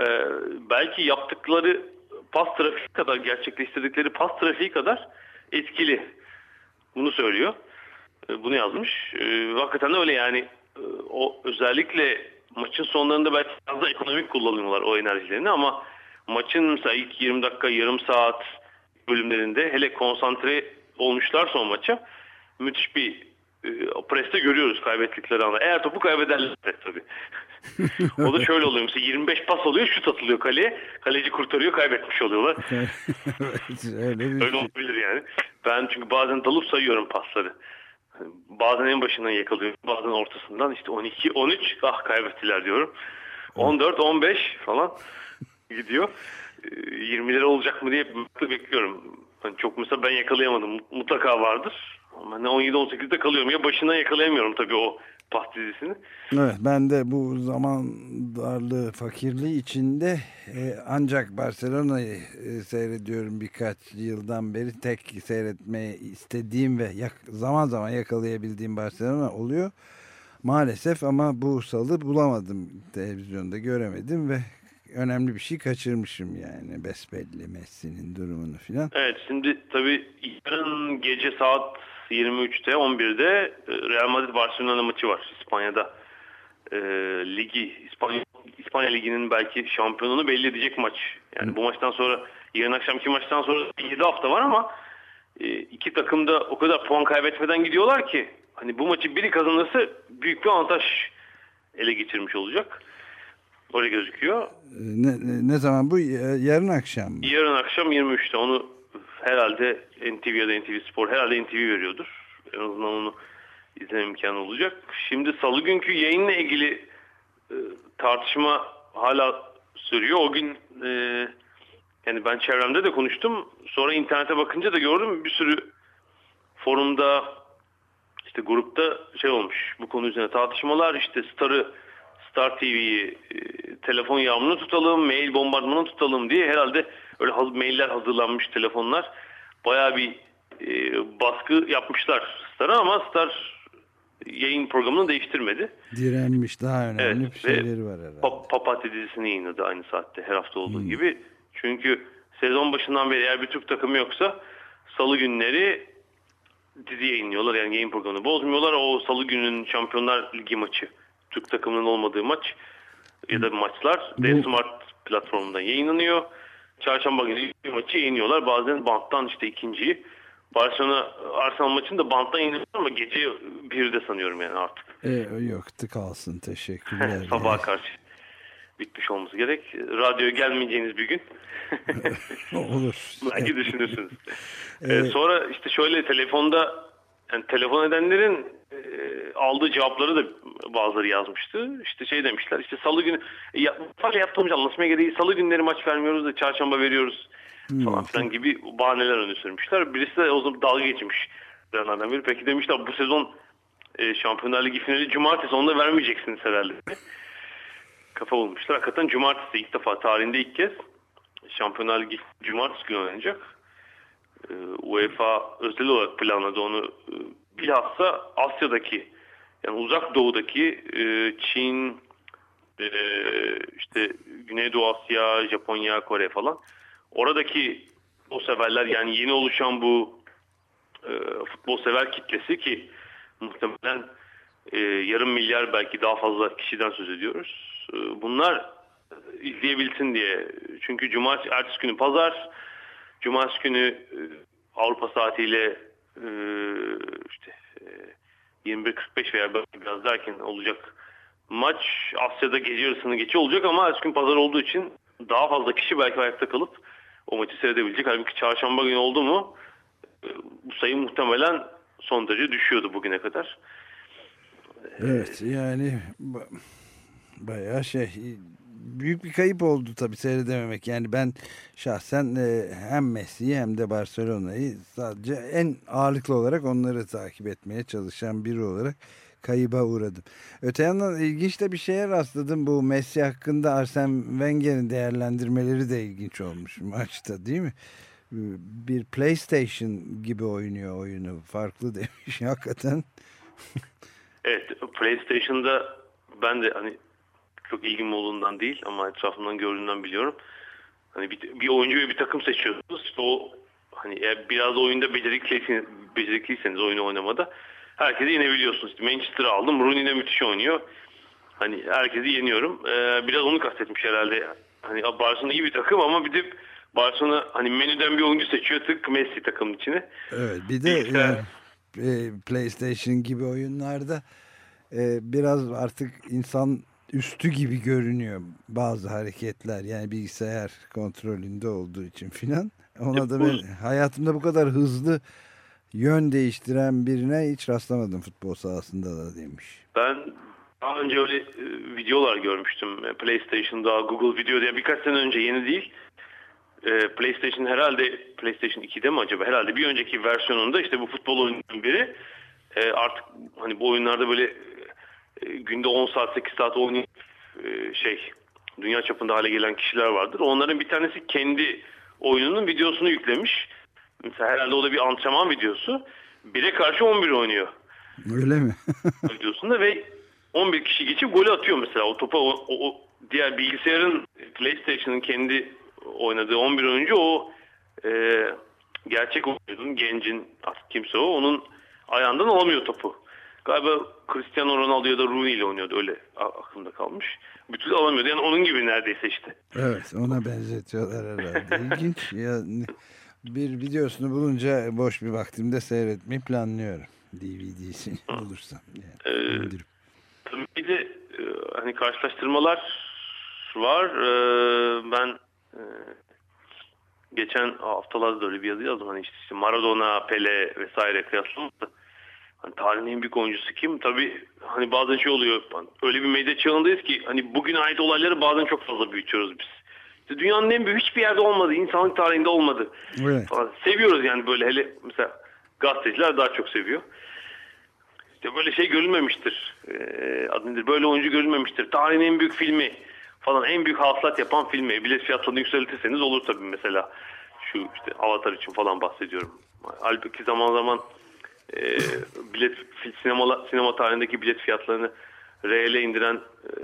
belki yaptıkları pas trafiği kadar gerçekleştirdikleri pas trafiği kadar etkili. Bunu söylüyor. Bunu yazmış. E, hakikaten öyle yani e, o özellikle maçın sonlarında belki biraz da ekonomik kullanıyorlar o enerjilerini ama maçın mesela ilk 20 dakika yarım saat bölümlerinde hele konsantre olmuşlar son maça müthiş bir e, preste görüyoruz kaybettikleri anda. Eğer topu kaybederlerse tabii. o da şöyle oluyor. Mesela 25 pas oluyor, şut atılıyor kaleye. Kaleci kurtarıyor, kaybetmiş oluyorlar. öyle, öyle şey. olabilir yani. Ben çünkü bazen dalıp sayıyorum pasları. Bazen en başından yakalıyorum. Bazen ortasından işte 12, 13 ah kaybettiler diyorum. 14, 15 falan gidiyor. 20 lira olacak mı diye bekliyorum. Hani çok mesela ben yakalayamadım. Mutlaka vardır. Ama ne 17-18'de kalıyorum. Ya başına yakalayamıyorum tabii o pas dizisini. Evet ben de bu zaman darlığı, fakirliği içinde e, ancak Barcelona'yı e, seyrediyorum birkaç yıldan beri. Tek seyretmeyi istediğim ve yak, zaman zaman yakalayabildiğim Barcelona oluyor. Maalesef ama bu salı bulamadım televizyonda göremedim ve önemli bir şey kaçırmışım yani besbelli Messi'nin durumunu filan. Evet şimdi tabii yarın gece saat 23'te 11'de e, Real Madrid Barcelona maçı var İspanya'da. E, ligi İspanya, İspanya Ligi'nin belki şampiyonunu belli edecek maç. Yani bu maçtan sonra yarın akşamki maçtan sonra 7 hafta var ama e, iki takım da o kadar puan kaybetmeden gidiyorlar ki hani bu maçı biri kazanırsa büyük bir avantaj ele geçirmiş olacak. Öyle gözüküyor. Ne, ne zaman bu? Yarın akşam mı? Yarın akşam 23'te onu herhalde NTV ya da NTV Spor herhalde NTV veriyordur. En azından onu izleme imkanı olacak. Şimdi salı günkü yayınla ilgili e, tartışma hala sürüyor. O gün e, yani ben çevremde de konuştum. Sonra internete bakınca da gördüm bir sürü forumda işte grupta şey olmuş bu konu üzerine tartışmalar işte Star'ı Star TV'yi e, telefon yağmurunu tutalım, mail bombardımanı tutalım diye herhalde öyle haz, mailler hazırlanmış telefonlar. Baya bir e, baskı yapmışlar Star'a ama Star yayın programını değiştirmedi. Direnmiş daha önemli Evet, bir şeyleri var herhalde. Pa Papatya dizisini yayınladı aynı saatte her hafta olduğu gibi. Çünkü sezon başından beri eğer bir Türk takımı yoksa salı günleri dizi yayınlıyorlar. Yani yayın programını bozmuyorlar. O salı günün Şampiyonlar Ligi maçı. Türk takımının olmadığı maç ya da maçlar D Smart platformundan yayınlanıyor. Çarşamba günü bir maçı yayınlıyorlar. Bazen banttan işte ikinciyi. Barcelona Arsenal maçını da banttan yayınlıyorlar ama gece bir de sanıyorum yani artık. E, yok kalsın teşekkürler. Sabaha karşı bitmiş olması gerek. Radyoya gelmeyeceğiniz bir gün. Olur. Belki düşünürsünüz. Ee, sonra işte şöyle telefonda yani telefon edenlerin e, aldığı cevapları da bazıları yazmıştı. İşte şey demişler işte salı günü ya, yaptığımız anlaşmaya gereği salı günleri maç vermiyoruz da çarşamba veriyoruz falan filan gibi bahaneler öne sürmüşler. Birisi de o zaman dalga geçmiş. Biri. Peki demişler bu sezon e, Şampiyonlar Ligi finali cumartesi onu da vermeyeceksiniz herhalde. Kafa bulmuşlar. Hakikaten cumartesi ilk defa tarihinde ilk kez Şampiyonlar Ligi cumartesi günü oynanacak. E, UEFA özel olarak planladı onu. E, bilhassa Asya'daki yani uzak doğudaki e, Çin, e, işte Güneydoğu Asya, Japonya, Kore falan. Oradaki o severler yani yeni oluşan bu e, futbol sever kitlesi ki muhtemelen e, yarım milyar belki daha fazla kişiden söz ediyoruz. E, bunlar izleyebilsin diye. Çünkü cumartesi ertesi günü pazar, cumartesi günü e, Avrupa saatiyle e, işte e, 21.45 veya biraz derken olacak maç Asya'da gece yarısını geçe olacak ama ertesi gün pazar olduğu için daha fazla kişi belki ayakta kalıp o maçı seyredebilecek. Halbuki çarşamba günü oldu mu e, bu sayı muhtemelen son derece düşüyordu bugüne kadar. Evet yani bayağı şey büyük bir kayıp oldu tabii seyredememek. Yani ben şahsen e, hem Messi'yi hem de Barcelona'yı sadece en ağırlıklı olarak onları takip etmeye çalışan biri olarak kayıba uğradım. Öte yandan ilginç de bir şeye rastladım. Bu Messi hakkında Arsene Wenger'in değerlendirmeleri de ilginç olmuş maçta değil mi? Bir PlayStation gibi oynuyor oyunu. Farklı demiş hakikaten. evet PlayStation'da ben de hani çok ilgim olduğundan değil ama etrafımdan gördüğümden biliyorum. Hani bir, bir oyuncu ve bir takım seçiyorsunuz. İşte o hani eğer biraz oyunda becerikliyseniz, becerikliyseniz oyunu oynamada herkesi yenebiliyorsunuz. İşte Manchester'ı aldım. Rooney de müthiş oynuyor. Hani herkesi yeniyorum. Ee, biraz onu kastetmiş herhalde. Hani Barcelona iyi bir takım ama bir de Barcelona hani menüden bir oyuncu seçiyor tık Messi takımın içine. Evet bir de e, PlayStation gibi oyunlarda e, biraz artık insan üstü gibi görünüyor bazı hareketler yani bilgisayar kontrolünde olduğu için filan. Ona da ben hayatımda bu kadar hızlı yön değiştiren birine hiç rastlamadım futbol sahasında da demiş. Ben daha önce öyle e, videolar görmüştüm. E, PlayStation'da Google Video diye birkaç sene önce yeni değil. E, PlayStation herhalde PlayStation 2'de mi acaba? Herhalde bir önceki versiyonunda işte bu futbol oyununun biri e, artık hani bu oyunlarda böyle e, günde 10 saat 8 saat oynayıp e, şey dünya çapında hale gelen kişiler vardır. Onların bir tanesi kendi oyununun videosunu yüklemiş. Mesela herhalde o da bir antrenman videosu. 1'e karşı 11 oynuyor. Öyle mi? videosunda ve 11 kişi geçip golü atıyor mesela. O topa o, o diğer bilgisayarın PlayStation'ın kendi oynadığı 11 oyuncu o e, gerçek oyuncunun gencin artık kimse o onun ayağından alamıyor topu. Galiba Cristiano Ronaldo ya da Rooney ile oynuyordu öyle aklımda kalmış. Bir türlü alamıyordu. Yani onun gibi neredeyse işte. Evet ona benzetiyorlar herhalde. İlginç. Ya, bir videosunu bulunca boş bir vaktimde seyretmeyi planlıyorum. DVD'sini bulursam. Yani, ee, tabii bir de e, hani karşılaştırmalar var. Ee, ben e, geçen haftalarda öyle bir yazı yazdım. Hani işte Maradona, Pele vesaire kıyaslamıştı. Hani tarihin en büyük oyuncusu kim? Tabii hani bazen şey oluyor. Öyle bir medya çağındayız ki hani bugüne ait olayları bazen çok fazla büyütüyoruz biz. İşte dünyanın en büyük hiçbir yerde olmadı. insanlık tarihinde olmadı. Evet. Falan. Seviyoruz yani böyle hele mesela gazeteciler daha çok seviyor. İşte böyle şey görülmemiştir. Ee, adı? Böyle oyuncu görülmemiştir. Tarihin en büyük filmi falan en büyük hasılat yapan filmi. Bilet fiyatlarını yükseltirseniz olur tabii mesela. Şu işte Avatar için falan bahsediyorum. Halbuki zaman zaman e, bilet sinema, sinema tarihindeki bilet fiyatlarını reale indiren e,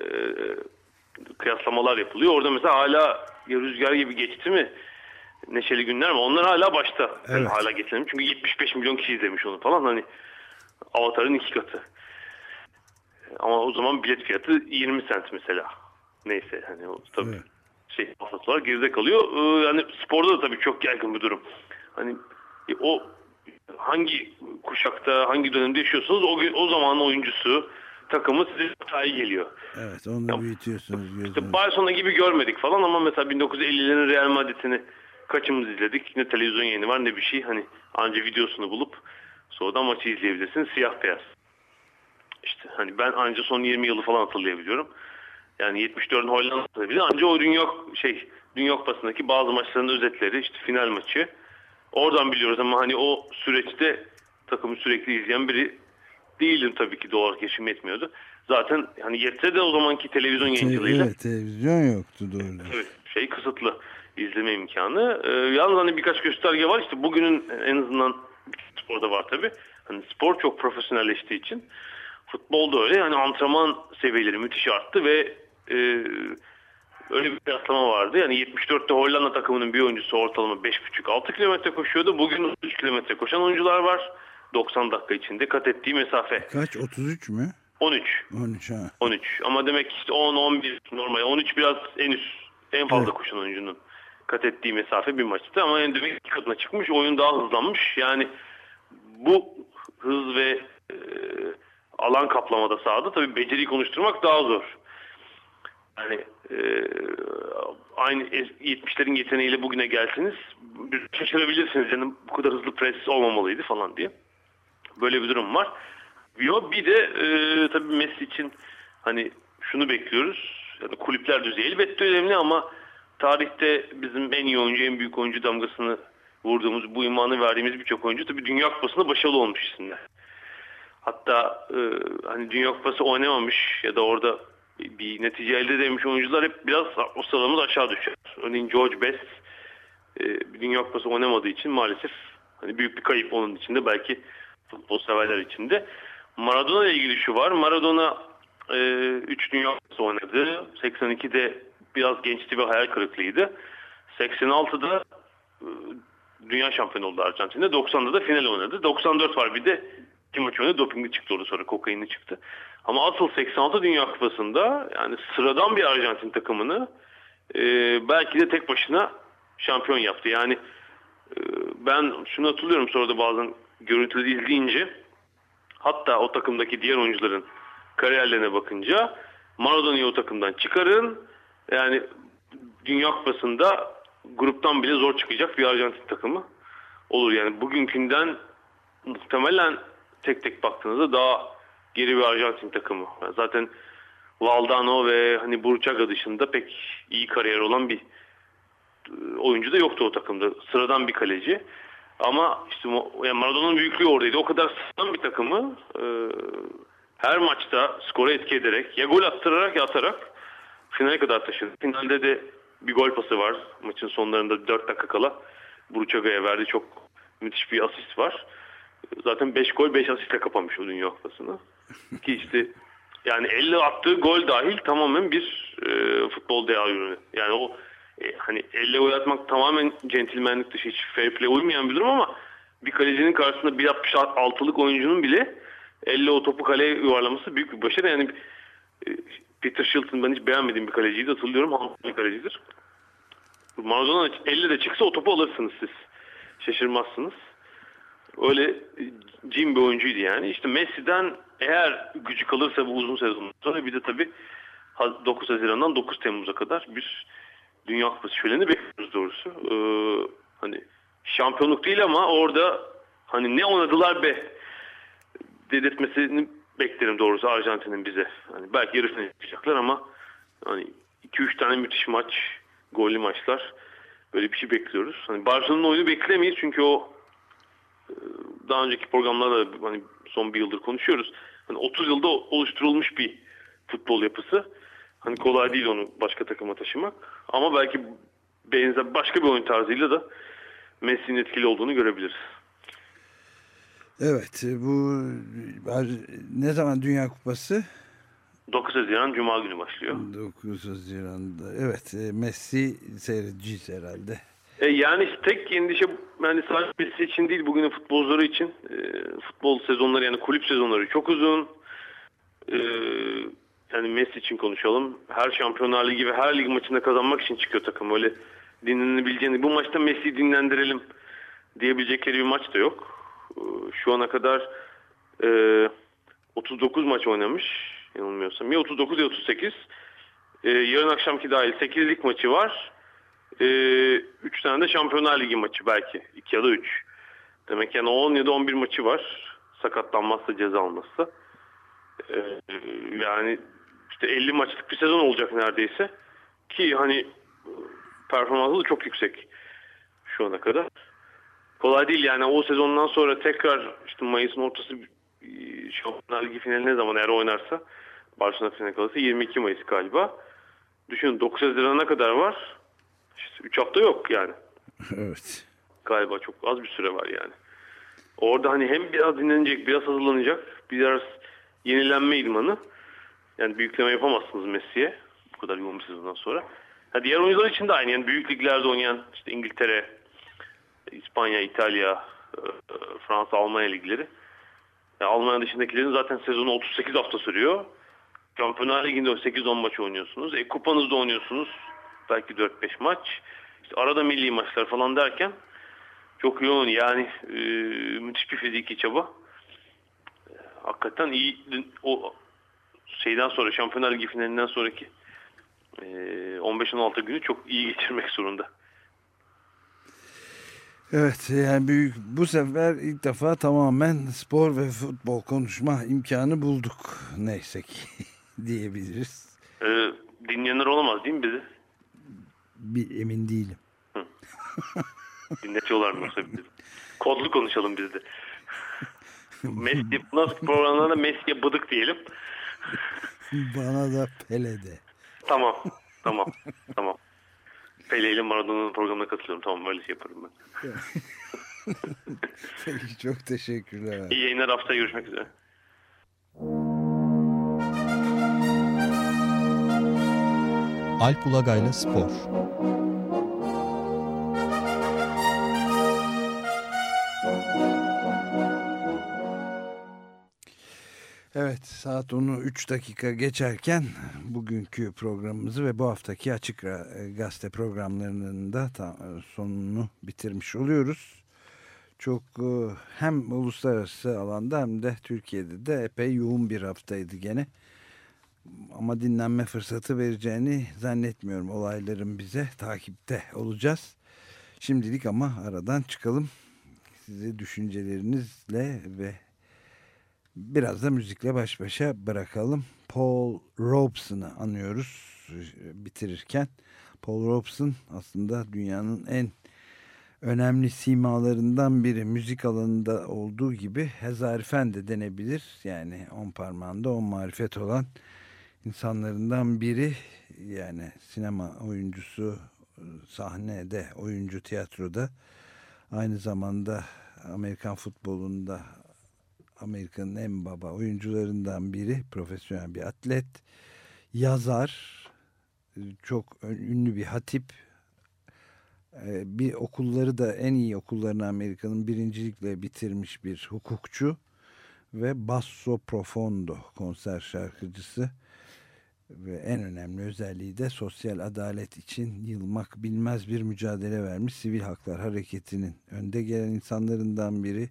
kıyaslamalar yapılıyor. Orada mesela hala ya rüzgar gibi geçti mi neşeli günler mi? Onlar hala başta. Evet. Yani hala getirelim. Çünkü 75 milyon kişi izlemiş onu falan. Hani Avatar'ın iki katı. Ama o zaman bilet fiyatı 20 sent mesela. Neyse hani o tabii evet. şey olarak geride kalıyor. Ee, yani sporda da tabii çok yaygın bir durum. Hani e, o hangi kuşakta, hangi dönemde yaşıyorsunuz o, o zamanın oyuncusu, takımı size iyi geliyor. Evet onu yani, büyütüyorsunuz. İşte Barcelona gibi görmedik falan ama mesela 1950'lerin Real Madrid'ini kaçımız izledik. Ne televizyon yayını var ne bir şey. Hani anca videosunu bulup sonradan maçı izleyebilirsin. Siyah beyaz. İşte hani ben anca son 20 yılı falan hatırlayabiliyorum. Yani 74'ün Hollanda'da bile anca o Dünya şey Dünya Kupası'ndaki bazı maçların özetleri işte final maçı Oradan biliyoruz ama hani o süreçte takımı sürekli izleyen biri değildim tabii ki doğal geçim yetmiyordu. Zaten hani yetse de o zamanki televizyon yayıncılığıyla. Evet televizyon yoktu doğru. Evet şey kısıtlı izleme imkanı. Ee, yalnız hani birkaç gösterge var işte bugünün en azından sporda var tabii. Hani spor çok profesyonelleştiği için futbolda öyle yani antrenman seviyeleri müthiş arttı ve e, öyle bir kıyaslama vardı. Yani 74'te Hollanda takımının bir oyuncusu ortalama 5,5-6 kilometre koşuyordu. Bugün 3 kilometre koşan oyuncular var. 90 dakika içinde kat ettiği mesafe. Kaç? 33 mü? 13. 13 ha. 13. Ama demek işte 10-11 normal. 13 biraz en üst, en fazla evet. koşan oyuncunun kat ettiği mesafe bir maçtı. Ama yani demek iki katına çıkmış. Oyun daha hızlanmış. Yani bu hız ve e, alan kaplamada sahada tabii beceriyi konuşturmak daha zor. Yani e, aynı 70'lerin yeteneğiyle bugüne gelseniz şaşırabilirsiniz. Yani bu kadar hızlı pres olmamalıydı falan diye. Böyle bir durum var. Yo, bir de e, tabii Messi için hani şunu bekliyoruz. Yani kulüpler düzeyi elbette önemli ama tarihte bizim en iyi oyuncu, en büyük oyuncu damgasını vurduğumuz, bu imanı verdiğimiz birçok oyuncu tabii Dünya Kupası'nda başarılı olmuş isimler. Hatta e, hani Dünya Kupası oynamamış ya da orada bir netice elde edememiş oyuncular hep biraz o sıralamız aşağı düşer. Örneğin George Best e, Dünya Kupası oynamadığı için maalesef hani büyük bir kayıp onun içinde belki futbol severler içinde. Maradona ile ilgili şu var. Maradona 3 e, Dünya Kupası oynadı. 82'de biraz gençti ve hayal kırıklığıydı. 86'da e, dünya şampiyonu oldu Arjantin'de. 90'da da final oynadı. 94 var bir de iki maç oynadı. Dopingli çıktı orada sonra kokainli çıktı. Ama asıl 86 Dünya Kupası'nda yani sıradan bir Arjantin takımını e, belki de tek başına şampiyon yaptı. Yani e, ben şunu hatırlıyorum sonra da bazen görüntüleri izleyince hatta o takımdaki diğer oyuncuların kariyerlerine bakınca Maradona'yı o takımdan çıkarın yani Dünya Kupası'nda gruptan bile zor çıkacak bir Arjantin takımı olur. Yani bugünkünden muhtemelen tek tek baktığınızda daha geri bir Arjantin takımı. Yani zaten Valdano ve hani Burçaga dışında pek iyi kariyer olan bir e, oyuncu da yoktu o takımda. Sıradan bir kaleci. Ama işte yani Maradona'nın büyüklüğü oradaydı. O kadar sıradan bir takımı e, her maçta skoru etki ederek ya gol attırarak ya atarak finale kadar taşıdı. Finalde de bir gol pası var. Maçın sonlarında 4 dakika kala Burçaga'ya verdi. Çok müthiş bir asist var. Zaten 5 gol 5 asistle kapamış o Dünya Kupası'nı. Ki işte yani 50 attığı gol dahil tamamen bir e, futbol değer ürünü. Yani o e, hani elle gol atmak tamamen centilmenlik dışı hiç fair play uymayan bir durum ama bir kalecinin karşısında 1.66'lık oyuncunun bile elle o topu kaleye yuvarlaması büyük bir başarı. Yani e, Peter Shilton ben hiç beğenmediğim bir kaleciydi hatırlıyorum. Hamdi kalecidir. Maradona elle de çıksa o topu alırsınız siz. Şaşırmazsınız. Öyle cin bir oyuncuydu yani. İşte Messi'den eğer gücü kalırsa bu uzun sezon sonra bir de tabii 9 Haziran'dan 9 Temmuz'a kadar bir Dünya Kupası şöleni bekliyoruz doğrusu. Ee, hani şampiyonluk değil ama orada hani ne oynadılar be dedirtmesini beklerim doğrusu Arjantin'in bize. Hani belki yarısını yapacaklar ama hani 2-3 tane müthiş maç, gollü maçlar böyle bir şey bekliyoruz. Hani Barcelona'nın oyunu beklemeyiz çünkü o daha önceki programlarda hani son bir yıldır konuşuyoruz. Hani 30 yılda oluşturulmuş bir futbol yapısı. Hani kolay değil onu başka takıma taşımak. Ama belki benzer başka bir oyun tarzıyla da Messi'nin etkili olduğunu görebiliriz. Evet bu ne zaman Dünya Kupası? 9 Haziran Cuma günü başlıyor. 9 Haziran'da. Evet e, Messi seyredeceğiz herhalde. E yani tek endişe yani sadece Messi için değil bugünün futbolcuları için e, futbol sezonları yani kulüp sezonları çok uzun. E, yani Messi için konuşalım. Her Şampiyonlar Ligi ve her lig maçında kazanmak için çıkıyor takım. Öyle dinlenebileceğini bu maçta Messi'yi dinlendirelim diyebilecekleri bir maç da yok. E, şu ana kadar e, 39 maç oynamış yanılmıyorsam. Ya 39 ya 38. E, yarın akşamki dahil 8'lik maçı var. 3 e, tane de Şampiyonlar Ligi maçı belki. 2 ya da 3. Demek yani 10 ya da 11 maçı var. Sakatlanmazsa ceza almazsa. E, yani işte 50 maçlık bir sezon olacak neredeyse. Ki hani performansı da çok yüksek şu ana kadar. Kolay değil yani o sezondan sonra tekrar işte Mayıs'ın ortası Şampiyonlar Ligi finali ne zaman eğer oynarsa Barcelona finali kalırsa 22 Mayıs galiba. Düşünün 9 Haziran'a kadar var. İşte 3 hafta yok yani. Evet. Galiba çok az bir süre var yani. Orada hani hem biraz dinlenecek, biraz hazırlanacak, biraz yenilenme idmanı. Yani büyükleme yapamazsınız Messi'ye bu kadar yoğun bir sezondan sonra. Ha, diğer oyuncular için de aynı. Yani büyük liglerde oynayan işte İngiltere, İspanya, İtalya, e, Fransa, Almanya ligleri. Yani Almanya dışındakilerin zaten sezonu 38 hafta sürüyor. Şampiyonlar Ligi'nde 8-10 maç oynuyorsunuz. E, kupanızda oynuyorsunuz. Belki 4-5 maç. İşte arada milli maçlar falan derken çok yoğun yani e, müthiş bir fiziki çaba. E, hakikaten iyi o şeyden sonra Şampiyonlar Ligi finalinden sonraki e, 15-16 günü çok iyi geçirmek zorunda. Evet yani büyük bu sefer ilk defa tamamen spor ve futbol konuşma imkanı bulduk neyse ki diyebiliriz. Ee, dinleyenler olamaz değil mi bizi? Bir, emin değilim. Dinletiyorlar mı yoksa bizi? Kodlu konuşalım biz de. Messi, nasıl programlarında Messi'ye bıdık diyelim. Bana da Pele de. Tamam, tamam, tamam. Pele ile Maradona'nın programına katılıyorum. Tamam böyle şey yaparım ben. Peki çok teşekkürler. İyi yayınlar haftaya görüşmek üzere. Alp Ulagay'la Spor Evet saat onu 3 dakika geçerken bugünkü programımızı ve bu haftaki Açık Gazete programlarının da sonunu bitirmiş oluyoruz. Çok e, hem uluslararası alanda hem de Türkiye'de de epey yoğun bir haftaydı gene. Ama dinlenme fırsatı vereceğini zannetmiyorum olayların bize takipte olacağız. Şimdilik ama aradan çıkalım. Sizi düşüncelerinizle ve Biraz da müzikle baş başa bırakalım. Paul Robeson'ı anıyoruz bitirirken. Paul Robeson aslında dünyanın en önemli simalarından biri. Müzik alanında olduğu gibi hezarifen de denebilir. Yani on parmağında on marifet olan insanlarından biri. Yani sinema oyuncusu, sahnede, oyuncu, tiyatroda. Aynı zamanda Amerikan futbolunda Amerika'nın en baba oyuncularından biri, profesyonel bir atlet, yazar, çok ünlü bir hatip, e, bir okulları da en iyi okullarını Amerika'nın birincilikle bitirmiş bir hukukçu ve basso profondo konser şarkıcısı. Ve en önemli özelliği de sosyal adalet için yılmak bilmez bir mücadele vermiş sivil haklar hareketinin önde gelen insanlarından biri. e,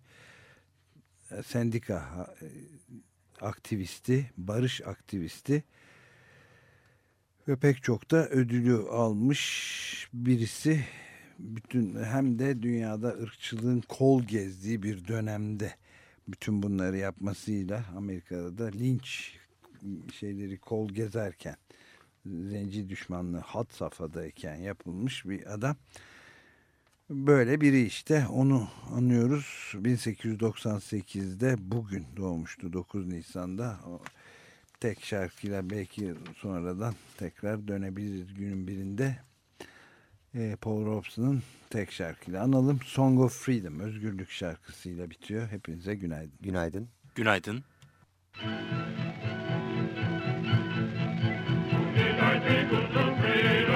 sendika e, aktivisti, barış aktivisti ve pek çok da ödülü almış birisi bütün hem de dünyada ırkçılığın kol gezdiği bir dönemde bütün bunları yapmasıyla Amerika'da da linç şeyleri kol gezerken zenci düşmanlığı hat safhadayken yapılmış bir adam. Böyle biri işte onu anıyoruz. 1898'de bugün doğmuştu 9 Nisan'da. O tek şarkıyla belki sonradan tekrar dönebiliriz günün birinde. E, Paul Robeson'ın tek şarkıyla analım. Song of Freedom özgürlük şarkısıyla bitiyor. Hepinize günaydın. Günaydın. Günaydın. Just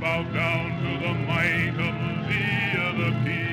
bow down to the might of the other people.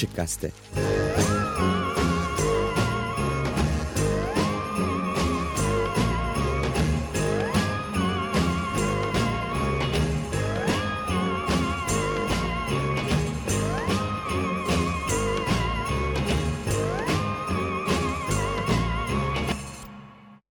Açık Gazete.